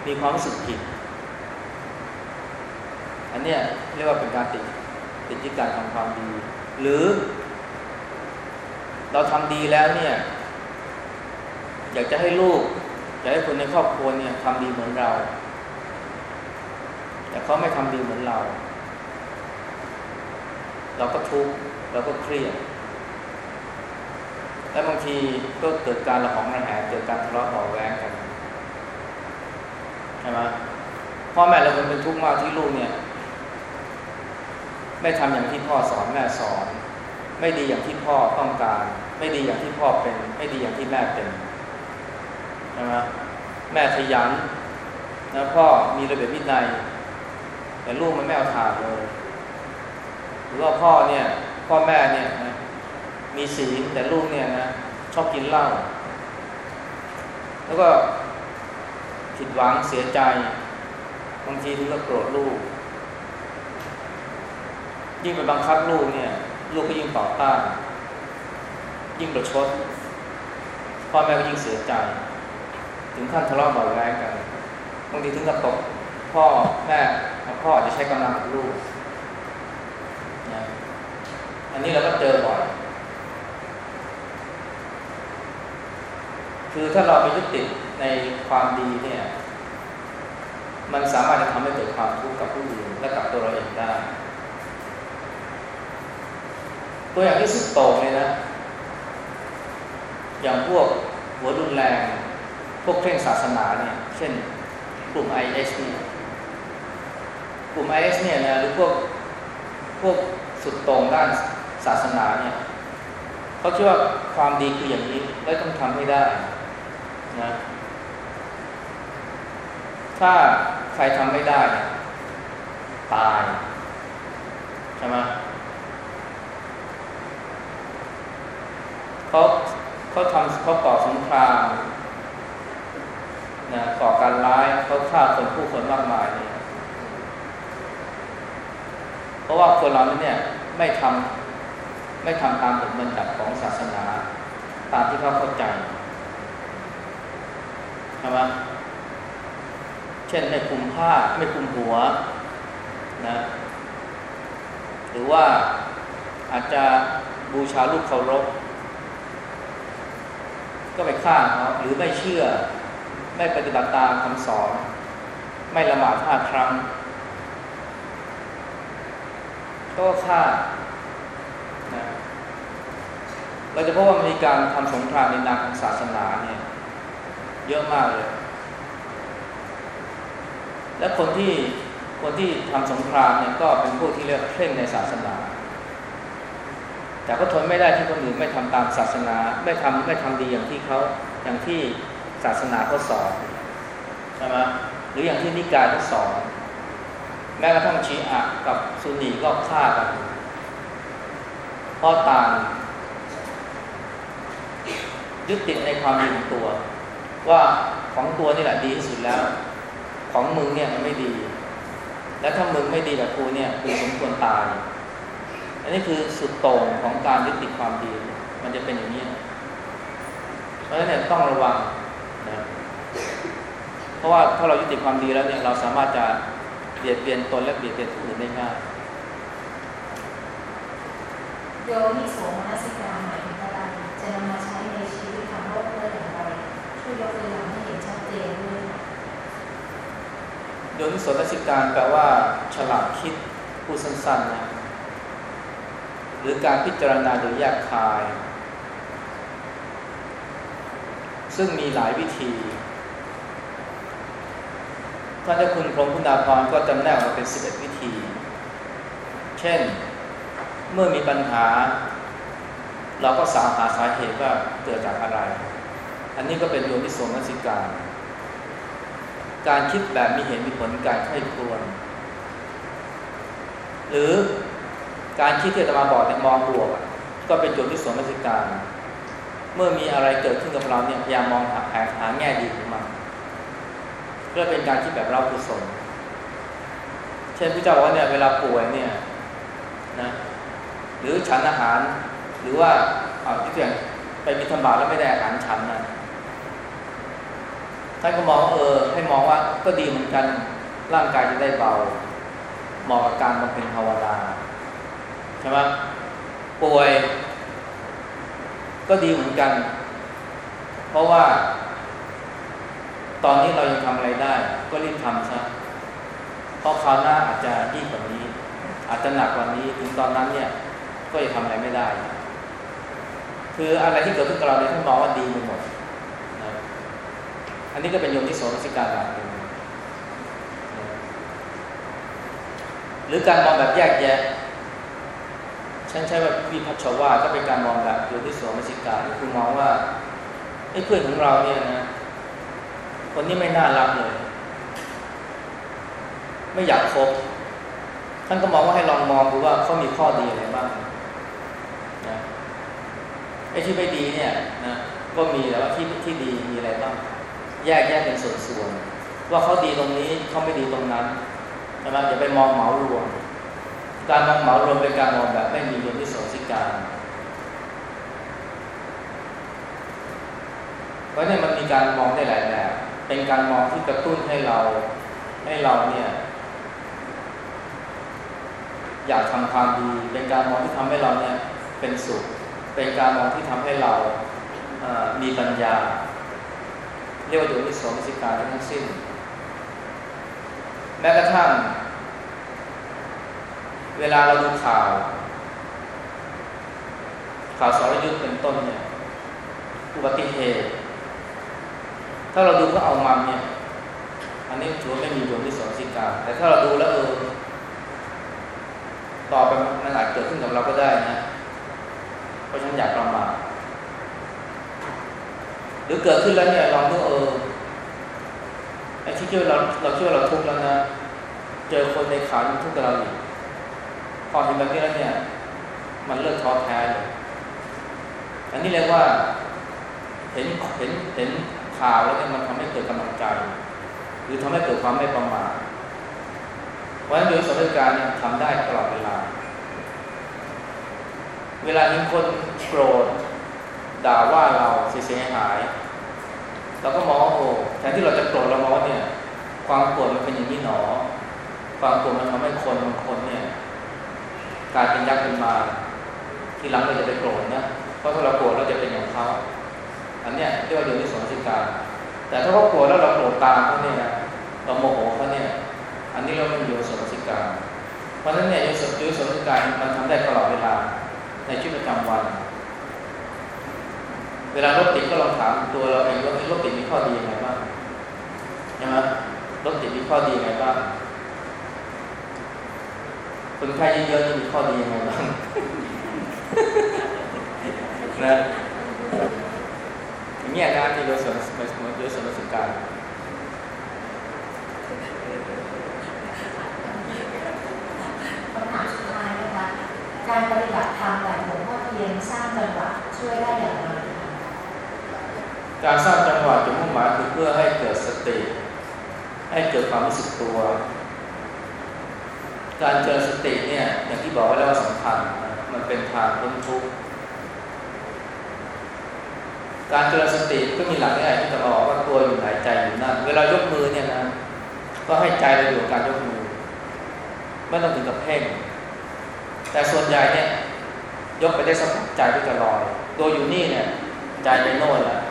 มีความรู้สึกผิด อันเนี้ยเรียกว่าเป็นการติดติดที่การทำความดี หรือ เราทำดีแล้วเนี่ย อยากจะให้ลูก อยากให้คนในครอบครัวเนี่ยทำดีเหมือนเรา แต่เขาไม่ทำดีเหมือนเรา เราก็ทุกข์เราก็เครียด และบางทีก็เกิดการระหองระแหงเกิดการทะเลาะเบาแวงกันใช่ไหมพ่อแม่เราเป็นทุกข์มากที่ลูกเนี่ย ไม่ทำอย่างที่พ่อสอนแม่สอน ไม่ดีอย่างที่พ่อต้องการ ไม่ดีอย่างที่พ่อเป็น ไม่ดีอย่างที่แม่เป็นใช่ไหมแม่ขยันนะพ่อมีระเบียบวินัยแต่ลูกมันไม่เอาทานเลย รือว่าพ่อเนี่ยพ่อแม่เนี่ยนะมีศีลแต่ลูกเนี่ยนะชอบกินเหล้าแล้วก็ผิดหวังเสียใจบางทีถึงก็โกรธลูก ยิ่งไปบังคับลูกเนี่ย ลูกก็ยิ่งต่อต้านยิ่งประชดพ่อแม่ก็ยิ่งเสียใจ ถึงขั้นทะเลาะเบาแวงกันบางทีถึงกับตกพ่อแม่พ่อจะใช้กำลังกับลูก อันนี้เราก็เจอบ่อย คือถ้าเราไปยึดติดในความดีเนี่ย มันสามารถจะทำให้เกิดความทุกข์กับผู้อื่นและกับตัวเราเองได้ ตัวอย่างที่สุดโต่งเลยนะ อย่างพวกหัวรุนแรง พวกเคร่งศาสนาเนี่ย เช่นกลุ่ม IS เนี่ยกลุ่ม IS เนี่ยนะหรือพวกพวกสุดโต่งด้าน ศาสนาเนี่ยเขาคิดว่าความดีคืออย่างนี้และต้องทำให้ได้นะถ้าใครทำไม่ได้ตายใช่ไหมเขาเขาทำเขาก่อสงครามนะก่อการร้ายเขาฆ่าคนผู้คนมากมายเนี่ยเพราะว่าคนเราเนี่ยไม่ทำ ไม่ทำตามบทบัญญัติของศาสนา ตามที่เขาเข้าใจใช่ไหมเช่นไม่คุมผ้าไม่คุมหัวนะหรือว่าอาจจะบูชาลูกเคารพก็ไปฆ่าเขาหรือไม่เชื่อ ไม่ปฏิบัติตามคำสอน ไม่ละหมาดห้าครั้ง ก็ฆ่า เราจะพบว่ามีการทำสงครามในนามของศาสนาเนี่ยเยอะมากเลย และคนที่คนที่ทำสงครามเนี่ยก็เป็นพวกที่เรียกเคร่งในศาสนา แต่ก็ทนไม่ได้ที่คนอื่นไม่ทำตามศาสนา ไม่ทำไม่ทำดีอย่างที่เขาอย่างที่ศาสนาเขาสอนใช่ไหมหรืออย่างที่นิกายเขาสอนแม้กระทั่งชีอะกับซุนนีก็ฆ่ากันเพราะต่าง ยึดติดในความดีของตัว ว่าของตัวนี่แหละดีที่สุดแล้ว ของมึงเนี่ยมันไม่ดี และถ้ามึงไม่ดีแบบกูเนี่ยกูสมควรตายอันนี้คือสุดโต่งของการยึดติดความดี มันจะเป็นอย่างนี้เพราะฉะนั้นเนี่ยต้องระวังนะเพราะว่าถ้าเรายึดติดความดีแล้วเนี่ยเราสามารถจะเบียดเบียนตนและเบียดเบียนผู้อื่นได้ง่ายโยนิโสมนสิการหมายถึง ยกตัวอย่างให้เห็นชัดเจนด้วยโยนิโสมนสิการแปลว่า ฉลาดคิดพูดสั้นๆนะหรือการพิจารณาโดยแยกคาย ซึ่งมีหลายวิธีท่านเจ้าคุณพรหมพุทธาพรก็จำแนกออกมาเป็น 11 วิธี เช่น เมื่อมีปัญหา เราก็สาหาสาเหตุว่าเกิดจากอะไร อันนี้ก็เป็นโยนิโสมนสิการ การคิดแบบมีเหตุมีผลการไข้ครวนหรือการคิดที่จะมาบอกเนี่ยมองบวก ก็เป็นโยนิโสมนสิการ เมื่อมีอะไรเกิดขึ้นกับเราเนี่ยพยายามมองหาหาหาแง่ดีของมันเพื่อเป็นการคิดแบบเรากุศลเช่นพระเจ้าว่าเนี่ยเวลาป่วยเนี่ยนะหรือฉันอาหารหรือว่าเอาที่อย่างไปมีธรรบาแล้วไม่ได้อาหารฉันนะ ท่านก็มองเออ ให้มองว่าก็ดีเหมือนกันร่างกายจะได้เบาเหมาะกับการบำเพ็ญภาวนาใช่ไหมป่วย ก็ดีเหมือนกัน เพราะว่า ตอนนี้เรายังทำอะไรได้ ก็รีบทำซะเพราะคราวหน้าอาจจะยิ่งกว่านี้ อาจจะหนักกว่านี้ถึงตอนนั้นเนี่ย ก็จะทำอะไรไม่ได้ คืออะไรที่เกิดขึ้นกับเราเนี่ยท่านมองว่าดีไปหมด อันนี้ก็เป็นโยมที่โสมสิการแบบหนึ่งหรือการมองแบบแยกแยะฉันใช้ว่าวิพัชวาก็เป็นการมองแบบโยนิโสมนสิการคือมองว่าไอ้เพื่อนของเราเนี่ยนะ คนนี้ไม่น่ารักเลย ไม่อยากคบท่านก็มองว่าให้ลองมองดูว่าเขามีข้อดีอะไรบ้างนะไอ้ที่ไม่ดีเนี่ยนะก็มีแต่ว่าที่ที่ดีมีอะไรบ้าง แยกแยกเป็นส่วนๆว่าเขาดีตรงนี้เขาไม่ดีตรงนั้นใช่ไหมอย่าไปมองเหมารวม การมองเหมารวมเป็นการมองแบบไม่มีโยนิโสสิการเพราะนี่มันมีการมองได้หลายแบบเป็นการมองที่กระตุ้นให้เราให้เราเนี่ย อยากทำความดีเป็นการมองที่ทำให้เราเนี่ยเป็นสุข เป็นการมองที่ทำให้เรามีปัญญา เรียกว่าโยนิโสมนสิกาทั้งสิ้น แม้กระทั่ง เวลาเราดูข่าว ข่าวสารยุทธ์เป็นต้นเนี่ยอุบัติเหตุ ถ้าเราดูก็เอามันเนี่ย อันนี้ถือว่าไม่มีโยนิโสมนสิกา แต่ถ้าเราดูแล้วเออต่อไปมันอาจเกิดขึ้นกับเราก็ได้นะ เพราะฉะนั้นอยากประมาท รือเกิดขึ้นแล้วเนี่ยลองเออไอ้ที่คิดว่าเราเราคิดว่าเราทุกข์แล้วนะเจอคนในข่าวมันทุกข์กับเราอีกพอเห็นแบบนี้แล้วเนี่ย มันเลิกท้อแท้เลยอันนี้เรียกว่า เห็นเห็นเห็นข่าวแล้วเนี่ยมันทำให้เกิดกำลังใจ หรือทำให้เกิดความไม่ประมาทเพราะฉะนั้นโดยสถานการณ์เนี่ยทำได้ตลอดเวลา เวลาเห็นคนโกรธด่าว่าเราเสียหาย เราก็มองว่าโอ้แทนที่เราจะโกรธเรามองว่าเนี่ย ความโกรธมันเป็นอย่างนี้หนอ ความโกรธมันทำให้คนบางคนเนี่ยกลายเป็นยักษ์เป็นมาที่หลังเราจะไปโกรธนะเพราะถ้าเราโกรธเราจะเป็นอย่างเขาอันเนี้ยเรียกว่าโยนิสงสิการแต่ถ้าเขาโกรธแล้วเราโกรธตามเขาเนี่ยเราโมโหเขาเนี่ย อันนี้เราไม่โยนิสงสิการเพราะฉะนั้นเนี่ยโยนิสงสิการมันทำได้ตลอดเวลาในชีวิตประจำวัน เวลารถติดก็ลองถามตัวเราเองว่ารถติดมีข้อดียังไงบ้างใช่ไหมรถติดมีข้อดียังไงบ้างคนไข้เยอะๆนี่มีข้อดียังไงบ้างนะอย่างเงี้ยนะที่โดยส่วนโดยส่วนราชการคำถามสุดท้ายนะคะการปฏิบัติธรรมแบบหลวงพ่อเทียนสร้างจังหวะช่วยได้อย่างไรคะ การสร้างจังหวะจุดมุ่งหมายคือเพื่อให้เกิดสติ ให้เกิดความรู้สึกตัว การเจริญสติเนี่ยอย่างที่บอกไว้แล้วว่าสำคัญมันเป็นทางพ้นทุกข์การเจริญสติก็มีหลักง่ายที่จะบอกว่าตัวอยู่ไหนใจอยู่นั่นเวลายกมือเนี่ยนะก็ให้ใจเราอยู่กับการยกมือ ไม่ต้องถึงกับเพ่ง แต่ส่วนใหญ่เนี่ยยกไปได้สักพักใจก็จะลอยตัวอยู่นี่เนี่ยใจไปโน่นแล้ว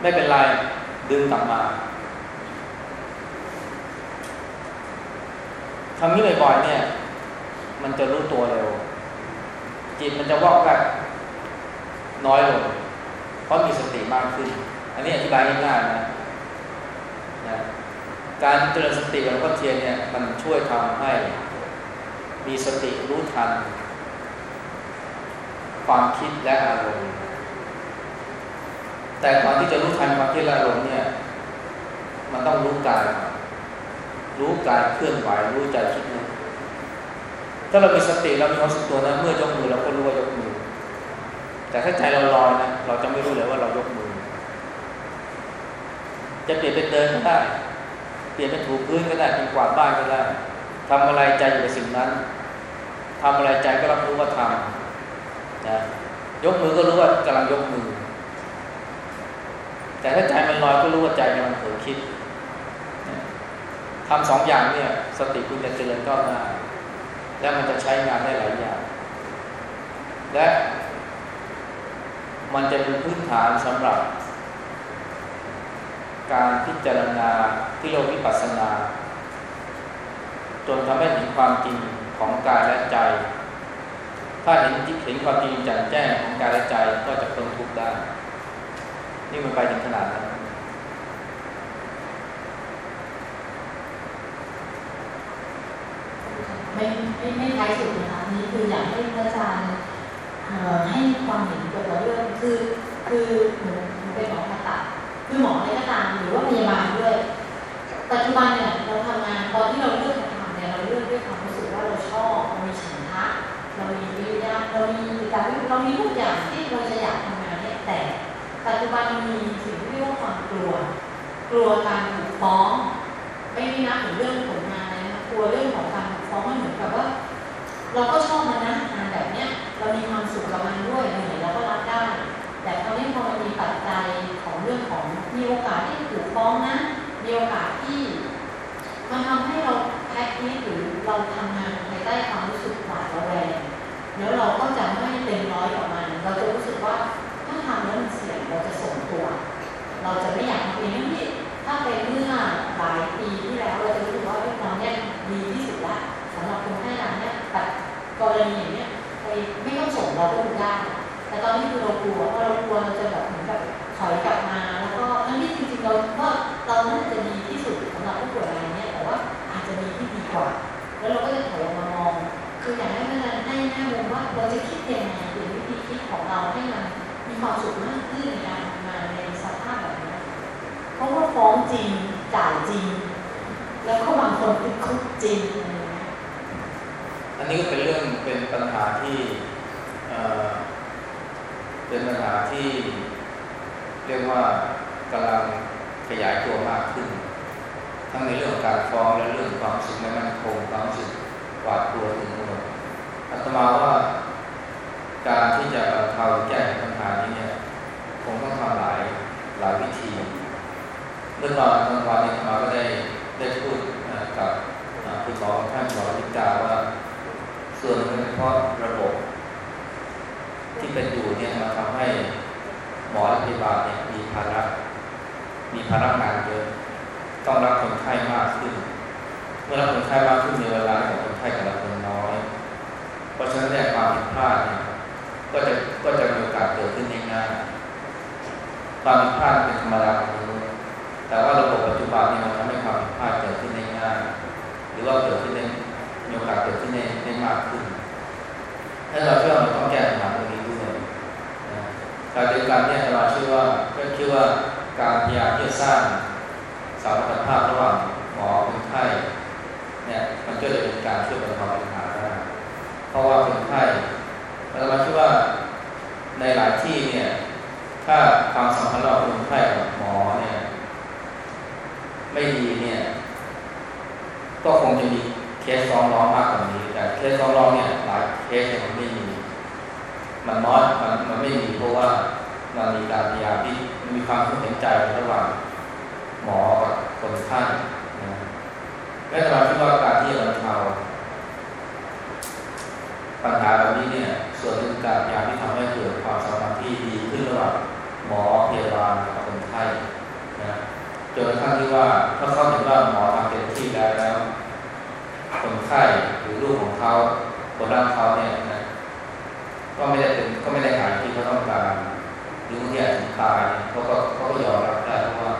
ไม่เป็นไร ดึงกลับมาทำนี้บ่อยๆเนี่ย มันจะรู้ตัวเร็ว จิตมันจะวอกแวกน้อยลงเพราะมีสติมากขึ้น อันนี้อธิบายง่ายๆนะนะ การเจริญสติของหลวงพ่อเทียนเนี่ย มันช่วยทำให้ มีสติรู้ทัน ความคิดและอารมณ์ แต่ก่อนที่จะรู้ทันความคิดและอารมณ์เนี่ย มันต้องรู้กาย รู้กายเคลื่อนไหวรู้ใจคิดนึกถ้าเรามีสติเรามีความสึกตัวนะเมื่อยกมือเราก็รู้ว่ายกมือ แต่ถ้าใจเราลอยนะเราจะไม่รู้เลยว่าเรายกมือ จะเปลี่ยนเป็นเดินก็ได้เปลี่ยนเป็นถูพื้นก็ได้เป็นกวาดบ้านก็ได้ทำอะไรใจอยู่กับสิ่งนั้นทำอะไรใจก็รับรู้ว่าทำนะยกมือก็รู้ว่ากำลังยกมือ แต่ถ้าใจมันลอยก็รู้ว่าใจกำลังเผลอคิดทำสองอย่างเนี่ย สติคุณจะเจริญก้าวหน้าและมันจะใช้งานได้หลายอย่าง และมันจะเป็นพื้นฐานสำหรับ การพิจารณาที่เราวิปัสสนา จนทำให้เห็นความจริงของกายและใจ ถ้าเห็นเห็นความจริงแจ่มแจ้งของกายและใจก็จะพ้นทุกข์ได้ นี่มันไปถึงขนาดนั้นไม่ไม่ไม่ท้ายสุดนะคะนี่คืออยากให้พระอาจารย์ให้ความเห็นเกี่ยวกับเรื่องคือคือหนูหนูเป็นหมอผ่าตัดคือหมออะไรก็ตามหรือว่าพยาบาลด้วยปัจจุบันเนี่ยเราทำงานตอนที่เราเลือกทำเนี่ยเราเลือกด้วยความรู้สึกว่าเราชอบเรามีฉันทะเรามีวิริยะเรามีการเรามีทุกอย่างที่เราจะอยากทำงานเนี่ยแต่ ปัจจุบันมีสิ่งที่เรียกว่าความกลัว กลัวการถูกฟ้อง ไม่ได้นับถึงเรื่องผลงานเลยนะกลัวเรื่องของการถูกฟ้องมันเหมือนกับว่า เราก็ชอบมันนะงานแบบเนี้ยเรามีความสุขกับมันด้วยเหนื่อยเราก็รับได้ แต่คราวนี้พอมันมีปัจจัยของเรื่องของมีโอกาสที่ถูกฟ้องนะมีโอกาสที่มันทำให้เราแพ็คนี้หรือเราทำงานภายใต้ความรู้สึกหวาดระแวงแล้วเราก็จะไม่เต็มร้อยกับมันเราจะรู้สึกว่า ทำแล้วมันเสี่ยงเราจะส่งตัว เราจะไม่อยากทำเองนั่นนี่ถ้าเป็นเมื่อหลายปีที่แล้วเราจะรู้สึกว่าเอ้ยเราเนี่ยดีที่สุดละสำหรับคนให้เราเนี่ยแต่กรณีอย่างเนี้ยไปไม่ต้องส่งเราก็ดูได้ แต่ตอนนี้คือเรากลัวเพราะเรากลัวเราจะแบบเหมือนแบบถอยกลับมา แล้วก็ทั้งที่จริงๆเราว่าเราน่าจะดีที่สุดสำหรับผู้ป่วยรายเนี้ยแต่ว่าอาจจะมีที่ดีกว่า แล้วเราก็จะถอยออกมามอง คืออยากให้มันให้แง่มุมว่าเราจะคิดยังไงหรือวิธีคิดของเราให้มัน ความสุขมากขึ้นในการทำงาในสภาพแบบนี้เพราะว่าฟ้องจริงจ่ายจริง แล้วก็บางคนติดคุกจริงอันนี้ก็เป็นเรื่องเป็นปัญหาที่เอ่อเป็นปัญหาที่เรียกว่ากำลังขยายตัวมากขึ้น ทั้งในเรื่องการฟ้องและเรื่องความสึกไม่มั่นคงความสึกหวาดกลัวถึงหมดอาตมาว่า การที่จะบรรเทาแก้ไขปัญหานี้เนี่ยคงต้องทำหลายหลายวิธีเมื่อตอนกลางวันนี้อามาก็ได้ได้พูดกับคุณหมอท่านหมอวิจาว่า ส่วนเป็นเพราะระบบ ที่เป็นอยู่เนี่ยมันทำให้หมอและพยาบาลเนี่ยมีภาระมีภาระงานเยอะต้องรับคนไข้มากขึ้น เมื่อรับคนไข้มากขึ้นในเวลาของคนไข้แต่ละคนน้อย เพราะฉะนั้นเนี่ยความผิดพลาดเนี่ย ก็จะก็จะมีโอกาสเกิดขึ้นง่ายๆความผิดพลาดเป็นธรรมดาของมนุษย์แต่ว่าระบบปัจจุบันเนี่ยมันทำให้ความผิดพลาดเกิดขึ้นได้ง่ายหรือว่าเกิดขึ้นได้มีโอกาสเกิดขึ้นได้ได้มากขึ้นถ้าเราเชื่อว่าเราต้องแก้ปัญหาตรงนี้ด้วยการเดียวกันเนี่ยเราเชื่อว่าก็คิดว่าการพยายามที่จะสร้างสมรรถภาพระหว่างหมอคนไข้เนี่ยมันก็จะเป็นการช่วยบรรเทาปัญหาได้เพราะว่าคนไข้เราคิดว่าในหลายที่เนี่ย ถ้าความสัมพันธ์ระหว่างคนไข้กับหมอเนี่ย ไม่ดีเนี่ย ก็คงจะมีเคสฟ้องร้องมากกว่านี้ แต่เคสฟ้องร้องเนี่ยหลายเคสเนี่ยมันไม่มี มันน้อยมันมันไม่มีเพราะว่ามันมีการพยายามที่มีความเห็นใจระหว่างหมอกับคนไข้นะและสำหรับที่ว่าการที่จะบรรเทาปัญหาแบบนี้เนี่ย ส่วนหนึ่งการพยายามที่ทำให้เกิดความสัมพันธ์ที่ดีขึ้นระหว่าง หมอพยาบาลกับคนไข้นะจนกระทั่งที่ว่าถ้าเขาเห็นว่าหมอทำเต็มที่แล้วแล้ว คนไข้หรือลูกของเขาคนรักเขาเนี่ยนะก็ไม่ได้เป็นก็ไม่ได้หายที่เขาต้องการหรือบางทีอาจถึงตายเขาก็เขาก็ยอมรับได้เพราะว่า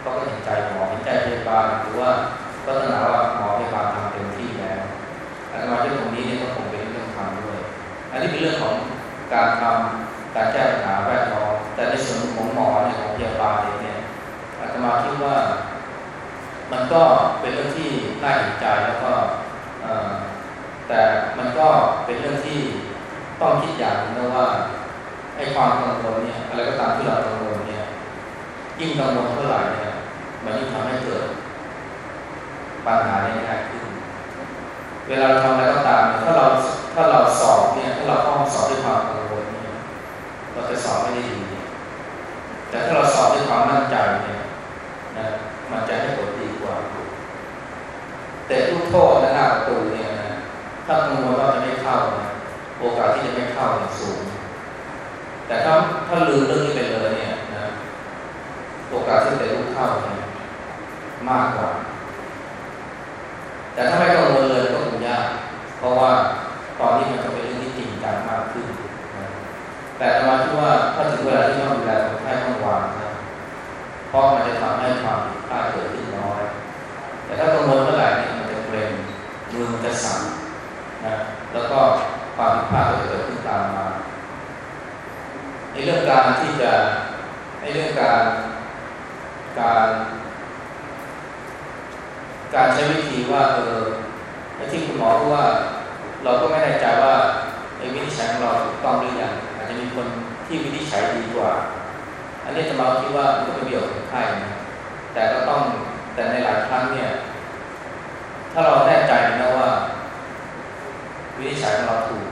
เขาก็เห็นใจหมอเห็นใจพยาบาลหรือว่าก็ตระหนักว่าหมอพยาบาลทำเต็มที่แล้วอาตมาที่ตรงนี้เนี่ยก็คงเป็นเรื่องทำด้วย อันนี้เป็นเรื่องของการทำการแก้ปัญหาแวดล้อม แต่ในส่วนของหมอเนี่ยของพยาบาลเองเนี่ยอาตมาคิดว่า มันก็เป็นเรื่องที่น่าเห็นใจแล้วก็แต่มันก็เป็นเรื่องที่ต้องคิดอย่างนึงนะว่าไอ้ความกังวลเนี่ยอะไรก็ตามที่เรากังวลเนี่ยยิ่งกังวลเท่าไหร่เนี่ยมันยิ่งทำให้เกิดปัญหาได้ง่ายขึ้น เวลาเราทำอะไรก็ตามเนี่ยถ้าเราถ้าเราสอบเนี่ยถ้าเราต้องสอบด้วยความกังวลเนี่ยเราจะสอบไม่ได้ดี แต่ถ้าเราสอบด้วยความมั่นใจเนี่ยนะมันจะให้ผลดีกว่าเพทษและหน้าประตูเนี่ยนะถ้ากังวลว่าจะไม่เข้านะโอกาสที่จะไม่เข้าเนี่ยสูง แต่ถ้าถ้าลืมเรื่องนี้ไปเลยเนี่ยนะโอกาสที่จะลุกเข้าเนี่ยมากกว่า แต่ถ้าไม่กังวลเลยก็คงยากเพราะว่าตอนนี้มันจะเป็นเรื่องที่จริงจังมากขึ้น แต่ตมาคิดว่าถ้าถึงเวลาที่ต้องดูแลคนไข้ต้องวางนะเพราะมันจะทำให้ความผิดพลาดเกิดขึ้นน้อย แต่ถ้ากังวลเมื่อไหร่นี่มันจะเกรงมือมันจะสั่นนะแล้วก็ความผิดพลาดก็จะเกิดขึ้นตามมาในเรื่องการที่จะในเรื่องการการการใช้วิธีว่าเออที่คุณหมอพูดว่า เราก็ไม่แน่ใจว่าไอ้วินิจฉัยของเราถูกต้องหรือยัง อาจจะมีคนที่วินิจฉัยดีกว่า อันนี้จะมาคิดว่ามันก็เป็นประโยชน์กับใครแต่ก็ต้องแต่ในหลายครั้งเนี่ย ถ้าเราแน่ใจนะว่า วินิจฉัยของเราถูก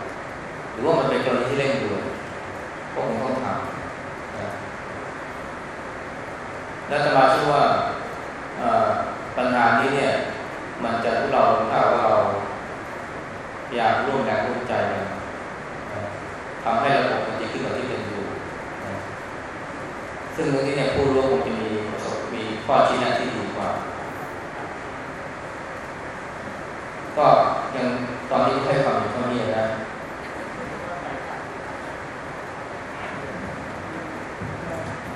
หรือว่ามันเป็นกรณีที่เร่งด่วนก็คงต้องทำนะและจะมาเชื่อว่าปัญหานี้เนี่ย มันจะทุเราถ้าว่าเราพยายามร่วมแรงร่วมใจกัน ทำให้ระบบมันดีขึ้นกว่าที่เป็นอยู่นะซึ่งเรื่องนี้เนี่ยผู้รู้คงจะมีประสบมีข้อชี้แนะที่ดีกว่า ก็ยังตอนนี้ให้ความเห็นเท่านี้นะ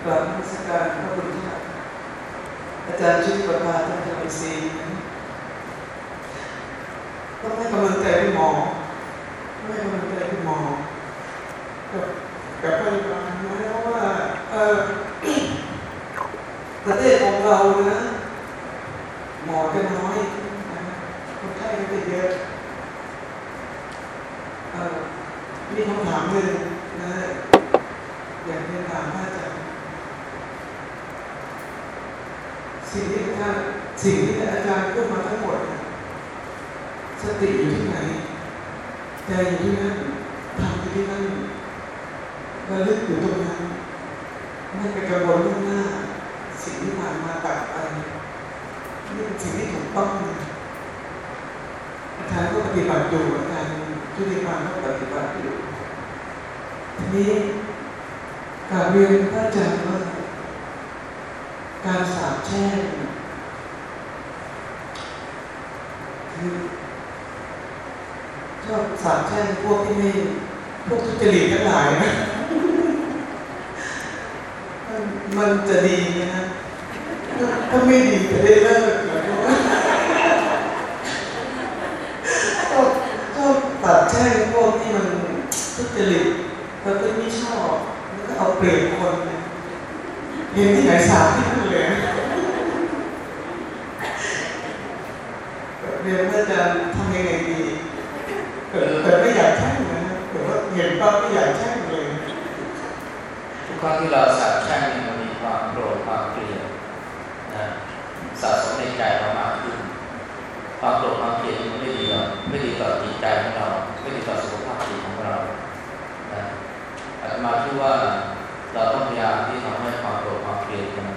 กลับมาสัการพระคุณเจ้าอาจารย์ชุดประภาท่านจะไปซีต้องให้กำลังใจคุณหมอต้องให้กำลังใจคุณหมอ กับกับพยาบาลนะเพราะว่าเออประเทศของเรานะหมอจะน้อยนะคนไข้ก็จะเยอะเออมีคำถามหนึ่งนะอยากเรียนถามอาจารย์สิ่งที่อาจารย์สิ่งที่อาจารย์พูดมาทั้งหมดสติอยู่ที่ไหนใจอยู่ที่นั่นทำอยู่ที่นั่น ระลึกอยู่ตรงนั้นไม่ไปกังวลเรื่องหน้า สิ่งที่ผ่านมาตัดไปนี่เป็นสิ่งที่ถูกต้องนะอาจารย์ก็ปฏิบัติอยู่อาจารย์ทุติมาก็ปฏิบัติอยู่ทีนี้การเรียนพระอาจารย์ว่าการสาบแช่งคือชอบสาบแช่งพวกที่ไม่ พวกทุจริตทั้งหลายนะมันจะดีนะฮะถ้าไม่ดีจะได้เลิกแล้วก็ชอบชอบสาบแช่งพวกที่มันทุจริตแล้วก็ไม่ชอบแล้วก็เอาเปรียบคนเนี่ยเรียนที่ไหนสามที่นั่นเลยเรียนว่าจะทำยังไงดีเกิดไม่อยากแช่งนะ เห็นปั๊บไม่อยากแช่งเลย ทุกครั้งที่เราสาบแช่งนี่มันมีความโกรธความเกลียดนะสะสมในใจเรามากขึ้นความโกรธความเกลียดมันไม่ดีหรอกไม่ดีต่อจิตใจของเรา ไม่ดีต่อสุขภาพจิตของเรานะอาตมาคิดว่าเราต้องพยายามที่ทำให้ความโกรธความเกลียดมัน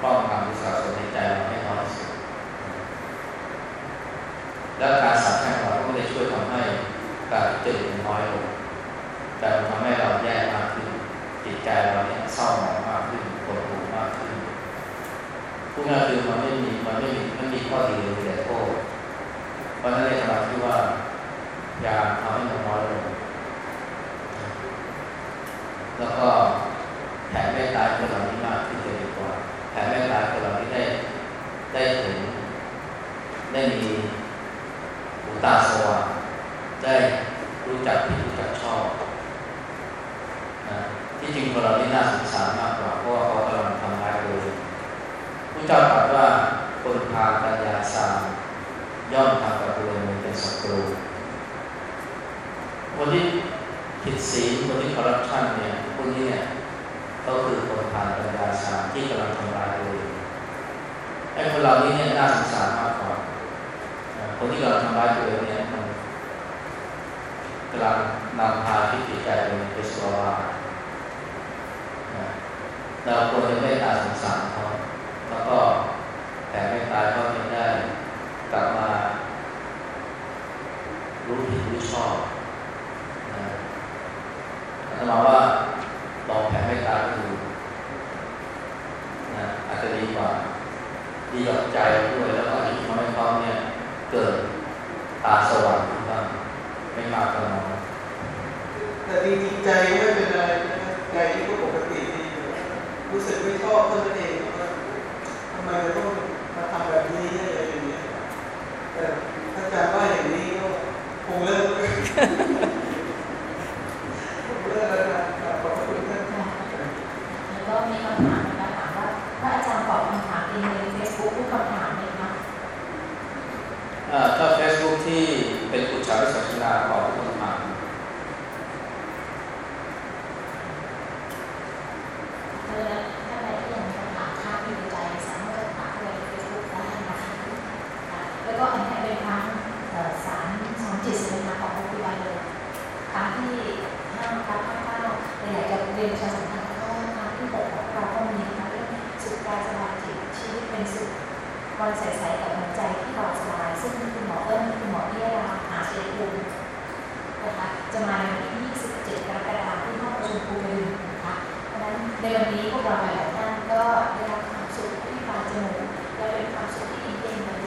ครอบงำหรือสะสมในใจเราให้น้อยสุดและการสาบแช่งเราก็ไม่ได้ช่วยทำให้การทุจริตมันน้อยลง แต่มันทำให้เราแย่มากขึ้นจิตใจเราเนี่ยเศร้าหมองมากขึ้นปวดหัวมากขึ้นพูดง่ายคือมันไม่มีมันไม่มีมันมีข้อดีเลยมีแต่โทษเพราะนั้นในขณะที่ว่าอยากทำให้มันน้อยลงแล้วก็แผ่เมตตาคนเหล่านี้มากขึ้นจะดีกว่าแผ่เมตตาคนเหล่านี้ได้ได้ถึงได้มีหูตาสว่างได้รู้จักผิดรู้จักชอบ ที่จริงคนเรานี่น่าสงสารมากกว่าเพราะว่าเขากำลังทำร้ายตัวเองพระเจ้าตรัสว่าคนพาปัญญาสามย่อมทำกับตัวเองเป็นศัตรูคนที่ผิดศีลคนที่คอร์รัปชันเนี่ยพวกนี้เนี่ยก็คือคนผ่านปัญญาสามที่กำลังทำร้ายตัวเองไอ้คนเหล่านี้เนี่ยน่าสงสารมากกว่าคนที่กำลังทำร้ายตัวเองเนี่ยมันกำลังนำพาชีวิตจิตใจไปสู่วา เราควรจะไม่ตาสงสารเขาแล้วก็แต่ไม่ตายเขาไม่ได้กลับมารู้ผิดรู้ชอบนะแต่มาว่าลองแผ่ไม่ตายดูนะอาจจะดีกว่าดีกับใจด้วยแล้วก็อาจจะทำให้เขาเนี่ยเกิดตาสว่างขึ้นบ้างไม่มากก็น้อยแต่จริงใจไม่เป็นไรใจก็ปกติ รู้สึกไม่ชอบเท่านั้นเองว่าทำไมเราต้องมาทำแบบนี้อะไรอย่างเงี้ยแต่ถ้าอาจารย์ว่าอย่างนี้ก็คงเลิกคงเลิกแล้วนะขอบคุณท่านแล้วก็มีคำถามนะคะถามว่าพระอาจารย์ตอบคำถามเองในเฟซบุ๊กทุกคำถามไหมคะถ้าเฟซบุ๊กที่เป็นอุจจาระศาสนาขอทุกคำถามค้างอยู่ในใจสามารถจะถามในเฟซบุ๊กได้นะคะค่ะ แล้วก็อันนี้เป็นครั้งเอ่อสารสอนจิตสัญญาของพระครูบาเลยครั้งที่ห้าครั้งห้าเก้าเราอยากจะเรียนชาสัมพันธ์ก็ครั้งที่หกของเราก็มีนะเรื่องสุขกายสบายจิตชีวิตเป็นสุขวันใสๆกับหัวใจที่เบาสบาย ซึ่งคุณหมอเอิ้นคุณหมอพิยดาหาเชภูมินะคะจะมาในวันที่ ในวันนี้พวกเราหลายท่านก็ได้รับความสุขที่ปลายจมูกและเป็นความสุขที่อิ่มเย็น